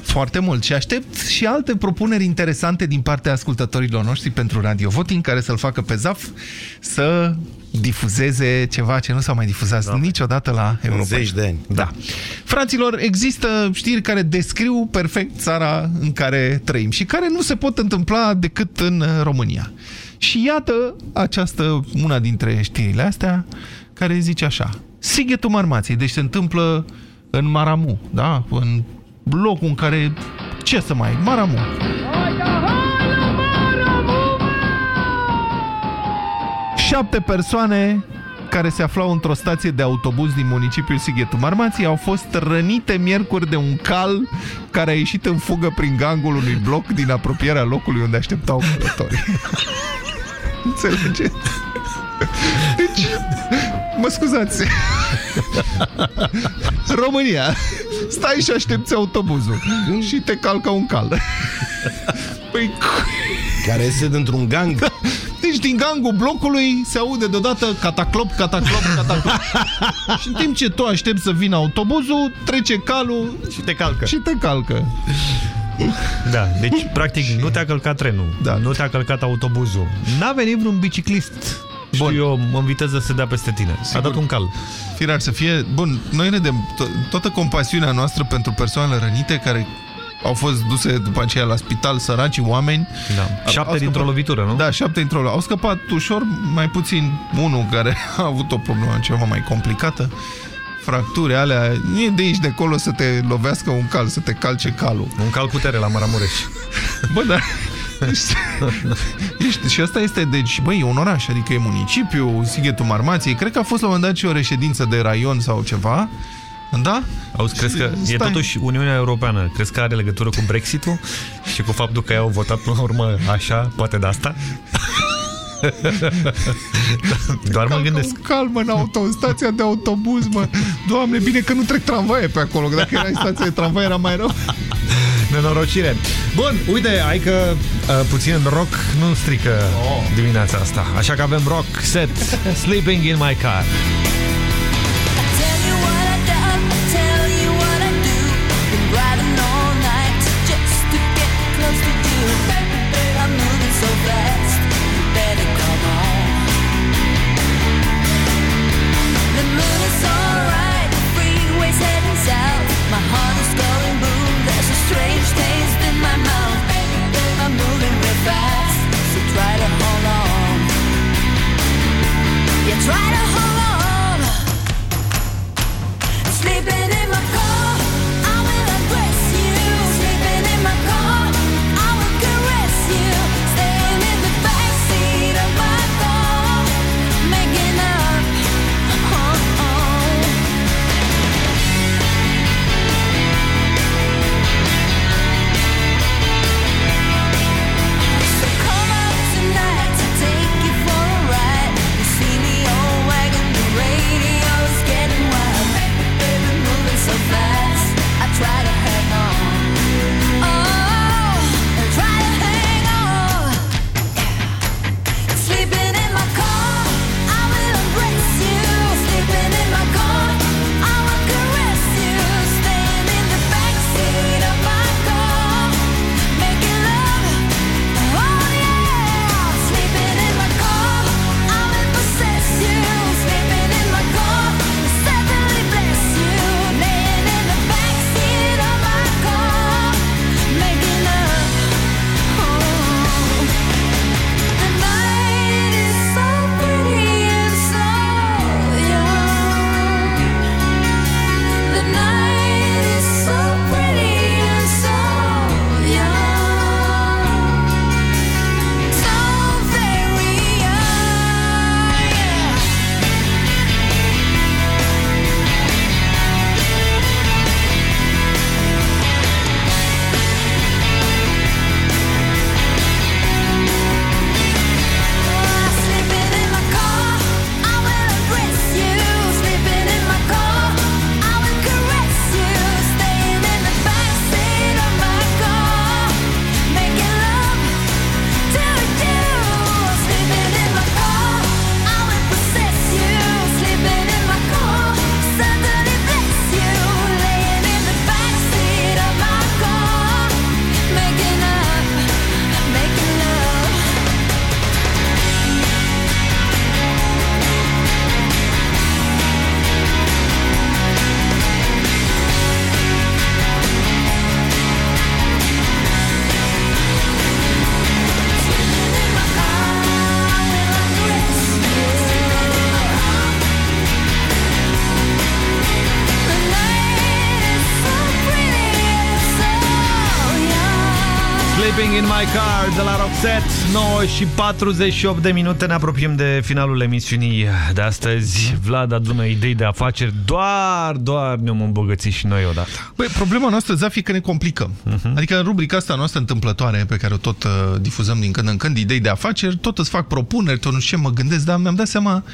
foarte mult și aștept și alte propuneri interesante din partea ascultătorilor noștri pentru Radio Voting, care să-l facă pe ZAF să difuzeze ceva ce nu s-a mai difuzat da. niciodată la Europa. zeci de ani. Da. Fraților, există știri care descriu perfect țara în care trăim și care nu se pot întâmpla decât în uh, România. Și iată această, una dintre știrile astea, care zice așa. Sighetul Marmației, deci se întâmplă în Maramu, da? În locul în care... Ce să mai... Maramu. Șapte persoane care se aflau într-o stație de autobuz din municipiul Sighetul Marmației au fost rănite miercuri de un cal care a ieșit în fugă prin gangul unui bloc din apropierea locului unde așteptau călătorii. Înțelegeți? Deci, mă scuzați. România. Stai și aștepți autobuzul și te calcă un cal. Păi... Care este dintr-un gang. Deci din gangul blocului se aude deodată cataclop, cataclop, cataclop. și în timp ce tu aștepți să vină autobuzul, trece calul și te calcă. Și te calcă. Da, deci practic nu te-a călcat trenul, da. nu te-a călcat autobuzul. N-a venit vreun biciclist Bun. eu în viteză să dea peste tine. Sigur. A dat un cal. Firar să fie... Bun, noi redem to toată compasiunea noastră pentru persoanele rănite care au fost duse după aceea la spital, săraci oameni. Da. Șapte dintr-o lovitură, nu? Da, șapte dintr-o lovitură. Au scăpat ușor, mai puțin unul care a avut o problemă ceva mai complicată. Fracturi alea, nu e de aici de acolo să te lovească un cal, să te calce calul. Un cal cu tere la Maramureș. Bă, da. Ești, și asta este, deci, băi, e un oraș, adică e municipiu, Sighetul Marmației. Cred că a fost la un moment dat și o reședință de raion sau ceva. Da? Auzi, crezi că Stai. e totuși Uniunea Europeană, crezi că are legătură cu Brexit-ul și cu faptul că ei au votat până la urmă așa, poate de asta? Doar mă gândesc. Calm în auto, în stația de autobuz, mă. Doamne, bine că nu trec tramvaie pe acolo, că dacă era în stația de tramvai era mai rău. Nenorocire. Bun, uite, hai că uh, puțin rock nu strică oh. dimineața asta. Așa că avem rock set Sleeping in my car. Sleeping in my car de la Roxette 9 și 48 de minute ne apropiem de finalul emisiunii de astăzi Vlad adună idei de afaceri Doar, doar ne-am îmbogățit și noi odată Băi, problema noastră, Zaf, e că ne complicăm. Mhm. Adică în rubrica asta noastră întâmplătoare, pe care o tot uh, difuzăm din când în când, idei de afaceri, tot îți fac propuneri, tot nu știu ce mă gândesc, dar mi-am dat seama,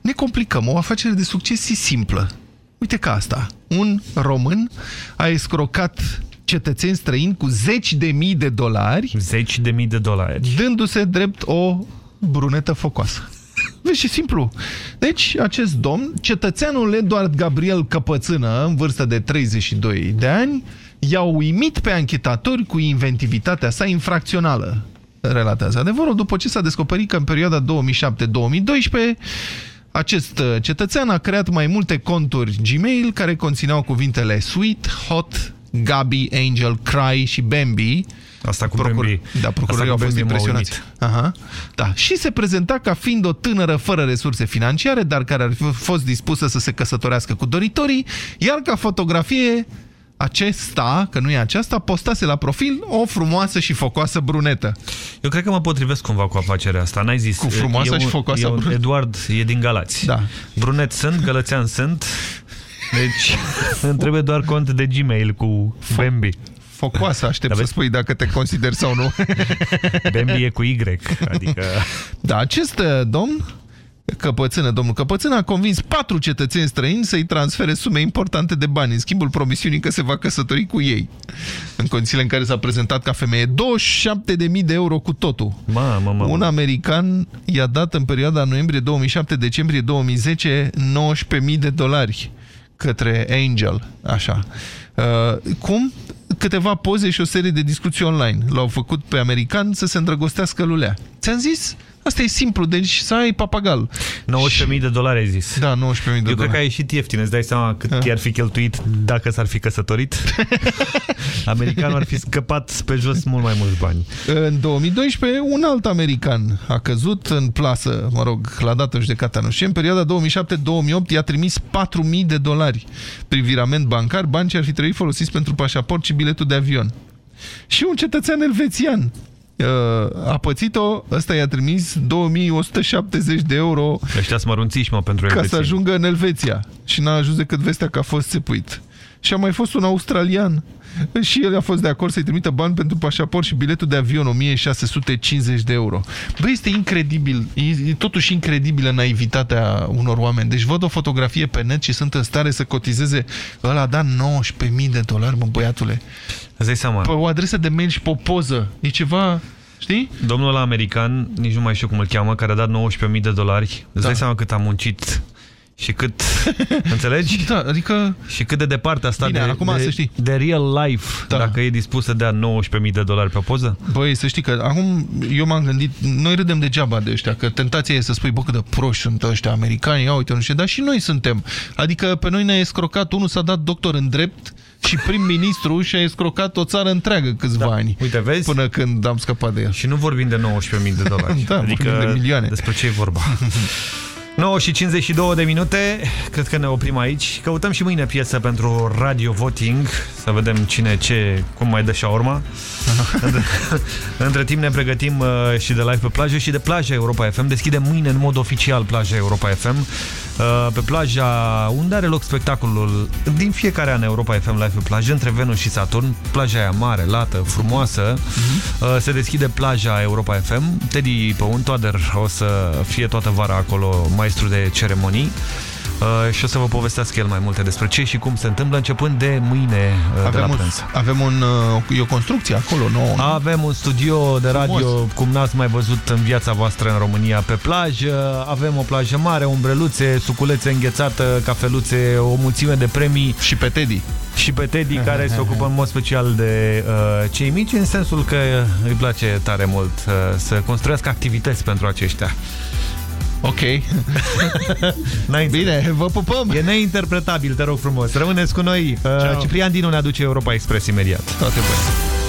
ne complicăm. O afacere de succes e simplă. Uite ca asta. Un român a escrocat cetățeni străini cu zeci de mii de dolari. Zeci de mii de dolari. Dându-se drept o brunetă focoasă. Vezi și simplu. Deci, acest domn, cetățeanul Eduard Gabriel Căpățână, în vârstă de 32 de ani, i-a uimit pe anchetatori cu inventivitatea sa infracțională. Relatează adevărul după ce s-a descoperit că în perioada 2007-2012 acest uh, cetățean a creat mai multe conturi Gmail care conțineau cuvintele Sweet, Hot, Gabi, Angel, Cry și Bambi. Asta cu Procur... Bambi. Da, procurorii au Asta cu fost Bambi m-a impresionați. Aha. Da. Și se prezenta ca fiind o tânără fără resurse financiare, dar care ar fi fost dispusă să se căsătorească cu doritorii, iar ca fotografie acesta, că nu e aceasta, postase la profil o frumoasă și focoasă brunetă. Eu cred că mă potrivesc cumva cu afacerea asta. N-ai zis. Cu frumoasa e și un- focoasa e un- brunetă. Eduard e din Galați. Da. Brunet sunt, gălățean sunt. Deci îmi trebuie doar cont de Gmail cu Bambi. Focoasă, aștept să spui dacă te consideri sau nu. Bambi e cu Y, adică... Da, acest uh, domn, Căpățână, domnul Căpățână, a convins patru cetățeni străini să-i transfere sume importante de bani în schimbul promisiunii că se va căsători cu ei. În condițiile în care s-a prezentat ca femeie 27.000 de euro cu totul. Ma, ma, ma, Un american i-a dat în perioada noiembrie 2007-decembrie 2010 19.000 de dolari către Angel, așa. Uh, cum? Câteva poze și o serie de discuții online l-au făcut pe american să se îndrăgostească lulea. Ți-am zis? Asta e simplu, deci să ai papagal. 19.000 de dolari ai zis. Da, 19.000 de Eu cred dolari. că a ieșit ieftin, îți dai seama cât i-ar fi cheltuit dacă s-ar fi căsătorit? Americanul ar fi scăpat pe jos mult mai mulți bani. În 2012, un alt american a căzut în plasă, mă rog, l-a dat în judecata nu știu, în perioada 2007-2008 i-a trimis 4.000 de dolari prin virament bancar, bani ce ar fi trebuit folosiți pentru pașaport și biletul de avion. Și un cetățean elvețian uh, a pățit-o, ăsta i-a trimis 2170 de euro Ăștia sunt mărunțiși, mă, pentru ca să elvețieni. ajungă în Elveția. Și n-a ajuns decât vestea că a fost țepuit. Și a mai fost un australian. Și el a fost de acord să-i trimită bani pentru pașaport și biletul de avion 1650 de euro. Băi, este incredibil. E, e totuși incredibilă naivitatea unor oameni. Deci văd o fotografie pe net și sunt în stare să cotizeze ăla da 19.000 de dolari, mă, băiatule. Îți dai seama. Pe o adresă de mail și pe o poză. E ceva... Știi? Domnul ăla american, nici nu mai știu cum îl cheamă, care a dat 19.000 de dolari. Îți dai seama cât a muncit și cât... înțelegi? Da, adică... Și cât de departe a stat Bine, de, acum de, să știi. de real life, Da. dacă e dispus să dea 19.000 de dolari pe poză? Băi, să știi că acum eu m-am gândit, noi râdem degeaba de ăștia, că tentația e să spui, bă, cât de proști sunt ăștia americani, ia uite, nu știu, dar și noi suntem. Adică pe noi ne-a escrocat, unul s-a dat doctor în drept și prim-ministru și-a escrocat o țară întreagă câțiva da. ani. Uite, vezi? Până când am scăpat de el. Și nu vorbim de 19.000 de dolari. Da, adică vorbim de milioane. despre ce e vorba. 9 și 52 de minute, cred că ne oprim aici. Căutăm și mâine piesă pentru Radio Voting, să vedem cine ce, cum mai dă urma. Între, între timp ne pregătim uh, și de live pe plajă și de plaja Europa FM. Deschidem mâine în mod oficial plaja Europa FM. Uh, pe plaja unde are loc spectacolul din fiecare an Europa FM live pe plajă, între Venus și Saturn. Plaja aia mare, lată, frumoasă. Uh, se deschide plaja Europa FM. Teddy Păun Toader o să fie toată vara acolo maestru de ceremonii. Uh, și o să vă povestească el mai multe despre ce și cum se întâmplă începând de mâine uh, de la Avem, un, prânz. avem un, uh, e o construcție acolo nouă. nu? Avem un studio de radio Frumos. cum n-ați mai văzut în viața voastră în România pe plajă. Avem o plajă mare, umbreluțe, suculețe înghețată, cafeluțe, o mulțime de premii. Și pe Teddy. Și pe Teddy care se ocupă în mod special de uh, cei mici, în sensul că îi place tare mult uh, să construiască activități pentru aceștia. Ok. Bine, vă pupăm! E neinterpretabil, te rog frumos. Rămâneți cu noi. Uh, Ciao. Ciprian Dinu ne aduce Europa Express imediat. Toate bune!